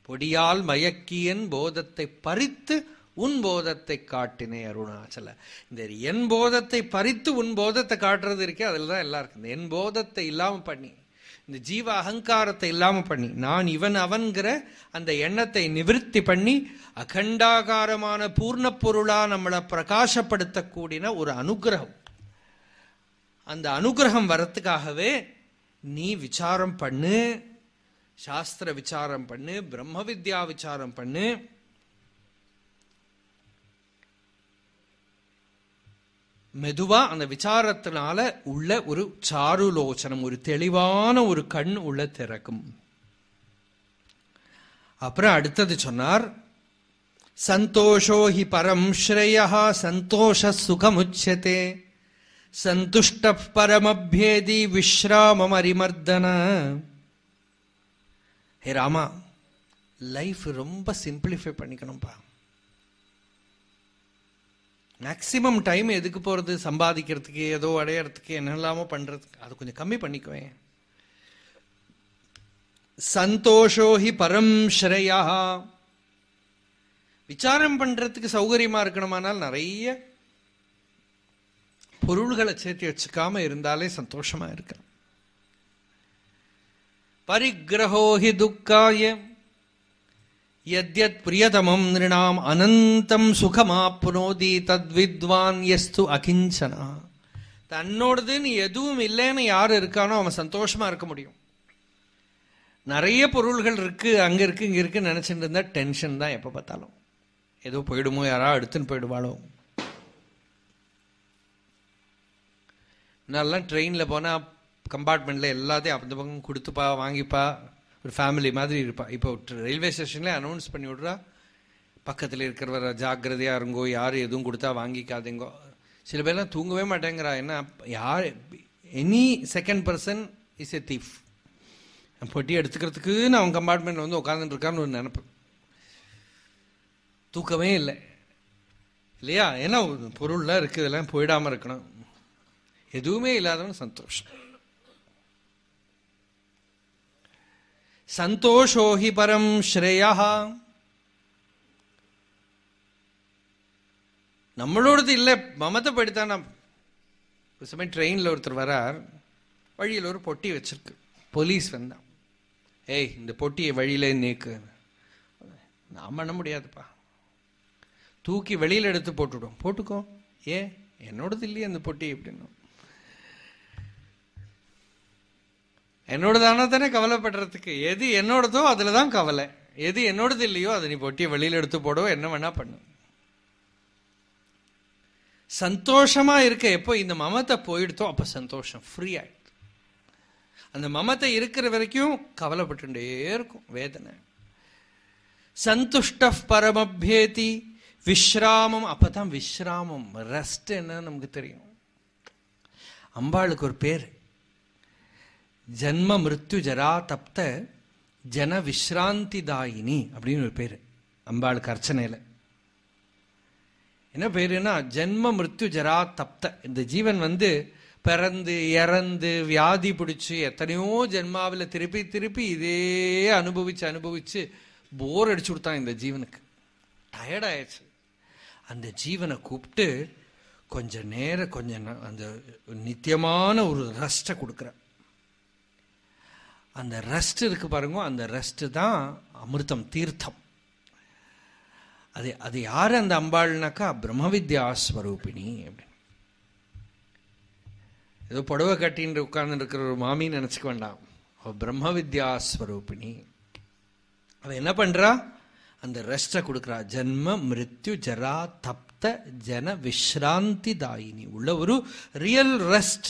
பொடியால் மயக்கியன் போதத்தை பறித்து உன் போதத்தை காட்டினே அருணாச்சல. இந்த என் போதத்தை பறித்து உன் போதத்தை காட்டுறது இருக்கே அதில் தான் எல்லாம் இருக்கு இந்த என் போதத்தை இல்லாமல் பண்ணி. இந்த ஜீவ அகங்காரத்தை இல்லாமல் பண்ணி நான் இவன் அவன்கிற அந்த எண்ணத்தை நிவிருத்தி பண்ணி அகண்டாகாரமான பூர்ண பொருளாக நம்மளை பிரகாசப்படுத்தக்கூடின ஒரு அனுகிரகம். அந்த அனுகிரகம் வரத்துக்காகவே நீ விசாரம் பண்ணு சாஸ்திர விசாரம் பண்ணு பிரம்ம வித்யா விசாரம் பண்ணு மெதுவா அந்த விசாரத்தினால உள்ள ஒரு சாருலோச்சனம் ஒரு தெளிவான ஒரு கண் உள்ள திறக்கும். அப்புறம் அடுத்தது சொன்னார் சந்தோஷோ ஹி பரம் ஸ்ரேயா சந்தோஷ சுகமுச்சதே. சந்துஷ்ட பரமபேதி விஸ்ராமமரிமர்தன ஹே ராமா லைஃப் ரொம்ப சிம்பிளிஃபை பண்ணிக்கணும்ப்பா மேக்சிமம் டைம் எதுக்கு போகிறது சம்பாதிக்கிறதுக்கு ஏதோ அடையறதுக்கு என்னெல்லாமோ பண்ணுறதுக்கு அது கொஞ்சம் கம்மி பண்ணிக்குவேன் சந்தோஷோஹி பரம் ஸ்ரேயா விசாரம் பண்ணுறதுக்கு சௌகரியமாக இருக்கணுமானால் நிறைய பொருள்களை சேர்த்து வச்சுக்காம இருந்தாலே சந்தோஷமாக இருக்க பரிகிரகோஹி துக்காயம் யத்யத் பிரியதமம் நிருணாம் அனந்தம் சுகமாப்னோதி தத்வித்வான் எஸ்து அகிஞ்சனா. தன்னோடதுன்னு எதுவும் இல்லைன்னு யார் இருக்கானோ அவன் சந்தோஷமாக இருக்க முடியும். நிறைய பொருள்கள் இருக்குது அங்கே இருக்குது இங்கே இருக்குன்னு நினச்சிட்டு இருந்தால் டென்ஷன் தான் எப்போ பார்த்தாலும். ஏதோ போயிடுமோ யாரா எடுத்துன்னு போயிடுவாளோ. நல்லா ட்ரெயினில் போனால் கம்பார்ட்மெண்ட்டில் எல்லாத்தையும் அந்த பக்கம் கொடுத்துப்பா வாங்கிப்பா. ஒரு ஃபேமிலி மாதிரி இருப்பாள் இப்போ ரயில்வே ஸ்டேஷன்லேயே அனௌன்ஸ் பண்ணி விட்றா பக்கத்தில் இருக்கிறவர ஜாக்கிரதையாக இருங்கோ யார் எதுவும் கொடுத்தா வாங்கிக்காதீங்கோ. சில பேர்லாம் தூங்கவே மாட்டேங்கிறா. என்ன யார் any second person is a thief பொட்டி எடுத்துக்கிறதுக்குன்னு அவன் கம்பார்ட்மெண்ட்டில் வந்து உட்காந்துருக்கான்னு ஒரு நினப்பு. தூக்கமே இல்லை. இல்லையா? ஏன்னா பொருள்லாம் இருக்குது இதெல்லாம் போயிடாமல் இருக்கணும். எதுவுமே இல்லாதவன் சந்தோஷம். சந்தோஷோஹி பரம் ஸ்ரேயா. நம்மளோடது இல்லை மமத்தை படித்தான் ஒரு சமயம் ட்ரெயினில் ஒருத்தர் வரார் வழியில் ஒரு பொட்டி வச்சிருக்கு. போலீஸ் வந்தான். ஏய் இந்த பொட்டியை வழியில நீக்கு. நான் பண்ண முடியாதுப்பா. தூக்கி வெளியில் எடுத்து போட்டுவிடும். போட்டுக்கோ. ஏன்? என்னோடது இல்லையே அந்த பொட்டி எப்படின்னு என்னோட தானே கவலைப்படுறதுக்கு? எது என்னோடதோ அதில் தான் கவலை. எது என்னோடது இல்லையோ அதை நீ பொட்டியை வெளியில் எடுத்து போடவோ என்ன வேணா பண்ணு. சந்தோஷமா இருக்க எப்போ இந்த மமத்தை போயிடுதோ அப்போ சந்தோஷம் ஃப்ரீ ஆயிடுது. அந்த மமத்தை இருக்கிற வரைக்கும் கவலைப்பட்டுட்டே இருக்கும் வேதனை. சந்துஷ்ட பரமபேதி விஸ்ராமம் அப்பதான் விஸ்ராமம் ரெஸ்ட் என்னன்னு நமக்கு தெரியும். அம்பாளுக்கு ஒரு பேர். ஜன்ம மிருத்யு ஜரா தப்த ஜன விஸ்ராந்தி தாயினி அப்படின்னு ஒரு பேர் அம்பாளுக்கு அர்ச்சனையில். என்ன பேருன்னா ஜென்ம மிருத்யு ஜரா தப்த. இந்த ஜீவன் வந்து பிறந்து இறந்து வியாதி பிடிச்சி எத்தனையோ ஜென்மாவில் திருப்பி திருப்பி இதே அனுபவிச்சு அனுபவிச்சு போர் அடிச்சு கொடுத்தான் இந்த ஜீவனுக்கு. டயர்ட் ஆயிடுச்சு. அந்த ஜீவனை கூப்பிட்டு கொஞ்ச நேரம் கொஞ்சம் அந்த நித்தியமான ஒரு ரஸ்ட்டை கொடுக்குறேன். அந்த ரெஸ்ட் இருக்கு பாருங்க அந்த ரெஸ்ட்டு தான் அமிர்தம் தீர்த்தம். அது அது யார் அந்த அம்பாள்னாக்கா? பிரம்ம வித்யா ஸ்வரூபிணி அப்படின்னு. ஏதோ புடவை கட்டின்னு உட்கார்ந்து இருக்கிற ஒரு மாமின்னு நினச்சிக்க வேண்டாம். பிரம்ம வித்யா ஸ்வரூபிணி. என்ன பண்ணுறா அந்த ரெஸ்ட்டை கொடுக்குறா. ஜன்ம மிருத்யு ஜரா தப்த ஜன விஸ்ராந்தி தாயினி. உள்ள ஒரு ரியல் ரெஸ்ட்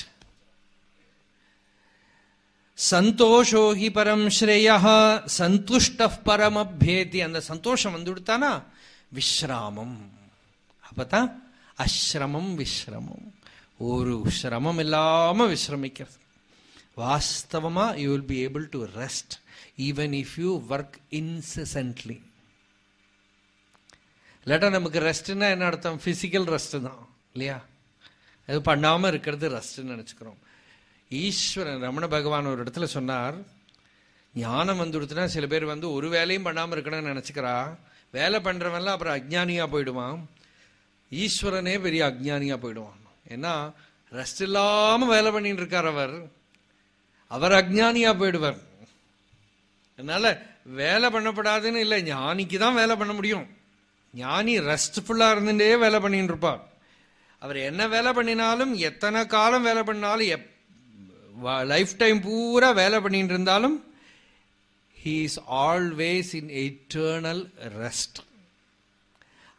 சந்தோஷோகி பரம் ஸ்ரேயா சந்துஷ்ட பரமபேதி. அந்த சந்தோஷம் வந்து விடுத்தானா விஸ்ராமம். அப்பதான் அஸ்ரமம் விஸ்ரமம். ஒரு சிரமம் இல்லாம விஸ்ரமிக்கிறது. வாஸ்தவமா you will be able to rest even if you work incessantly இல்லாட்டா நமக்கு ரெஸ்ட்னா என்ன அர்த்தம்? பிசிக்கல் ரெஸ்ட் தான் இல்லையா? அது பண்ணாமல் இருக்கிறது ரெஸ்ட்னு நினச்சிக்கிறோம். ஈஸ்வரன் ரமண பகவான் ஒரு இடத்துல சொன்னார் ஞானம் வந்துடுத்துனா சில பேர் வந்து ஒரு வேலையும் பண்ணாமல் இருக்கணும்னு நினச்சிக்கிறா. வேலை பண்றவன்லாம் அப்புறம் அஜ்ஞானியாக போயிடுவான். ஈஸ்வரனே பெரிய அஜ்ஞானியாக போயிடுவான். ஏன்னா ரெஸ்ட் இல்லாமல் வேலை பண்ணிட்டு இருக்கார் அவர். அவர் அஜ்ஞானியாக போயிடுவார். அதனால் வேலை பண்ணப்படாதுன்னு இல்லை ஞானிக்கு தான் வேலை பண்ண முடியும். ஞானி ரெஸ்ட்ஃபுல்லாக இருந்துட்டே வேலை பண்ணிட்டு இருப்பார். அவர் என்ன வேலை பண்ணினாலும் எத்தனை காலம் வேலை பண்ணாலும் எப் லைஃப் டைம் பூரா வேலை பண்ணிட்டு இருந்தாலும் he is always in eternal rest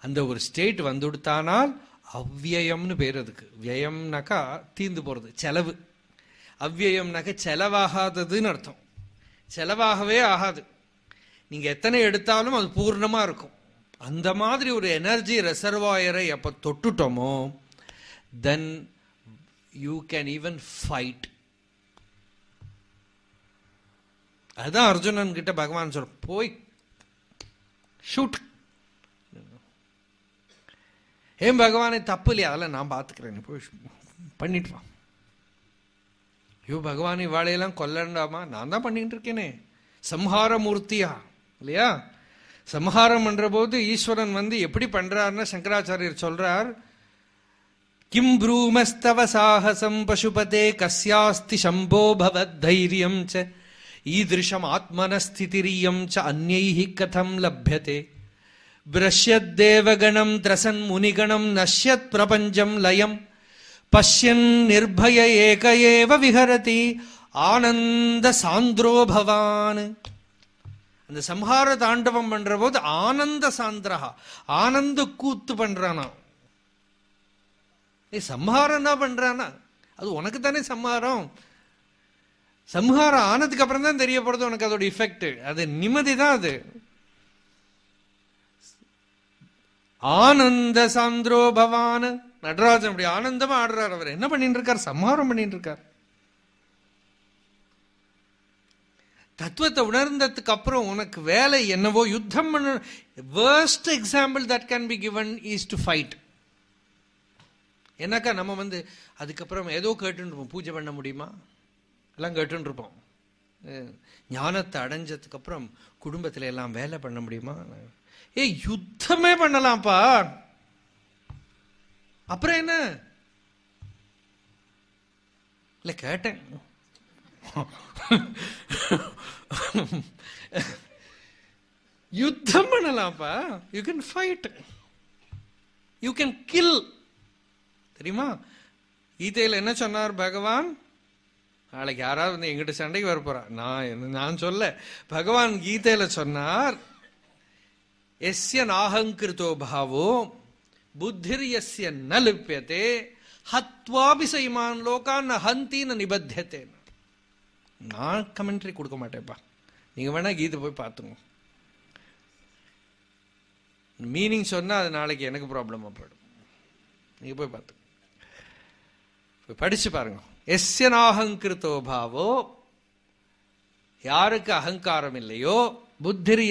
அந்த ஒரு ஸ்டேட் வந்து கொடுத்தானால் அவ்வியம்னு பேர் அதுக்கு. வியம்னாக்கா தீந்து போகிறது செலவு. அவ்வியம்னாக்கா செலவாகாததுன்னு அர்த்தம். செலவாகவே ஆகாது. நீங்கள் எத்தனை எடுத்தாலும் அது பூர்ணமாக இருக்கும். அந்த மாதிரி ஒரு எனர்ஜி ரெசர்வாயரை எப்போ தொட்டுட்டோமோ then you can even fight அதுதான் அர்ஜுனன் கிட்ட பகவான் சொல்ற போய் ஷூட் ஏன் பகவானே தப்பு இல்லையா? அதெல்லாம் நான் பார்த்துக்கிறேன் போய் பண்ணிட்டுவான் ஐயோ பகவான் இவாளையெல்லாம் கொல்லண்டாமா? நான் தான் பண்ணிட்டு இருக்கேனே. சம்ஹார மூர்த்தியா? இல்லையா? சம்ஹாரம் பண்ற போது ஈஸ்வரன் வந்து எப்படி பண்றாருன்னு சங்கராச்சாரியர் சொல்றார். கிம் ப்ரூமஸ்தவ சாகசம் பசுபதே கஸ்யாஸ்தி சம்போ பவத் தைரியம் ச ஈதம் ஆத்மனஸ்திதிரியம் ச அந்நைஹி கதம் லப்யதே பிரஷ்யத்தேவகணம் திரசன் முனிகணம் நஷ்யத் பிரபஞ்சம் லயம் பஷ்யன் நிர்பய ஏக ஏவ விஹரதி ஆனந்த சாந்திரோ பவான் அந்த சம்ஹார தாண்டவம் பண்ற போது ஆனந்த சாந்திரஹா ஆனந்த கூத்து பண்றானா? ஏ சம்ஹாரம் தான் பண்றானா? அது உனக்கு தானே சம்ஹாரம்? சம்ஹாரம் ஆனதுக்கு அப்புறம் தான் தெரியப்படுது உனக்கு அதோட இஃபெக்ட் அது நிம்மதி தான் அது. ஆனந்த சாந்திரோ பவான். நடராஜன் அப்படி ஆனந்தமா ஆடுறார் அவர். என்ன பண்ணிட்டு இருக்கார் சம்ஹாரம் பண்ணிட்டு இருக்கார் தத்துவத்தை உணர்ந்ததுக்கு அப்புறம் உனக்கு வேலை என்னவோ யுத்தம் பண்ண. Worst example that can be given is to fight என்னக்கா நம்ம வந்து அதுக்கப்புறம் ஏதோ கேட்டுருப்போம் பூஜை பண்ண முடியுமா? எல்லாம் கேட்டுருப்போம் ஞானத்தை அடைஞ்சதுக்கு அப்புறம் எல்லாம் வேலை பண்ண முடியுமா? ஏ யுத்தமே பண்ணலாம்ப்பா. அப்புறம் என்ன? இல்லை கேட்டேன். யுத்தம் பண்ணலாம்ப்பா. You can fight you can kill தெரியுமா? கீதையில் என்ன சொன்னார் பகவான்? நாளைக்கு யாராவது வந்து எங்கிட்ட சண்டைக்கு வரப்போறா நான் நான் சொல்ல பகவான் கீதையில சொன்னார் எஸ்ய நாகங்கிருத்தோ பாவோ புத்திர் எஸ்ய ந லிப்பியதே ஹத்வாபி சைமான் லோகான் ஹந்தி ந நிபத்தியத்தே நான் கமெண்ட்ரி கொடுக்க மாட்டேன்ப்பா. நீங்க வேணா கீதை போய் பார்த்துங்க. மீனிங் சொன்னா அது நாளைக்கு எனக்கு ப்ராப்ளமா போயிடும். நீங்க போய் பார்த்துங்க. போய் படிச்சு பாருங்க. எஸ்ய நாகங்கிருத்தோ பாவோ. யாருக்கு அகங்காரம் இல்லையோ புத்திர்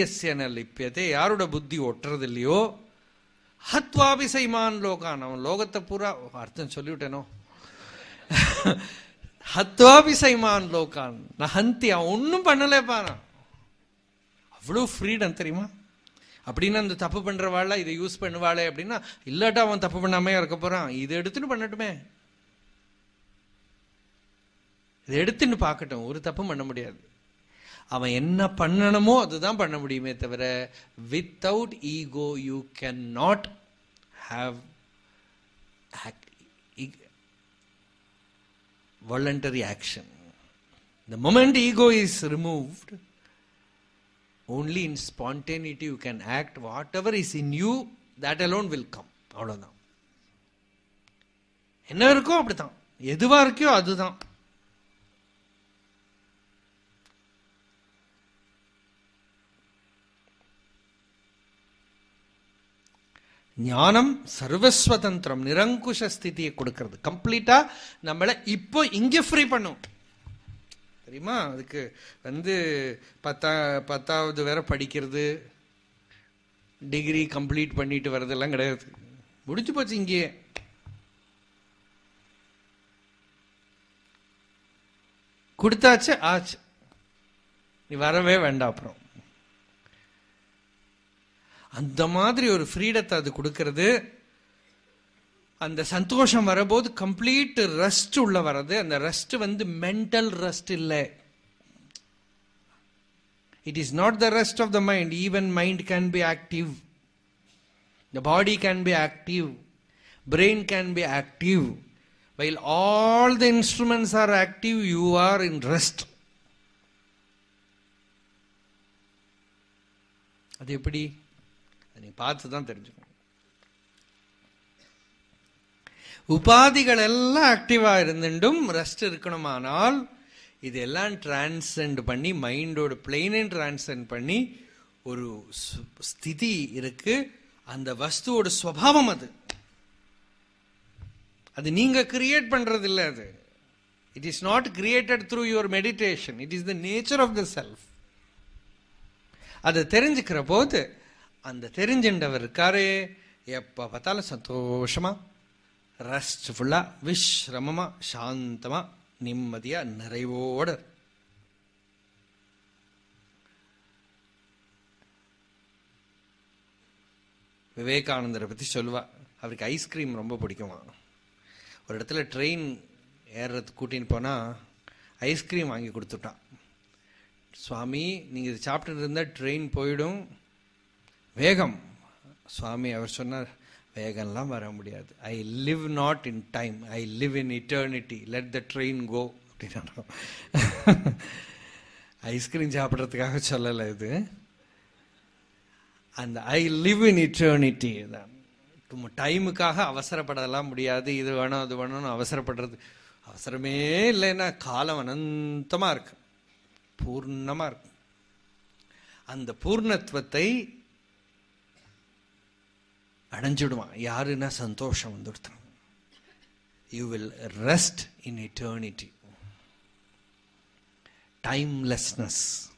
லிப்பியத்தை யாரோட புத்தி ஒட்டுறது இல்லையோ ஹத்வாபி சைமான் லோகான். அவன் லோகத்தை பூரா அர்த்தம் சொல்லிவிட்டேனோ? ஹத்வாபி சைமான் லோகான். நான் ஹந்தி அவன் ஒன்றும் பண்ணலேப்பா நான். அவ்வளோ ஃப்ரீடம் தெரியுமா? அப்படின்னு அந்த தப்பு பண்றவாள் இதை யூஸ் பண்ணுவாளே அப்படின்னா இல்லாட்டா அவன் தப்பு பண்ணாமே இருக்க போகிறான் இதை எடுத்துன்னு பண்ணட்டுமே. இதை எடுத்துன்னு பார்க்கட்டும் ஒரு தப்பும் பண்ண முடியாது. அவன் என்ன பண்ணணுமோ அதுதான் பண்ண முடியுமே தவிர without ego you can not have voluntary action. The moment ego is removed, only in spontaneity you can act. Whatever is in you, that alone will come. அவ்வளோதான் என்ன இருக்கோ அப்படித்தான். எதுவாக இருக்கோ அதுதான். ஞானம் சர்வஸ்வதந்திரம் நிரங்குஷ ஸ்திதியை கொடுக்கறது. கம்ப்ளீட்டா நம்மளை இப்போ இங்கே ஃப்ரீ பண்ணும். தெரியுமா? அதுக்கு வந்து பத்தா பத்தாவது வேற படிக்கிறது. டிகிரி கம்ப்ளீட் பண்ணிட்டு வர்றதெல்லாம் கிடையாது. முடிஞ்சு போச்சு இங்கேயே. கொடுத்தாச்சு ஆச்சு. நீ வரவே வேண்டாம் அப்புறம். அந்த மாதிரி ஒரு ஃப்ரீடத்தை அது கொடுக்கறது. அந்த சந்தோஷம் வரபோது கம்ப்ளீட் ரெஸ்ட் உள்ள வர்றது. அந்த ரெஸ்ட் வந்து மென்டல் ரெஸ்ட் இல்லை. It is not the rest of the mind even mind can be active the body can be active brain can be active while all the instruments are active you are in rest அது எப்படி? நீ பார்த்து தான் தெரிஞ்சுக்கணும். உபாதிகள் எல்லாம் ஆக்டிவாக இருந்துட்டும் rest இருக்கணுமானால் இதெல்லாம் transcend பண்ணி மைண்டோட பிளெயினையும் டிரான்சென்ட் பண்ணி ஒரு ஸ்திதி இருக்கு. அந்த வஸ்துவோட ஸ்வபாவம் அது. அது நீங்க கிரியேட் பண்றது இல்லை அது. It is not created through your meditation it is the nature of the self அதை தெரிஞ்சுக்கிற போது அந்த தெரிஞ்சின்றவர் இருக்காரு எப்போ பார்த்தாலும் சந்தோஷமாக ரெஸ்ட்ஃபுல்லாக விஸ்ரமமாக சாந்தமாக நிம்மதியாக நிறைவோட. விவேகானந்தரை பற்றி சொல்லுவா. அவருக்கு ஐஸ்கிரீம் ரொம்ப பிடிக்குமா. ஒரு இடத்துல ட்ரெயின் ஏறுறது கூட்டின்னு போனால் ஐஸ்கிரீம் வாங்கி கொடுத்துட்டான். சுவாமி நீங்கள் இது சாப்பிட்டுட்டு இருந்தால் ட்ரெயின் போயிடும். வேகம். சுவாமி அவர் சொன்னார் வேகம்லாம் வர முடியாது. I live not in time I live in eternity let the train go அப்படின்னா ஐஸ்கிரீம் சாப்பிட்றதுக்காக சொல்லலை இது. அந்த ஐ லிவ் இன் இட்டர்னிட்டி தான் டைமுக்காக அவசரப்படலாம் முடியாது. இது வேணும் அது வேணும்னு அவசரப்படுறது. அவசரமே இல்லைன்னா காலம் அனந்தமாக இருக்கு. பூர்ணமாக இருக்கு. அந்த பூர்ணத்துவத்தை அடைஞ்சிடுவான். யாருன்னா சந்தோஷம் வந்துடுத்தான் you will rest in eternity timelessness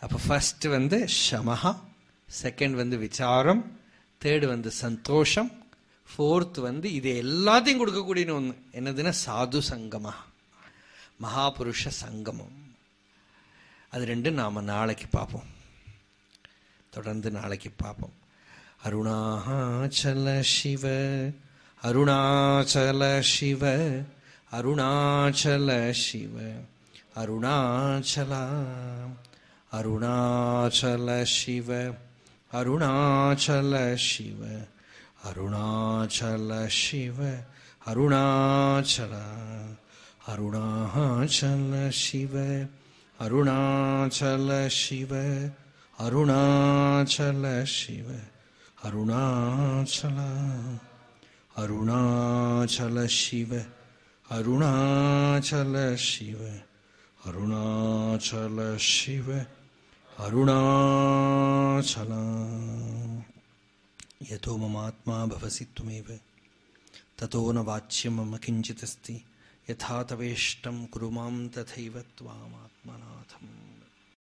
அப்போ ஃபர்ஸ்ட் வந்து ஷமஹா செகண்ட் வந்து விசாரம் தேர்டு வந்து சந்தோஷம் ஃபோர்த் வந்து இது எல்லாத்தையும் கொடுக்கக்கூடிய ஒன்று என்னதுன்னா சாது சங்கமா. மகாபுருஷ சங்கமம். அது ரெண்டும் நாம் நாளைக்கு பார்ப்போம். தொடர்ந்து நாளைக்கு பார்ப்போம். அருணாச்சல சிவ அருணாச்சல சிவ அருணாச்சல சிவ அருணாச்சலா அருணாச்சல சிவ அருணாச்சல சிவ அருணாச்சல சிவ அருணாச்சல அருணாச்சல சிவ அருணாச்சல சிவ அருணாச்சல சிவ अरुणाचल अरुणाचल शिव अरुणाचल शिव अरुणाचल शिव, अरुणाचल। यतो ममात्मा भवसि त्वमेव, ततो न वाच्य मम किञ्चिदस्ति, यथा तवेष्टं कुरु माँ तथैव त्वामा